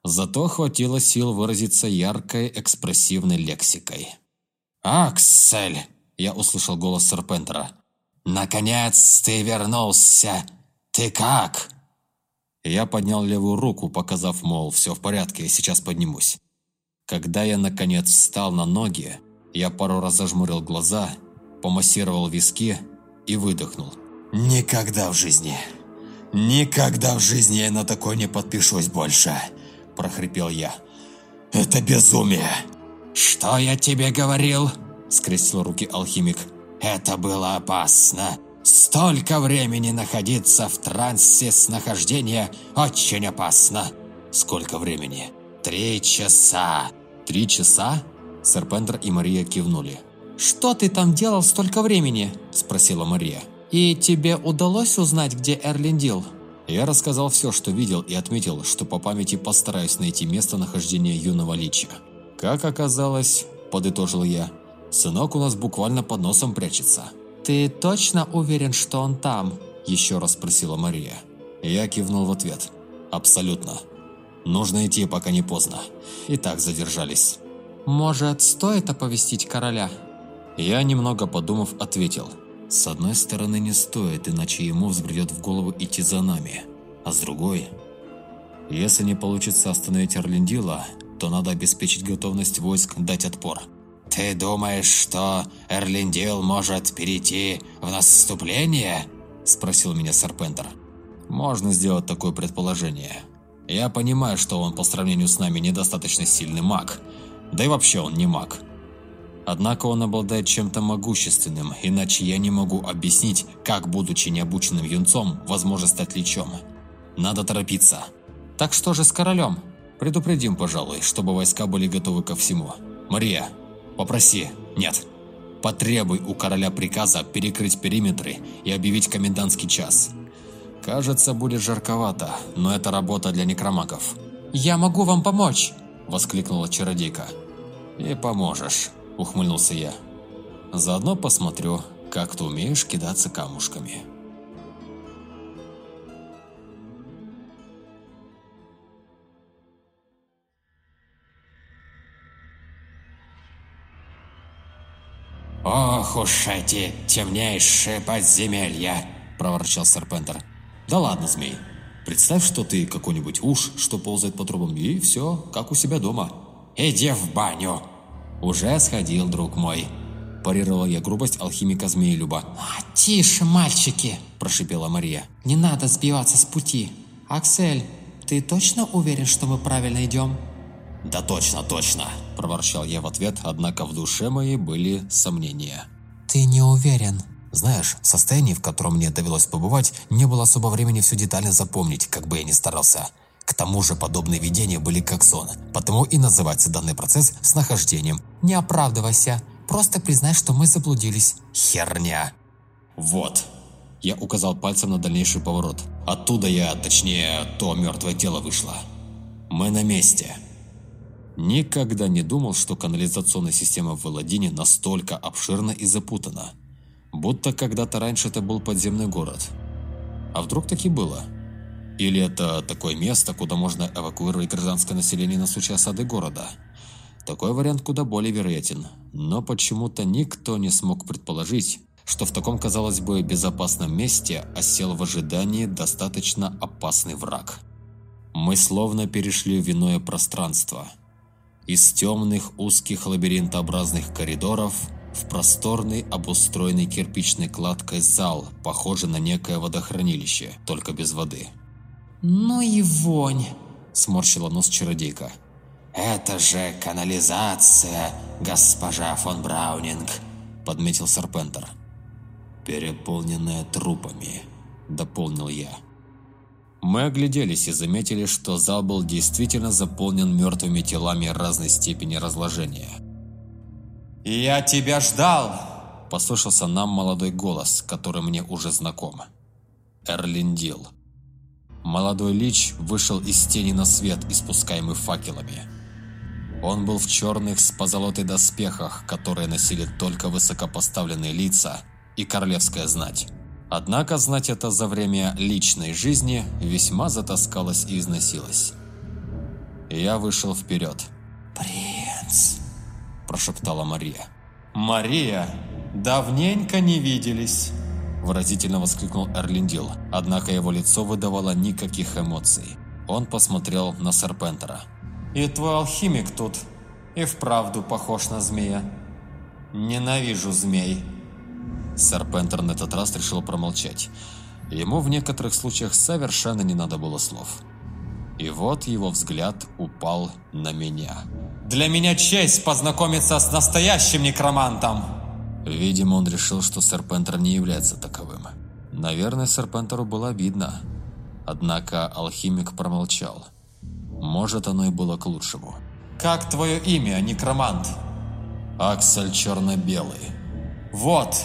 Зато хватило сил выразиться яркой, экспрессивной лексикой. «Аксель!» – я услышал голос Серпентера. «Наконец ты вернулся! Ты как?» Я поднял левую руку, показав, мол, все в порядке, сейчас поднимусь. Когда я, наконец, встал на ноги, я пару раз зажмурил глаза, помассировал виски и выдохнул. «Никогда в жизни, никогда в жизни я на такое не подпишусь больше!» – прохрипел я. «Это безумие!» «Что я тебе говорил?» – скрестил руки алхимик. «Это было опасно. Столько времени находиться в трансе с нахождения очень опасно». «Сколько времени?» «Три часа». «Три часа?» Серпентер и Мария кивнули. «Что ты там делал столько времени?» – спросила Мария. «И тебе удалось узнать, где Эрлиндил?» Я рассказал все, что видел, и отметил, что по памяти постараюсь найти место нахождения юного лича. Как оказалось, подытожил я, сынок у нас буквально под носом прячется. «Ты точно уверен, что он там?» Еще раз спросила Мария. Я кивнул в ответ. Абсолютно. Нужно идти, пока не поздно. И так задержались. «Может, стоит оповестить короля?» Я, немного подумав, ответил. С одной стороны, не стоит, иначе ему взбредет в голову идти за нами. А с другой... Если не получится остановить Эрлиндила, то надо обеспечить готовность войск дать отпор. «Ты думаешь, что Эрлиндил может перейти в наступление?» – спросил меня Серпентер. «Можно сделать такое предположение. Я понимаю, что он по сравнению с нами недостаточно сильный маг. Да и вообще он не маг. Однако он обладает чем-то могущественным, иначе я не могу объяснить, как, будучи необученным юнцом, возможно стать лечом. Надо торопиться. Так что же с королем? Предупредим, пожалуй, чтобы войска были готовы ко всему. Мария, попроси, нет, потребуй у короля приказа перекрыть периметры и объявить комендантский час. Кажется, будет жарковато, но это работа для некромагов. «Я могу вам помочь!» – воскликнула чародейка. «И поможешь», – ухмыльнулся я. «Заодно посмотрю, как ты умеешь кидаться камушками». «Ох уж эти темнейшие подземелья!» – проворчал Серпентер. «Да ладно, змей. Представь, что ты какой-нибудь уж, что ползает по трубам, и все, как у себя дома». «Иди в баню!» «Уже сходил, друг мой», – парировал я грубость алхимика Змеелюба. А, «Тише, мальчики!» – прошипела Мария. «Не надо сбиваться с пути. Аксель, ты точно уверен, что мы правильно идем?» «Да точно, точно!» – проворчал я в ответ, однако в душе моей были сомнения. «Ты не уверен?» Знаешь, в состоянии, в котором мне довелось побывать, не было особо времени все детально запомнить, как бы я ни старался. К тому же подобные видения были как сон, потому и называется данный процесс снахождением. Не оправдывайся, просто признай, что мы заблудились. Херня. Вот. Я указал пальцем на дальнейший поворот. Оттуда я, точнее, то мертвое тело вышло. Мы на месте. Никогда не думал, что канализационная система в Эладине настолько обширна и запутана. Будто когда-то раньше это был подземный город. А вдруг таки было? Или это такое место, куда можно эвакуировать гражданское население на случай осады города? Такой вариант куда более вероятен, но почему-то никто не смог предположить, что в таком, казалось бы, безопасном месте осел в ожидании достаточно опасный враг. Мы словно перешли в иное пространство. Из темных узких лабиринтообразных коридоров в просторный обустроенный кирпичной кладкой зал, похожий на некое водохранилище, только без воды. «Ну и вонь!» – сморщила нос чародейка. «Это же канализация, госпожа фон Браунинг», – подметил Серпентер. «Переполненная трупами», – дополнил я. Мы огляделись и заметили, что зал был действительно заполнен мертвыми телами разной степени разложения. «Я тебя ждал!» – послышался нам молодой голос, который мне уже знаком. Эрлиндил. Молодой лич вышел из тени на свет, испускаемый факелами. Он был в черных с позолотой доспехах, которые носили только высокопоставленные лица и королевская знать. Однако знать это за время личной жизни весьма затаскалась и износилась. Я вышел вперед. «Принц!» – прошептала Мария. «Мария, давненько не виделись!» Выразительно воскликнул Эрлиндил, однако его лицо выдавало никаких эмоций. Он посмотрел на Серпентера. «И твой алхимик тут и вправду похож на змея. Ненавижу змей!» Серпентер на этот раз решил промолчать. Ему в некоторых случаях совершенно не надо было слов. И вот его взгляд упал на меня. «Для меня честь познакомиться с настоящим некромантом!» Видимо, он решил, что Серпентер не является таковым. Наверное, Серпентеру было видно. Однако алхимик промолчал. Может, оно и было к лучшему. «Как твое имя, некромант?» «Аксель Черно-Белый». «Вот,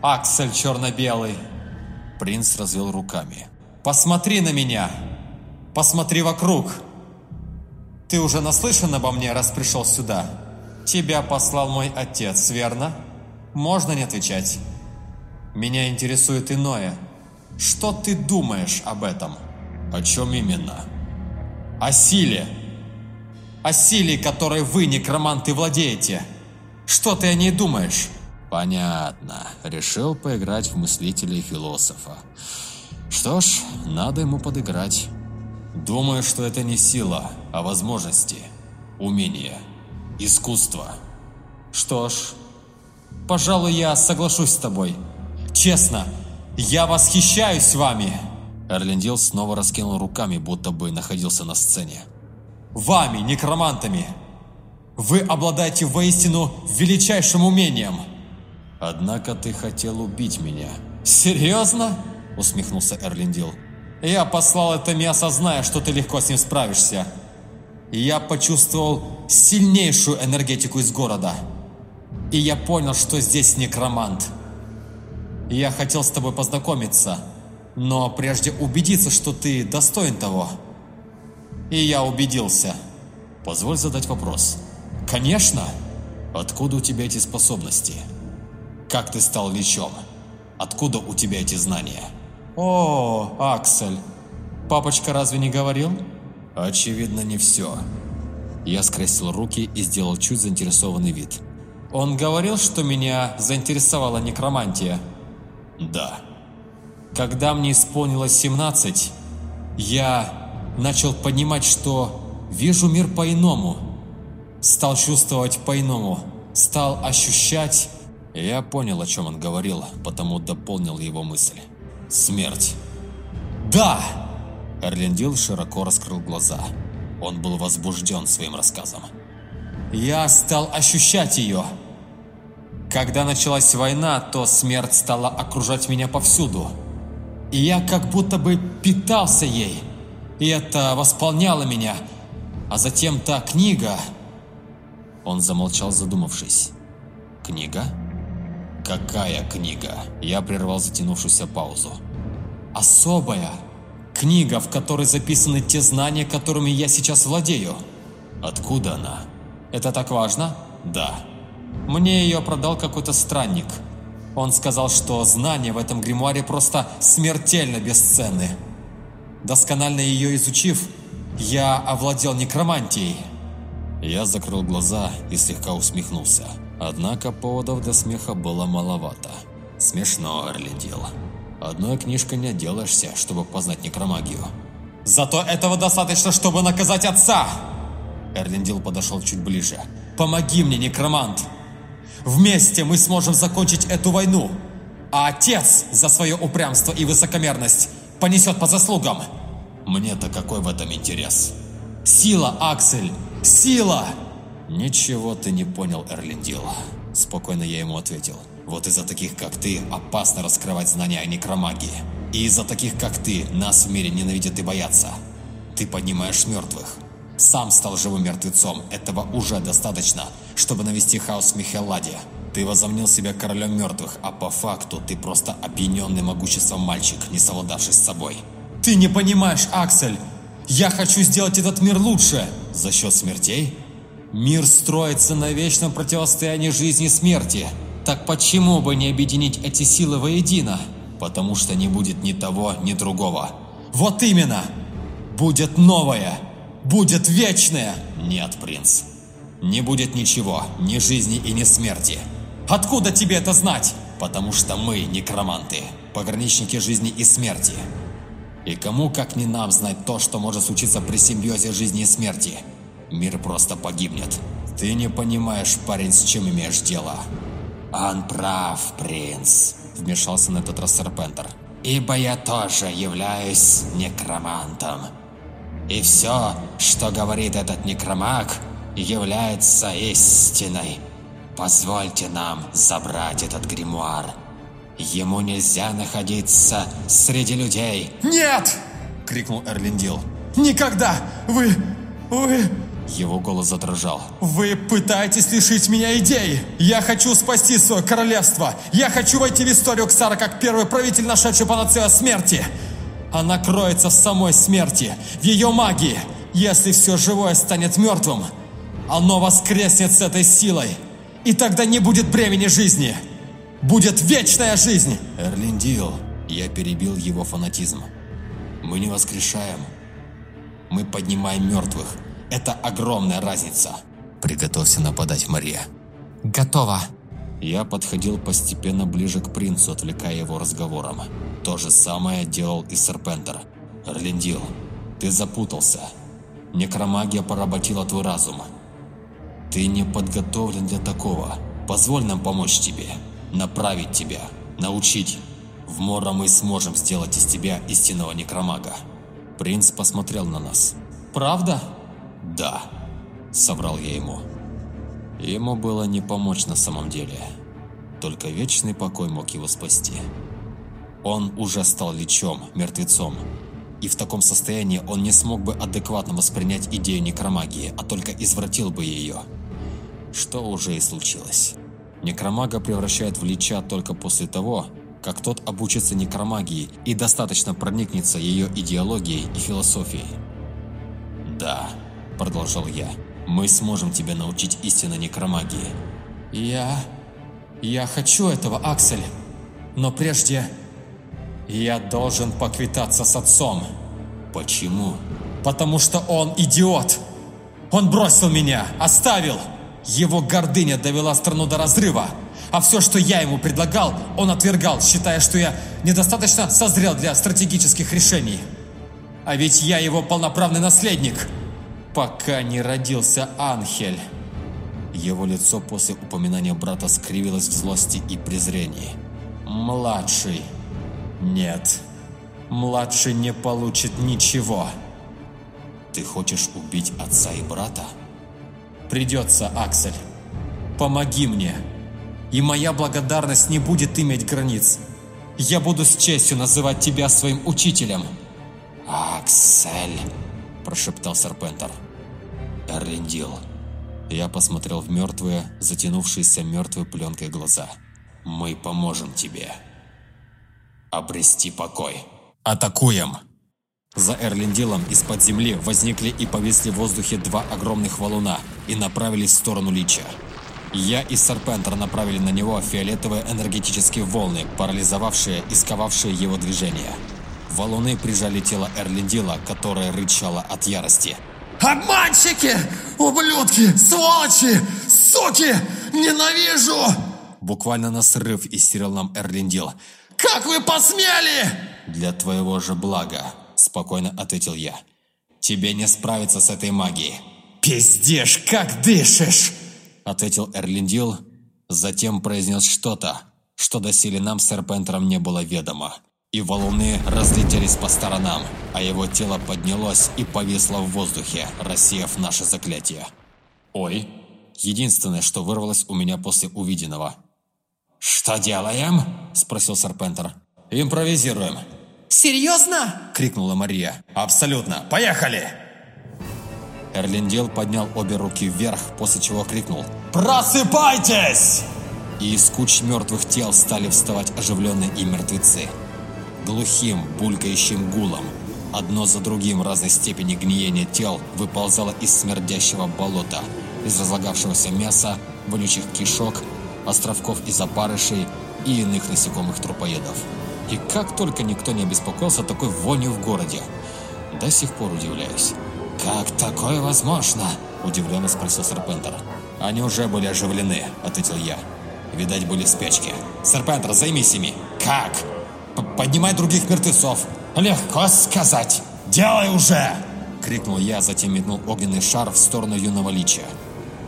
Аксель Черно-Белый!» Принц развел руками. Посмотри на меня. Посмотри вокруг. Ты уже наслышан обо мне, раз пришел сюда? Тебя послал мой отец, верно? Можно не отвечать? Меня интересует иное. Что ты думаешь об этом? О чем именно? О силе. О силе, которой вы, некроманты, владеете. Что ты о ней думаешь? Понятно. Решил поиграть в мыслителя и философа. Что ж, надо ему подыграть. Думаю, что это не сила, а возможности, умение, искусство. Что ж, пожалуй, я соглашусь с тобой. Честно, я восхищаюсь вами. Эрлендил снова раскинул руками, будто бы находился на сцене. Вами, некромантами. Вы обладаете воистину величайшим умением. Однако ты хотел убить меня. Серьезно? Усмехнулся Эрлендил. Я послал это мясо, зная, что ты легко с ним справишься. Я почувствовал сильнейшую энергетику из города. И я понял, что здесь некромант. Я хотел с тобой познакомиться, но прежде убедиться, что ты достоин того. И я убедился. Позволь задать вопрос. Конечно. Откуда у тебя эти способности? Как ты стал лечом? Откуда у тебя эти знания? О, Аксель. Папочка разве не говорил? Очевидно, не все. Я скрестил руки и сделал чуть заинтересованный вид. Он говорил, что меня заинтересовала некромантия. Да. Когда мне исполнилось 17, я начал понимать, что вижу мир по-иному. Стал чувствовать по-иному. Стал ощущать... Я понял, о чем он говорил, потому дополнил его мысль. Смерть. Да! Эрлендил широко раскрыл глаза. Он был возбужден своим рассказом. Я стал ощущать ее. Когда началась война, то смерть стала окружать меня повсюду. И я как будто бы питался ей. И это восполняло меня. А затем та книга... Он замолчал, задумавшись. Книга? Какая книга? Я прервал затянувшуюся паузу. Особая. Книга, в которой записаны те знания, которыми я сейчас владею. Откуда она? Это так важно? Да. Мне ее продал какой-то странник. Он сказал, что знания в этом гримуаре просто смертельно бесценны. Досконально ее изучив, я овладел некромантией. Я закрыл глаза и слегка усмехнулся. Однако поводов для смеха было маловато. Смешно, Эрлидил. Одной книжкой не отделаешься, чтобы познать некромагию. Зато этого достаточно, чтобы наказать отца! Эрлиндил подошел чуть ближе. Помоги мне, некромант! Вместе мы сможем закончить эту войну, а отец за свое упрямство и высокомерность понесет по заслугам. Мне-то какой в этом интерес? Сила, Аксель! Сила! Ничего ты не понял, Эрлиндил. Спокойно я ему ответил. Вот из-за таких, как ты, опасно раскрывать знания о некромагии. И из-за таких, как ты, нас в мире ненавидят и боятся. Ты поднимаешь мертвых. Сам стал живым мертвецом. Этого уже достаточно, чтобы навести хаос в Михеладе. Ты возомнил себя королем мертвых, а по факту ты просто опьяненный могуществом мальчик, не совладавший с собой. Ты не понимаешь, Аксель! Я хочу сделать этот мир лучше! За счет смертей? Мир строится на вечном противостоянии жизни и смерти. Так почему бы не объединить эти силы воедино? Потому что не будет ни того, ни другого. Вот именно! Будет новое! Будет вечное! Нет, принц. Не будет ничего, ни жизни и ни смерти. Откуда тебе это знать? Потому что мы некроманты, пограничники жизни и смерти. И кому, как не нам, знать то, что может случиться при симбиозе жизни и смерти? Мир просто погибнет. Ты не понимаешь, парень, с чем имеешь дело. Он прав, принц, вмешался на этот раз Серпентер. Ибо я тоже являюсь некромантом. И все, что говорит этот некромаг, является истиной. Позвольте нам забрать этот гримуар. Ему нельзя находиться среди людей. «Нет!» — крикнул Эрлиндил. «Никогда! Вы... вы...» Его голос задрожал. «Вы пытаетесь лишить меня идей! Я хочу спасти свое королевство! Я хочу войти в историю Ксара как первый правитель, нашедший панацею смерти! Она кроется в самой смерти, в ее магии. Если все живое станет мертвым, оно воскреснет с этой силой. И тогда не будет бремени жизни. Будет вечная жизнь. Эрлиндил, я перебил его фанатизм. Мы не воскрешаем. Мы поднимаем мертвых. Это огромная разница. Приготовься нападать, Мария. Готово. Я подходил постепенно ближе к принцу, отвлекая его разговором. То же самое делал и Серпентер. Эрлиндил, ты запутался. Некромагия поработила твой разум. Ты не подготовлен для такого. Позволь нам помочь тебе, направить тебя, научить. В Мора мы сможем сделать из тебя истинного некромага. Принц посмотрел на нас. Правда? Да, соврал я ему. Ему было не помочь на самом деле. Только вечный покой мог его спасти. Он уже стал лечом, мертвецом. И в таком состоянии он не смог бы адекватно воспринять идею некромагии, а только извратил бы ее. Что уже и случилось. Некромага превращают в лича только после того, как тот обучится некромагии и достаточно проникнется ее идеологией и философией. «Да», – продолжал я, – «мы сможем тебя научить истинной некромагии». Я... Я хочу этого, Аксель. Но прежде... Я должен поквитаться с отцом. «Почему?» Потому что он идиот. Он бросил меня, оставил. Его гордыня довела страну до разрыва. А все, что я ему предлагал, он отвергал, считая, что я недостаточно созрел для стратегических решений. А ведь я его полноправный наследник, пока не родился Анхель. Его лицо после упоминания брата скривилось в злости и презрении. Младший. Нет. Младший не получит ничего. Ты хочешь убить отца и брата? Придется, Аксель. Помоги мне. И моя благодарность не будет иметь границ. Я буду с честью называть тебя своим учителем. «Аксель!» – прошептал Серпентер. «Эрлиндил». Я посмотрел в мертвые, затянувшиеся мертвой пленкой глаза. «Мы поможем тебе. Обрести покой. Атакуем!» За Эрлиндилом из-под земли возникли и повисли в воздухе два огромных валуна и направились в сторону Лича. Я и Серпентер направили на него фиолетовые энергетические волны, парализовавшие и сковавшие его движение. Валуны прижали тело Эрлиндила, которое рычало от ярости. Обманщики! Ублюдки! Сволочи! Суки! Ненавижу! Буквально на срыв истерил нам Эрлиндил. Как вы посмели? «Для твоего же блага», – спокойно ответил я. «Тебе не справиться с этой магией». Пиздешь, как дышишь! ответил Эрлиндил, затем произнес что-то, что доселе нам с Серпентером не было ведомо. И валуны разлетелись по сторонам, а его тело поднялось и повисло в воздухе, рассеяв наше заклятие. Ой, единственное, что вырвалось у меня после увиденного. «Что делаем?» – спросил Серпентер. «Импровизируем!» Серьезно? – крикнула Мария. Абсолютно. Поехали! Эрлиндел поднял обе руки вверх, после чего крикнул Просыпайтесь! и из куч мертвых тел стали вставать оживленные и мертвецы. Глухим, булькающим гулом, одно за другим разной степени гниения тел выползало из смердящего болота, из разлагавшегося мяса, вонючих кишок, островков из опарышей и иных насекомых трупоедов. И как только никто не обеспокоился такой вонью в городе. До сих пор удивляюсь. «Как такое возможно?» – удивленно спросил Серпентер. «Они уже были оживлены», – ответил я. Видать, были в спячке. «Серпентер, займись ими!» «Как?» П «Поднимай других мертвецов!» Легко сказать. Делай уже! Крикнул я, затем метнул огненный шар в сторону юного лича.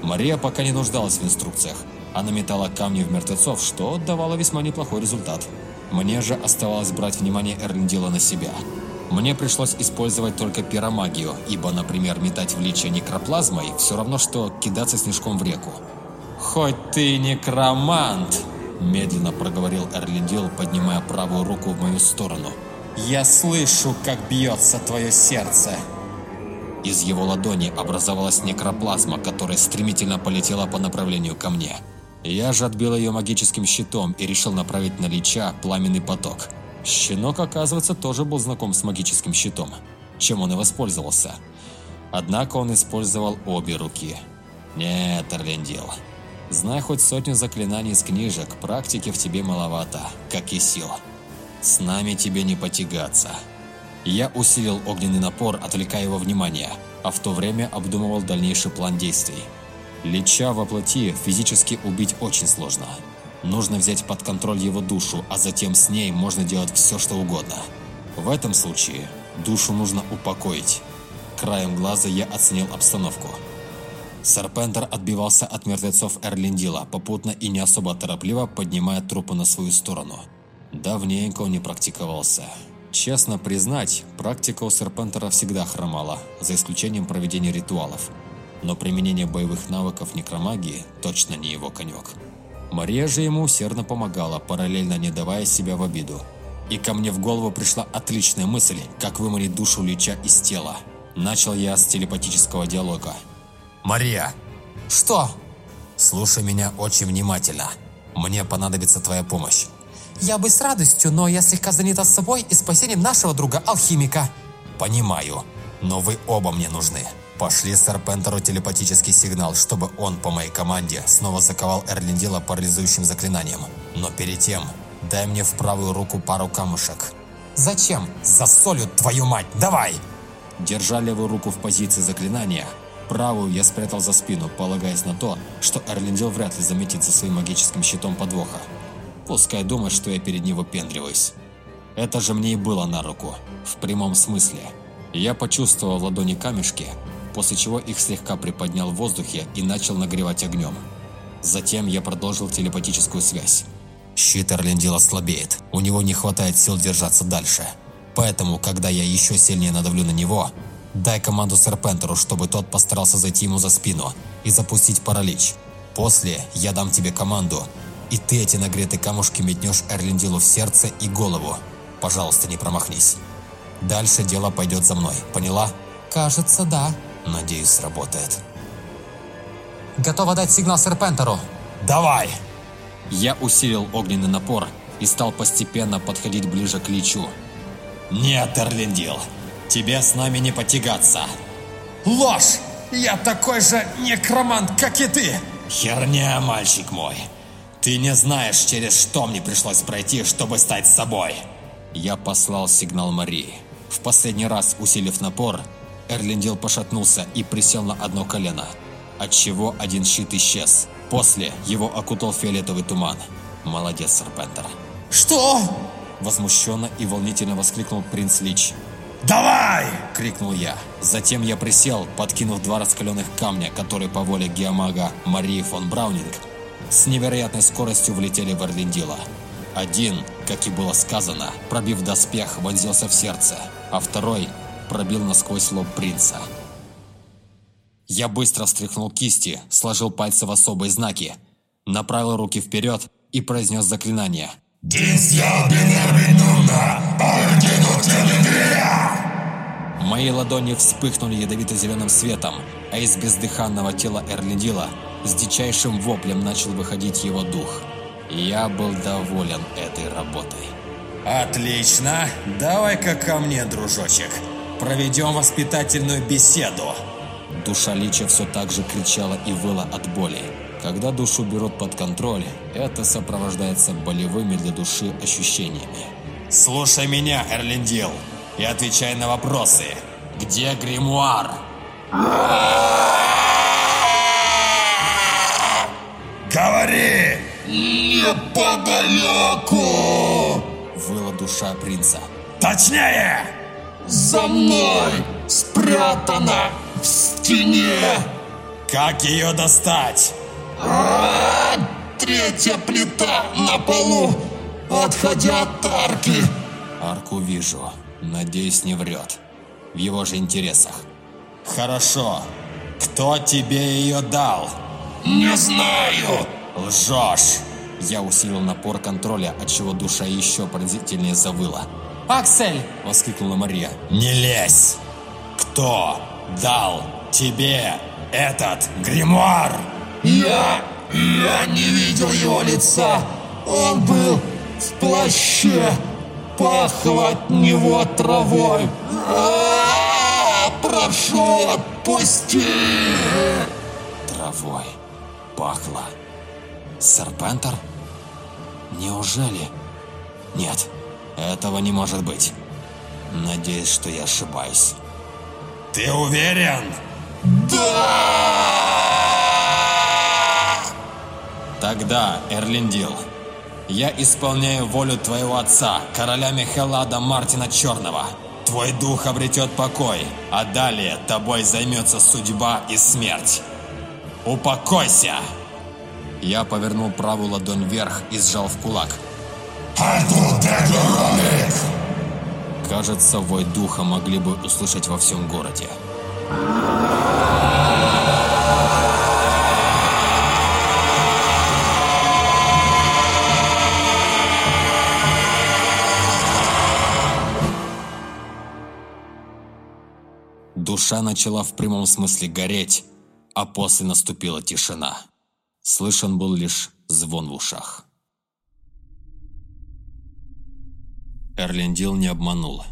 Мария пока не нуждалась в инструкциях. Она метала камни в мертвецов, что давало весьма неплохой результат. Мне же оставалось брать внимание Эрлиндила на себя. Мне пришлось использовать только пиромагию, ибо, например, метать в лича некроплазмой все равно, что кидаться снежком в реку. «Хоть ты некромант!» – медленно проговорил Эрлиндил, поднимая правую руку в мою сторону. Я слышу, как бьется твое сердце. Из его ладони образовалась некроплазма, которая стремительно полетела по направлению ко мне. Я же отбил ее магическим щитом и решил направить на Лича пламенный поток. Щенок, оказывается, тоже был знаком с магическим щитом, чем он и воспользовался. Однако он использовал обе руки. Нет, Эрлендил, знай хоть сотню заклинаний из книжек, практики в тебе маловато, как и сил. С нами тебе не потягаться. Я усилил огненный напор, отвлекая его внимание, а в то время обдумывал дальнейший план действий. Лича во плоти физически убить очень сложно. Нужно взять под контроль его душу, а затем с ней можно делать все, что угодно. В этом случае душу нужно упокоить. Краем глаза я оценил обстановку. Серпентер отбивался от мертвецов Эрлиндила, попутно и не особо торопливо поднимая трупы на свою сторону. Давненько он не практиковался. Честно признать, практика у Серпентера всегда хромала, за исключением проведения ритуалов. Но применение боевых навыков некромагии точно не его конек. Мария же ему усердно помогала, параллельно не давая себя в обиду. И ко мне в голову пришла отличная мысль, как выманить душу Лича из тела. Начал я с телепатического диалога. «Мария!» Что? «Слушай меня очень внимательно. Мне понадобится твоя помощь. Я бы с радостью, но я слегка занята собой и спасением нашего друга-алхимика. Понимаю, но вы оба мне нужны. Пошли Серпентеру телепатический сигнал, чтобы он по моей команде снова заковал Эрлиндила парализующим заклинанием. Но перед тем, дай мне в правую руку пару камушек. Зачем? Засолю твою мать, давай! Держа левую руку в позиции заклинания, правую я спрятал за спину, полагаясь на то, что Эрлиндил вряд ли заметит за своим магическим щитом подвоха. Пускай думает, что я перед ним выпендриваюсь. Это же мне и было на руку, в прямом смысле. Я почувствовал в ладони камешки, после чего их слегка приподнял в воздухе и начал нагревать огнем. Затем я продолжил телепатическую связь. Щит Эрлендила слабеет, у него не хватает сил держаться дальше. Поэтому, когда я еще сильнее надавлю на него, дай команду Серпентеру, чтобы тот постарался зайти ему за спину и запустить паралич. После я дам тебе команду, и ты эти нагретые камушки метнешь Эрлендилу в сердце и голову. Пожалуйста, не промахнись. Дальше дело пойдет за мной, поняла? Кажется, да. Надеюсь, сработает. Готова дать сигнал Серпентеру. Давай! Я усилил огненный напор и стал постепенно подходить ближе к Личу. Нет, Эрлендил, тебе с нами не потягаться. Ложь! Я такой же некромант, как и ты! Херня, мальчик мой. Ты не знаешь, через что мне пришлось пройти, чтобы стать собой. Я послал сигнал Марии. В последний раз, усилив напор, Эрлиндил пошатнулся и присел на одно колено, отчего один щит исчез. После его окутал фиолетовый туман. Молодец, Серпентер. Что? Возмущенно и волнительно воскликнул принц Лич. Давай! – крикнул я. Затем я присел, подкинув два раскаленных камня, которые по воле геомага Марии фон Браунинг с невероятной скоростью влетели в Эрлиндила. Один, как и было сказано, пробив доспех, вонзился в сердце, а второй пробил насквозь лоб принца. Я быстро встряхнул кисти, сложил пальцы в особые знаки, направил руки вперед и произнес заклинание. Мои ладони вспыхнули ядовито-зеленым светом, а из бездыханного тела Эрлиндила с дичайшим воплем начал выходить его дух. Я был доволен этой работой. «Отлично! Давай-ка ко мне, дружочек. Проведем воспитательную беседу!» Душа Лича все так же кричала и выла от боли. Когда душу берут под контроль, это сопровождается болевыми для души ощущениями. «Слушай меня, Эрлиндил, и отвечай на вопросы. Где гримуар?» «Говори!» Неподалеку! Выла душа принца. «Точнее!» За мной! Спрятана в стене! «Как ее достать?» А, Третья плита на полу! Отходя от арки! Арку вижу. Надеюсь, не врет. В его же интересах. Хорошо. Кто тебе ее дал? Не знаю! Лжешь! Я усилил напор контроля, отчего душа еще пронзительнее завыла. Аксель! – воскликнула Мария. «Не лезь! Кто дал тебе этот гримуар?» Я... я не видел его лица! Он был в плаще! пахло от него травой. А, прошу, отпусти! Травой. Пахло. Серпентер? Неужели? Нет, этого не может быть. Надеюсь, что я ошибаюсь. Ты уверен? Тогда, Эрлиндил, я исполняю волю твоего отца, короля Михелада Мартина Черного. Твой дух обретет покой, а далее тобой займется судьба и смерть. Упокойся! Я повернул правую ладонь вверх и сжал в кулак. Кажется, вой духа могли бы услышать во всем городе. Душа начала в прямом смысле гореть, а после наступила тишина. Слышен был лишь звон в ушах. Эрлендил не обманул.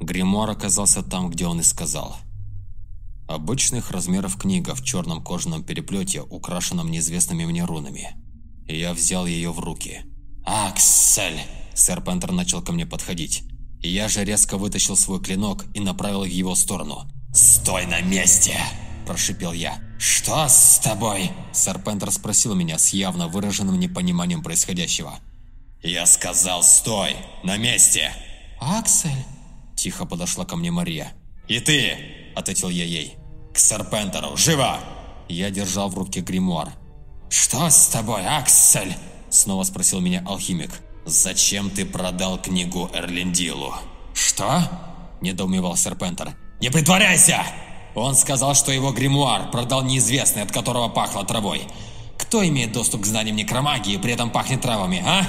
Гримуар оказался там, где он и сказал. Обычных размеров книга в черном кожаном переплете, украшенном неизвестными мне рунами. Я взял ее в руки. «Аксель!» Сэр Пентер начал ко мне подходить. Я же резко вытащил свой клинок и направил в его сторону. «Стой на месте!» – прошипел я. «Что с тобой?» Сэр Пентер спросил меня с явно выраженным непониманием происходящего. «Я сказал, стой! На месте!» «Аксель?» Тихо подошла ко мне Мария. «И ты!» – ответил я ей. «К Серпентеру! Живо!» Я держал в руке гримуар. «Что с тобой, Аксель?» – снова спросил меня алхимик. «Зачем ты продал книгу Эрлиндилу?» «Что?» – недоумевал Серпентер. «Не притворяйся!» Он сказал, что его гримуар продал неизвестный, от которого пахло травой. Кто имеет доступ к знаниям некромагии и при этом пахнет травами, а?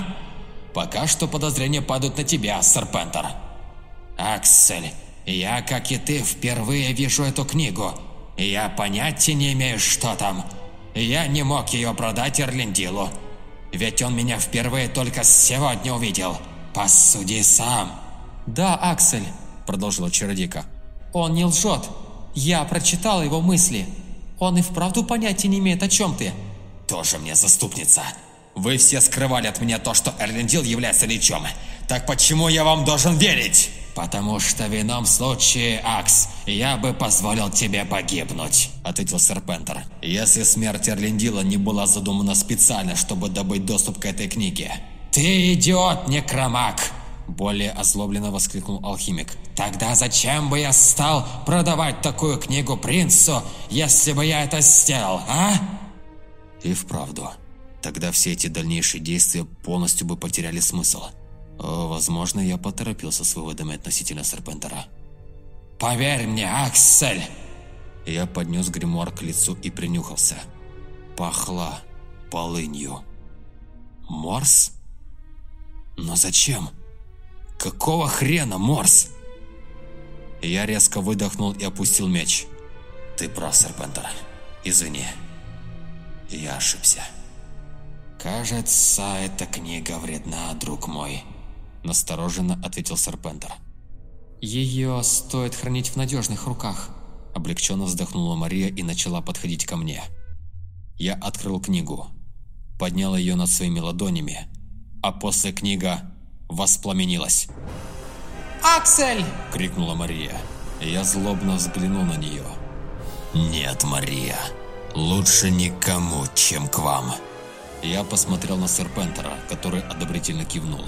Пока что подозрения падают на тебя, Серпентер. Аксель, я, как и ты, впервые вижу эту книгу. Я понятия не имею, что там. Я не мог ее продать Эрлиндилу. Ведь он меня впервые только сегодня увидел. Посуди сам. Да, Аксель, продолжила чародейка. Он не лжет. Я прочитал его мысли. Он и вправду понятия не имеет, о чем ты. Тоже мне заступница. Вы все скрывали от меня то, что Эрлендил является личом. Так почему я вам должен верить? Потому что в ином случае, Акс, я бы позволил тебе погибнуть, ответил Серпентер. Если смерть Эрлендила не была задумана специально, чтобы добыть доступ к этой книге. Ты идиот, некромаг! Более озлобленно воскликнул алхимик. «Тогда зачем бы я стал продавать такую книгу принцу, если бы я это сделал, а?» И вправду. Тогда все эти дальнейшие действия полностью бы потеряли смысл. О, возможно, я поторопился с выводами относительно Серпентера. «Поверь мне, Аксель!» Я поднес гримуар к лицу и принюхался. Пахло полынью. «Морс? Но зачем?» Какого хрена, Морс? Я резко выдохнул и опустил меч. Ты прав, Серпентер. Извини. Я ошибся. Кажется, эта книга вредна, друг мой. Настороженно ответил Серпентер. Ее стоит хранить в надежных руках. Облегченно вздохнула Мария и начала подходить ко мне. Я открыл книгу, поднял ее над своими ладонями, а после книга воспламенилась. «Аксель!» – крикнула Мария. Я злобно взглянул на нее. «Нет, Мария, лучше никому, чем к вам». Я посмотрел на Серпентера, который одобрительно кивнул.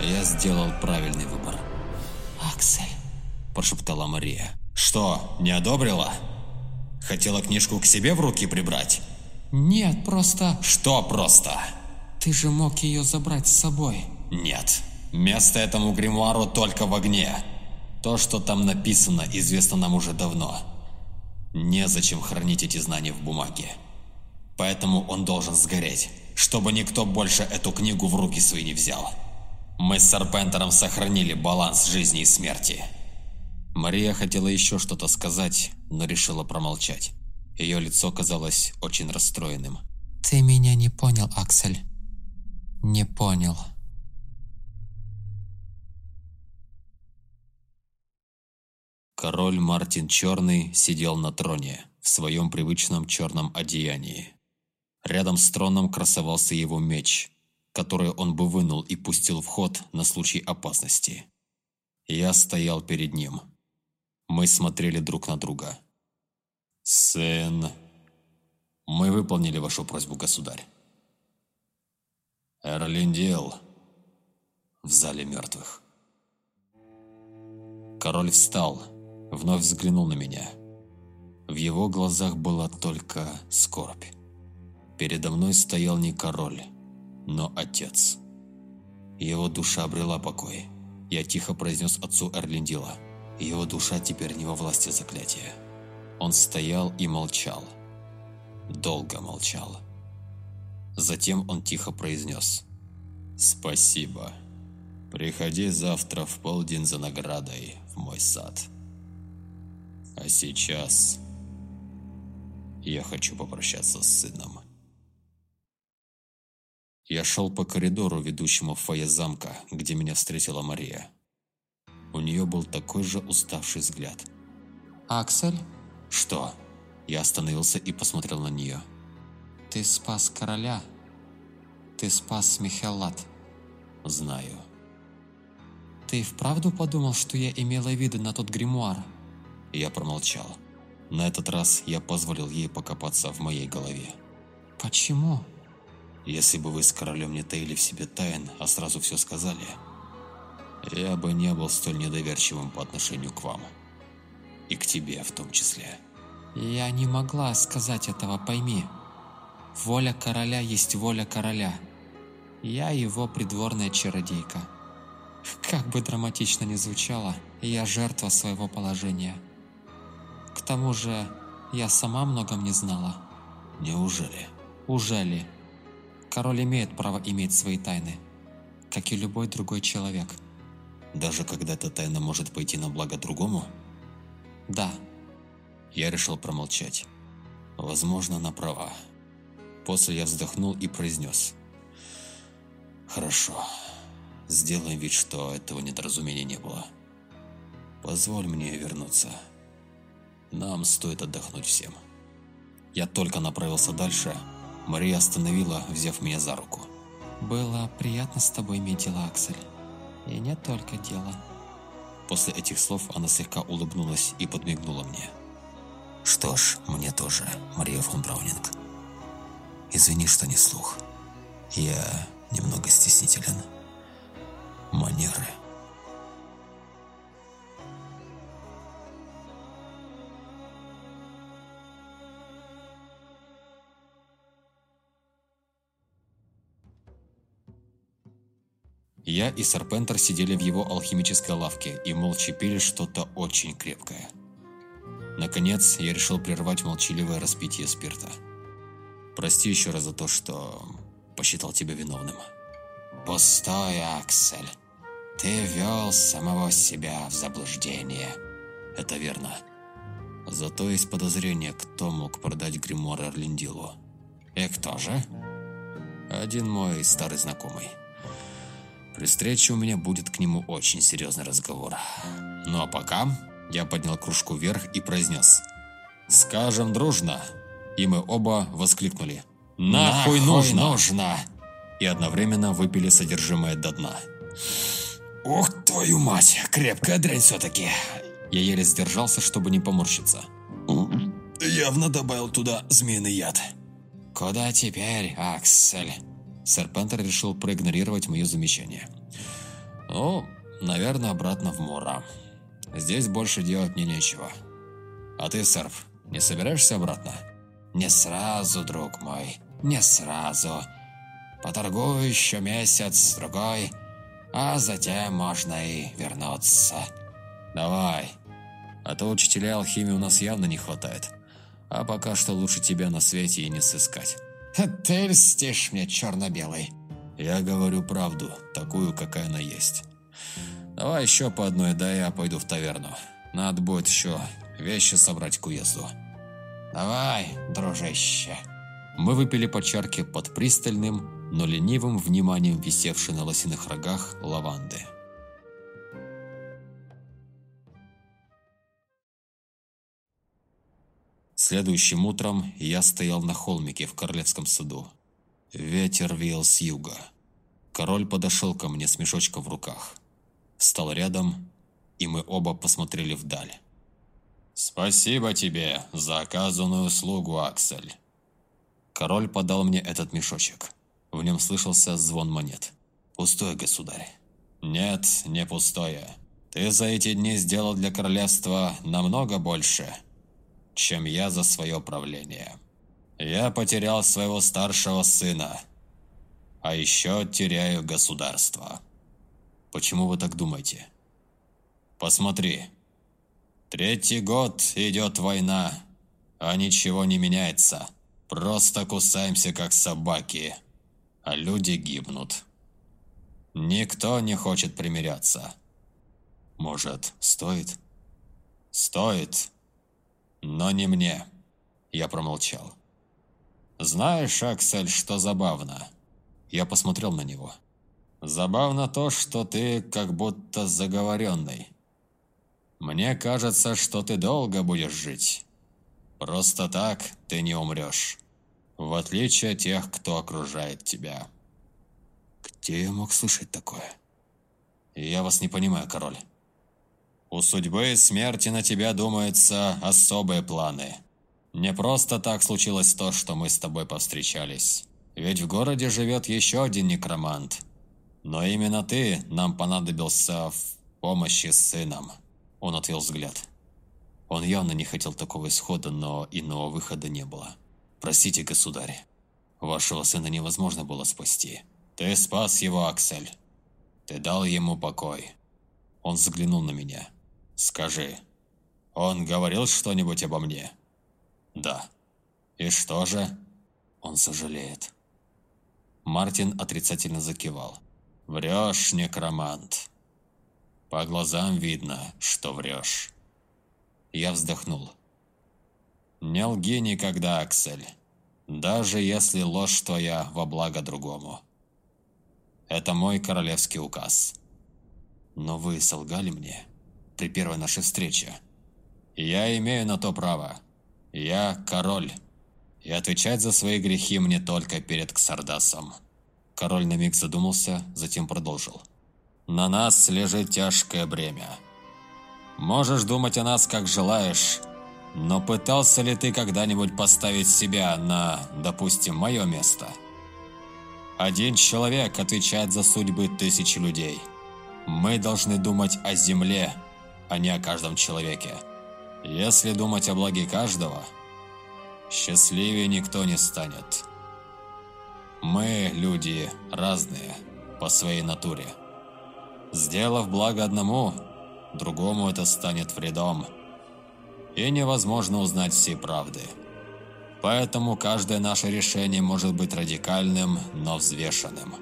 Я сделал правильный выбор. «Аксель!» – прошептала Мария. «Что, не одобрила? Хотела книжку к себе в руки прибрать?» «Нет, просто...» «Что просто?» «Ты же мог ее забрать с собой». Нет. Место этому гримуару только в огне. То, что там написано, известно нам уже давно. Незачем хранить эти знания в бумаге. Поэтому он должен сгореть, чтобы никто больше эту книгу в руки свои не взял. Мы с Сарпентером сохранили баланс жизни и смерти. Мария хотела еще что-то сказать, но решила промолчать. Ее лицо казалось очень расстроенным. «Ты меня не понял, Аксель. Не понял». Король Мартин Черный сидел на троне в своем привычном черном одеянии. Рядом с троном красовался его меч, который он бы вынул и пустил в ход на случай опасности. Я стоял перед ним. Мы смотрели друг на друга. «Сын, мы выполнили вашу просьбу, государь». Эрлиндел в зале мертвых. Король встал, вновь взглянул на меня. В его глазах была только скорбь. Передо мной стоял не король, но отец. Его душа обрела покой. Я тихо произнес отцу Эрлиндила. Его душа теперь не во власти заклятия. Он стоял и молчал. Долго молчал. Затем он тихо произнес. «Спасибо. Приходи завтра в полдень за наградой в мой сад. А сейчас я хочу попрощаться с сыном». Я шел по коридору, ведущему в фойе замка, где меня встретила Мария. У нее был такой же уставший взгляд. «Аксель, «Что?» Я остановился и посмотрел на нее. ты спас короля. Ты спас Михеллат. «Знаю». Ты вправду подумал, что я имела виды на тот гримуар? Я промолчал. На этот раз я позволил ей покопаться в моей голове. Почему? Если бы вы с королем не таили в себе тайн, а сразу все сказали, я бы не был столь недоверчивым по отношению к вам. И к тебе в том числе. Я не могла сказать этого, пойми. Воля короля есть воля короля. Я его придворная чародейка. Как бы драматично ни звучало, я жертва своего положения. К тому же, я сама многом не знала. Неужели? Уже ли? Король имеет право иметь свои тайны, как и любой другой человек. Даже когда эта тайна может пойти на благо другому? Да, Я решил промолчать. Возможно, она права. После я вздохнул и произнес. Хорошо. Сделаем вид, что этого недоразумения не было. Позволь мне вернуться. Нам стоит отдохнуть всем. Я только направился дальше. Мария остановила, взяв меня за руку. было приятно с тобой иметь дело, Аксель. И не только дело. После этих слов она слегка улыбнулась и подмигнула мне. Что ж, мне тоже, Мария фон Браунинг. Извини, что не слух. Я немного стеснителен. Манеры. Я и Серпентер сидели в его алхимической лавке и молча пили что-то очень крепкое. Наконец, я решил прервать молчаливое распитие спирта. Прости еще раз за то, что посчитал тебя виновным. Пустой, Аксель. Ты ввел самого себя в заблуждение. Это верно. Зато есть подозрение, кто мог продать гримуар Эрлиндилу. И кто же? Один мой старый знакомый. При встрече у меня будет к нему очень серьезный разговор. Ну а пока я поднял кружку вверх и произнес «Скажем дружно!» И мы оба воскликнули «Нахуй, нужно!» нужно! И одновременно выпили содержимое до дна. Ух, твою мать, крепкая дрянь все-таки. Я еле сдержался, чтобы не поморщиться. Явно добавил туда змеиный яд. Куда теперь, Аксель? Сэр решил проигнорировать мое замечание. «Ну, наверное, обратно в Мора. Здесь больше делать мне нечего. А ты, Серф, не собираешься обратно?» Не сразу, друг мой, не сразу. Поторгую еще месяц, другой, а затем можно и вернуться. «Давай, а то учителя алхимии у нас явно не хватает. А пока что лучше тебя на свете и не сыскать». (laughs) Ты льстишь мне, черно-белый. Я говорю правду, такую, какая она есть. Давай еще по одной, да я пойду в таверну. Надо будет еще вещи собрать к уезду. Давай, дружище. Мы выпили по чарке под пристальным, но ленивым вниманием висевшей на лосиных рогах лаванды. Следующим утром я стоял на холмике в Королевском саду. Ветер веял с юга. Король подошел ко мне с мешочком в руках. Стал рядом, и мы оба посмотрели вдаль. «Спасибо тебе за оказанную услугу, Аксель». Король подал мне этот мешочек. В нем слышался звон монет. «Пустое, государь». «Нет, не пустое. Ты за эти дни сделал для королевства намного больше, чем я за свое правление. Я потерял своего старшего сына, а еще теряю государство». «Почему вы так думаете?» «Посмотри. Третий год идет война, а ничего не меняется. Просто кусаемся, как собаки, а люди гибнут. Никто не хочет примиряться. Может, стоит? Стоит, но не мне. Я промолчал. Знаешь, Аксель, что забавно? Я посмотрел на него. Забавно то, что ты как будто заговоренный. Мне кажется, что ты долго будешь жить. Просто так ты не умрешь. В отличие от тех, кто окружает тебя. Где я мог слышать такое? Я вас не понимаю, король. У судьбы и смерти на тебя, думается, особые планы. Не просто так случилось то, что мы с тобой повстречались. Ведь в городе живет еще один некромант. Но именно ты нам понадобился в помощи с сыном. Он отвел взгляд. Он явно не хотел такого исхода, но иного выхода не было. «Простите, государь, вашего сына невозможно было спасти. Ты спас его, Аксель. Ты дал ему покой». Он взглянул на меня. «Скажи, он говорил что-нибудь обо мне?» «Да». «И что же?» «Он сожалеет». Мартин отрицательно закивал. «Врешь, некромант. По глазам видно, что врешь. Я вздохнул. Не лги никогда, Аксель. Даже если ложь твоя во благо другому. Это мой королевский указ. Но вы солгали мне при первой нашей встрече. Я имею на то право. Я король. И отвечать за свои грехи мне только перед Ксардасом. Король на миг задумался, затем продолжил. На нас лежит тяжкое бремя. Можешь думать о нас, как желаешь, но пытался ли ты когда-нибудь поставить себя на, допустим, мое место? Один человек отвечает за судьбы тысячи людей. Мы должны думать о земле, а не о каждом человеке. Если думать о благе каждого, счастливее никто не станет. Мы, люди, разные по своей натуре. Сделав благо одному, другому это станет вредом. И невозможно узнать всей правды. Поэтому каждое наше решение может быть радикальным, но взвешенным.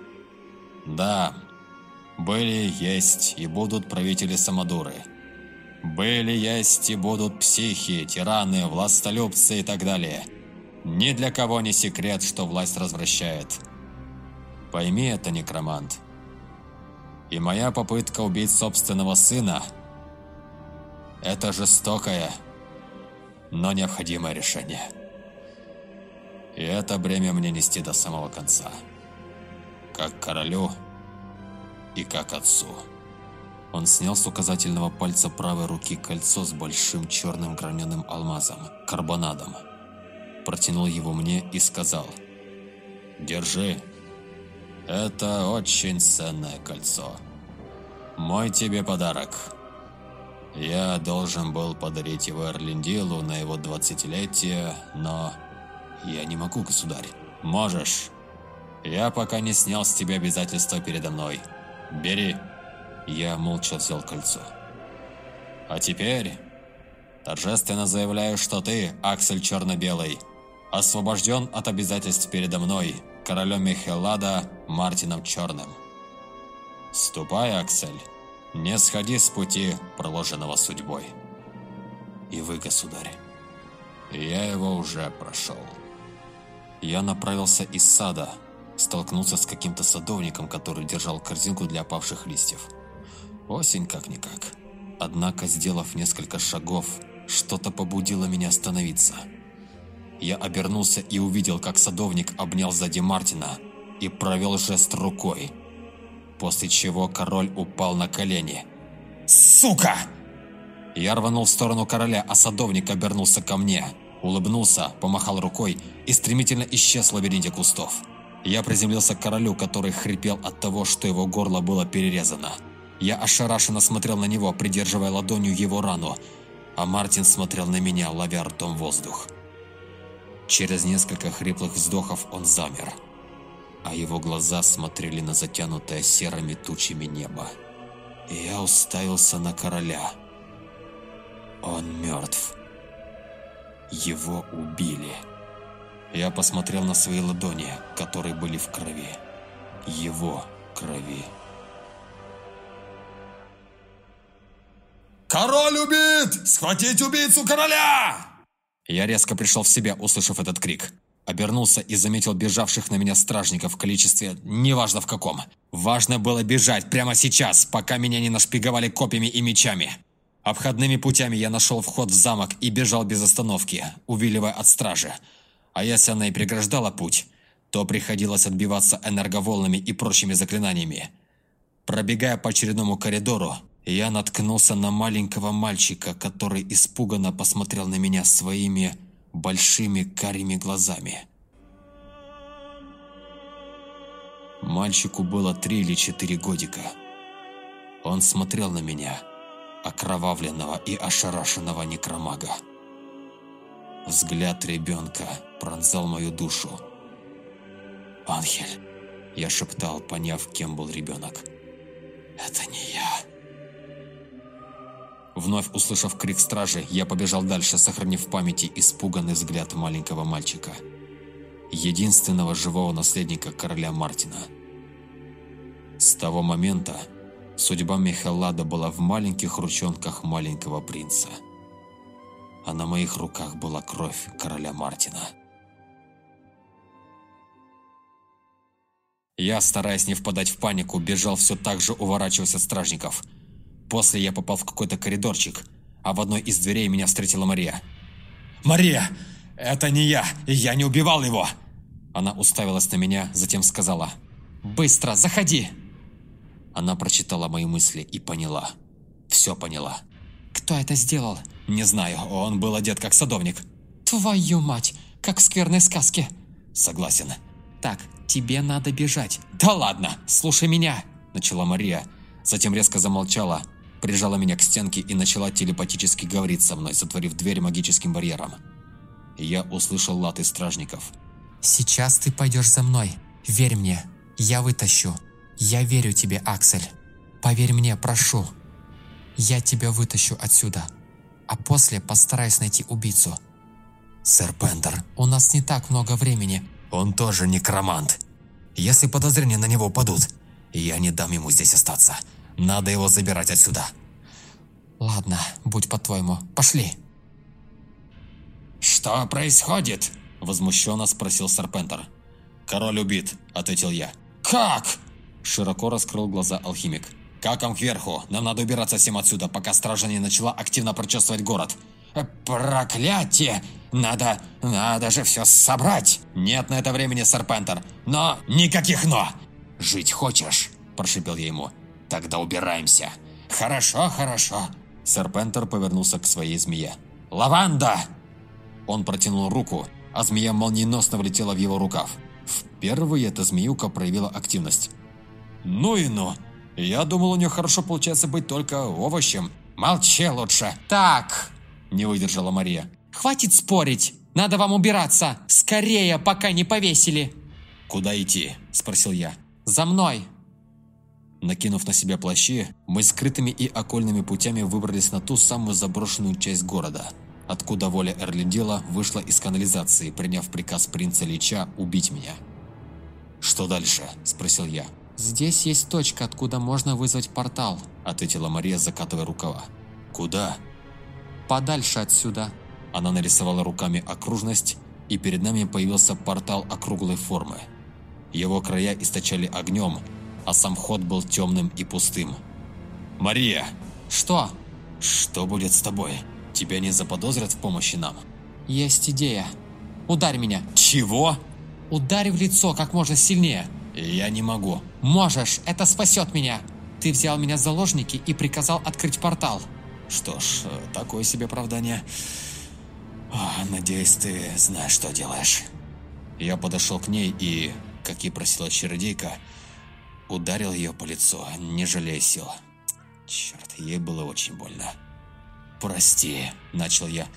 Да, были, есть и будут правители-самодуры. Были, есть и будут психи, тираны, властолюбцы и так далее. Ни для кого не секрет, что власть развращает. Пойми это, некромант. И моя попытка убить собственного сына – это жестокое, но необходимое решение. И это бремя мне нести до самого конца. Как королю и как отцу. Он снял с указательного пальца правой руки кольцо с большим черным граненым алмазом, карбонадом. Протянул его мне и сказал «Держи». Это очень ценное кольцо. Мой тебе подарок. Я должен был подарить его Эрлиндилу на его двадцатилетие, но... Я не могу, государь. Можешь. Я пока не снял с тебя обязательства передо мной. Бери. Я молча взял кольцо. А теперь... Торжественно заявляю, что ты, Аксель Черно-Белый, освобожден от обязательств передо мной, королем Михелада Мартином Черным. Ступай, Аксель, не сходи с пути, проложенного судьбой. И вы, государь, я его уже прошел. Я направился из сада, столкнулся с каким-то садовником, который держал корзинку для опавших листьев. Осень как-никак. Однако, сделав несколько шагов, что-то побудило меня остановиться. Я обернулся и увидел, как садовник обнял сзади Мартина и провел жест рукой, после чего король упал на колени. Сука! Я рванул в сторону короля, а садовник обернулся ко мне, улыбнулся, помахал рукой и стремительно исчез в лабиринте кустов. Я приземлился к королю, который хрипел от того, что его горло было перерезано. Я ошарашенно смотрел на него, придерживая ладонью его рану, а Мартин смотрел на меня, ловя ртом воздух. Через несколько хриплых вздохов он замер, а его глаза смотрели на затянутое серыми тучами небо. И я уставился на короля. Он мертв. Его убили. Я посмотрел на свои ладони, которые были в крови. Его крови. Король убит! Схватить убийцу короля! Я резко пришел в себя, услышав этот крик. Обернулся и заметил бежавших на меня стражников в количестве, неважно в каком. Важно было бежать прямо сейчас, пока меня не нашпиговали копьями и мечами. Обходными путями я нашел вход в замок и бежал без остановки, увиливая от стражи. А если она и преграждала путь, то приходилось отбиваться энерговолнами и прочими заклинаниями. Пробегая по очередному коридору, я наткнулся на маленького мальчика, который испуганно посмотрел на меня своими большими карими глазами. Мальчику было три или четыре годика. Он смотрел на меня, окровавленного и ошарашенного некромага. Взгляд ребенка пронзал мою душу. «Анхель!» – я шептал, поняв, кем был ребенок. «Это не я!» Вновь услышав крик стражи, я побежал дальше, сохранив в памяти испуганный взгляд маленького мальчика. Единственного живого наследника короля Мартина. С того момента судьба Михеллада была в маленьких ручонках маленького принца. А на моих руках была кровь короля Мартина. Я, стараясь не впадать в панику, бежал все так же, уворачиваясь от стражников – После я попал в какой-то коридорчик, а в одной из дверей меня встретила Мария. «Мария! Это не я! Я не убивал его!» Она уставилась на меня, затем сказала. «Быстро, заходи!» Она прочитала мои мысли и поняла. Все поняла. «Кто это сделал?» «Не знаю, он был одет как садовник». «Твою мать, как в скверной сказке!» «Согласен». «Так, тебе надо бежать». «Да ладно, слушай меня!» Начала Мария, затем резко замолчала, прижала меня к стенке и начала телепатически говорить со мной, сотворив дверь магическим барьером. Я услышал латы стражников. «Сейчас ты пойдешь за мной. Верь мне. Я вытащу. Я верю тебе, Аксель. Поверь мне, прошу. Я тебя вытащу отсюда. А после постараюсь найти убийцу». «Сэр Пендер, у нас не так много времени». «Он тоже некромант. Если подозрения на него падут, я не дам ему здесь остаться. Надо его забирать отсюда. Ладно, будь по-твоему. Пошли. Что происходит? Возмущенно спросил Серпентер. Король убит, ответил я. Как? Широко раскрыл глаза алхимик. Как он кверху? Нам надо убираться всем отсюда, пока стража не начала активно прочесывать город. Проклятие! Надо, надо же все собрать! Нет на это времени, Серпентер. Но никаких «но». «Жить хочешь?» – прошипел я ему. Тогда убираемся. Хорошо, хорошо. Серпентер повернулся к своей змее. Лаванда! Он протянул руку, а змея молниеносно влетела в его рукав. Впервые эта змеюка проявила активность. Ну и ну. Я думал, у нее хорошо получается быть только овощем. Молчи лучше. Так. Не выдержала Мария. Хватит спорить. Надо вам убираться. Скорее, пока не повесили. Куда идти? Спросил я. За мной. Накинув на себя плащи, мы скрытыми и окольными путями выбрались на ту самую заброшенную часть города, откуда воля Эрлиндела вышла из канализации, приняв приказ принца Лича убить меня. «Что дальше?» – спросил я. «Здесь есть точка, откуда можно вызвать портал», – ответила Мария, закатывая рукава. «Куда?» «Подальше отсюда». Она нарисовала руками окружность, и перед нами появился портал округлой формы. Его края источали огнем, а сам ход был темным и пустым. «Мария!» «Что?» «Что будет с тобой? Тебя не заподозрят в помощи нам?» «Есть идея». Ударь меня. Чего? Ударь в лицо как можно сильнее. Я не могу. Можешь, это спасет меня. Ты взял меня в заложники и приказал открыть портал. Что ж, такое себе оправдание. Надеюсь, ты знаешь, что делаешь. Я подошел к ней и, как и просила чародейка, ударил ее по лицу, не жалея сил. Черт, ей было очень больно. «Прости», — начал я.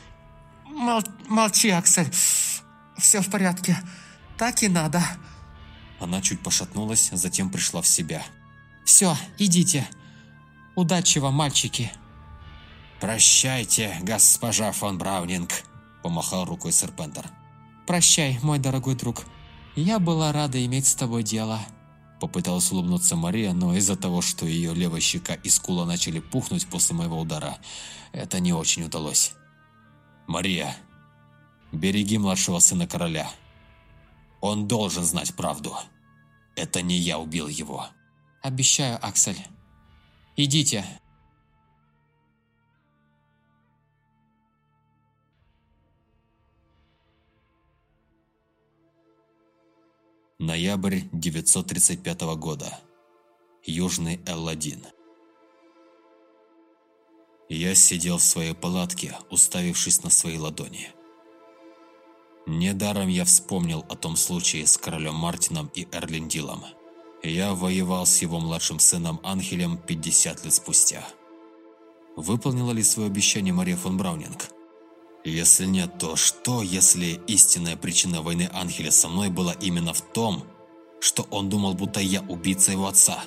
Мол молчи, Аксель. Все в порядке. Так и надо. Она чуть пошатнулась, затем пришла в себя. Все, идите. Удачи вам, мальчики. «Прощайте, госпожа фон Браунинг», — помахал рукой Серпентер. Прощай, мой дорогой друг. Я была рада иметь с тобой дело. Попыталась улыбнуться Мария, но из-за того, что ее левая щека и скула начали пухнуть после моего удара, это не очень удалось. «Мария, береги младшего сына короля. Он должен знать правду. Это не я убил его». Обещаю, Аксель. Идите. Ноябрь 935 года. Южный Элладин. Я сидел в своей палатке, уставившись на свои ладони. Недаром я вспомнил о том случае с королем Мартином и Эрлиндилом. Я воевал с его младшим сыном Анхелем 50 лет спустя. Выполнила ли свое обещание Мария фон Браунинг? Если нет, то что, если истинная причина войны Анхеля со мной была именно в том, что он думал, будто я убийца его отца?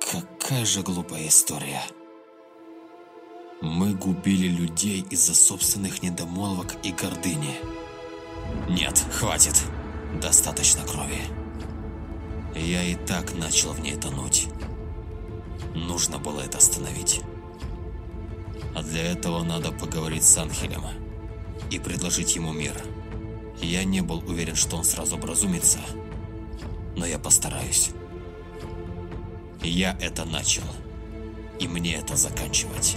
Какая же глупая история. Мы губили людей из-за собственных недомолвок и гордыни. Нет, хватит. Достаточно крови. Я и так начал в ней тонуть. Нужно было это остановить. А для этого надо поговорить с Анхелем и предложить ему мир. Я не был уверен, что он сразу образумится, но я постараюсь. Я это начал, и мне это заканчивать.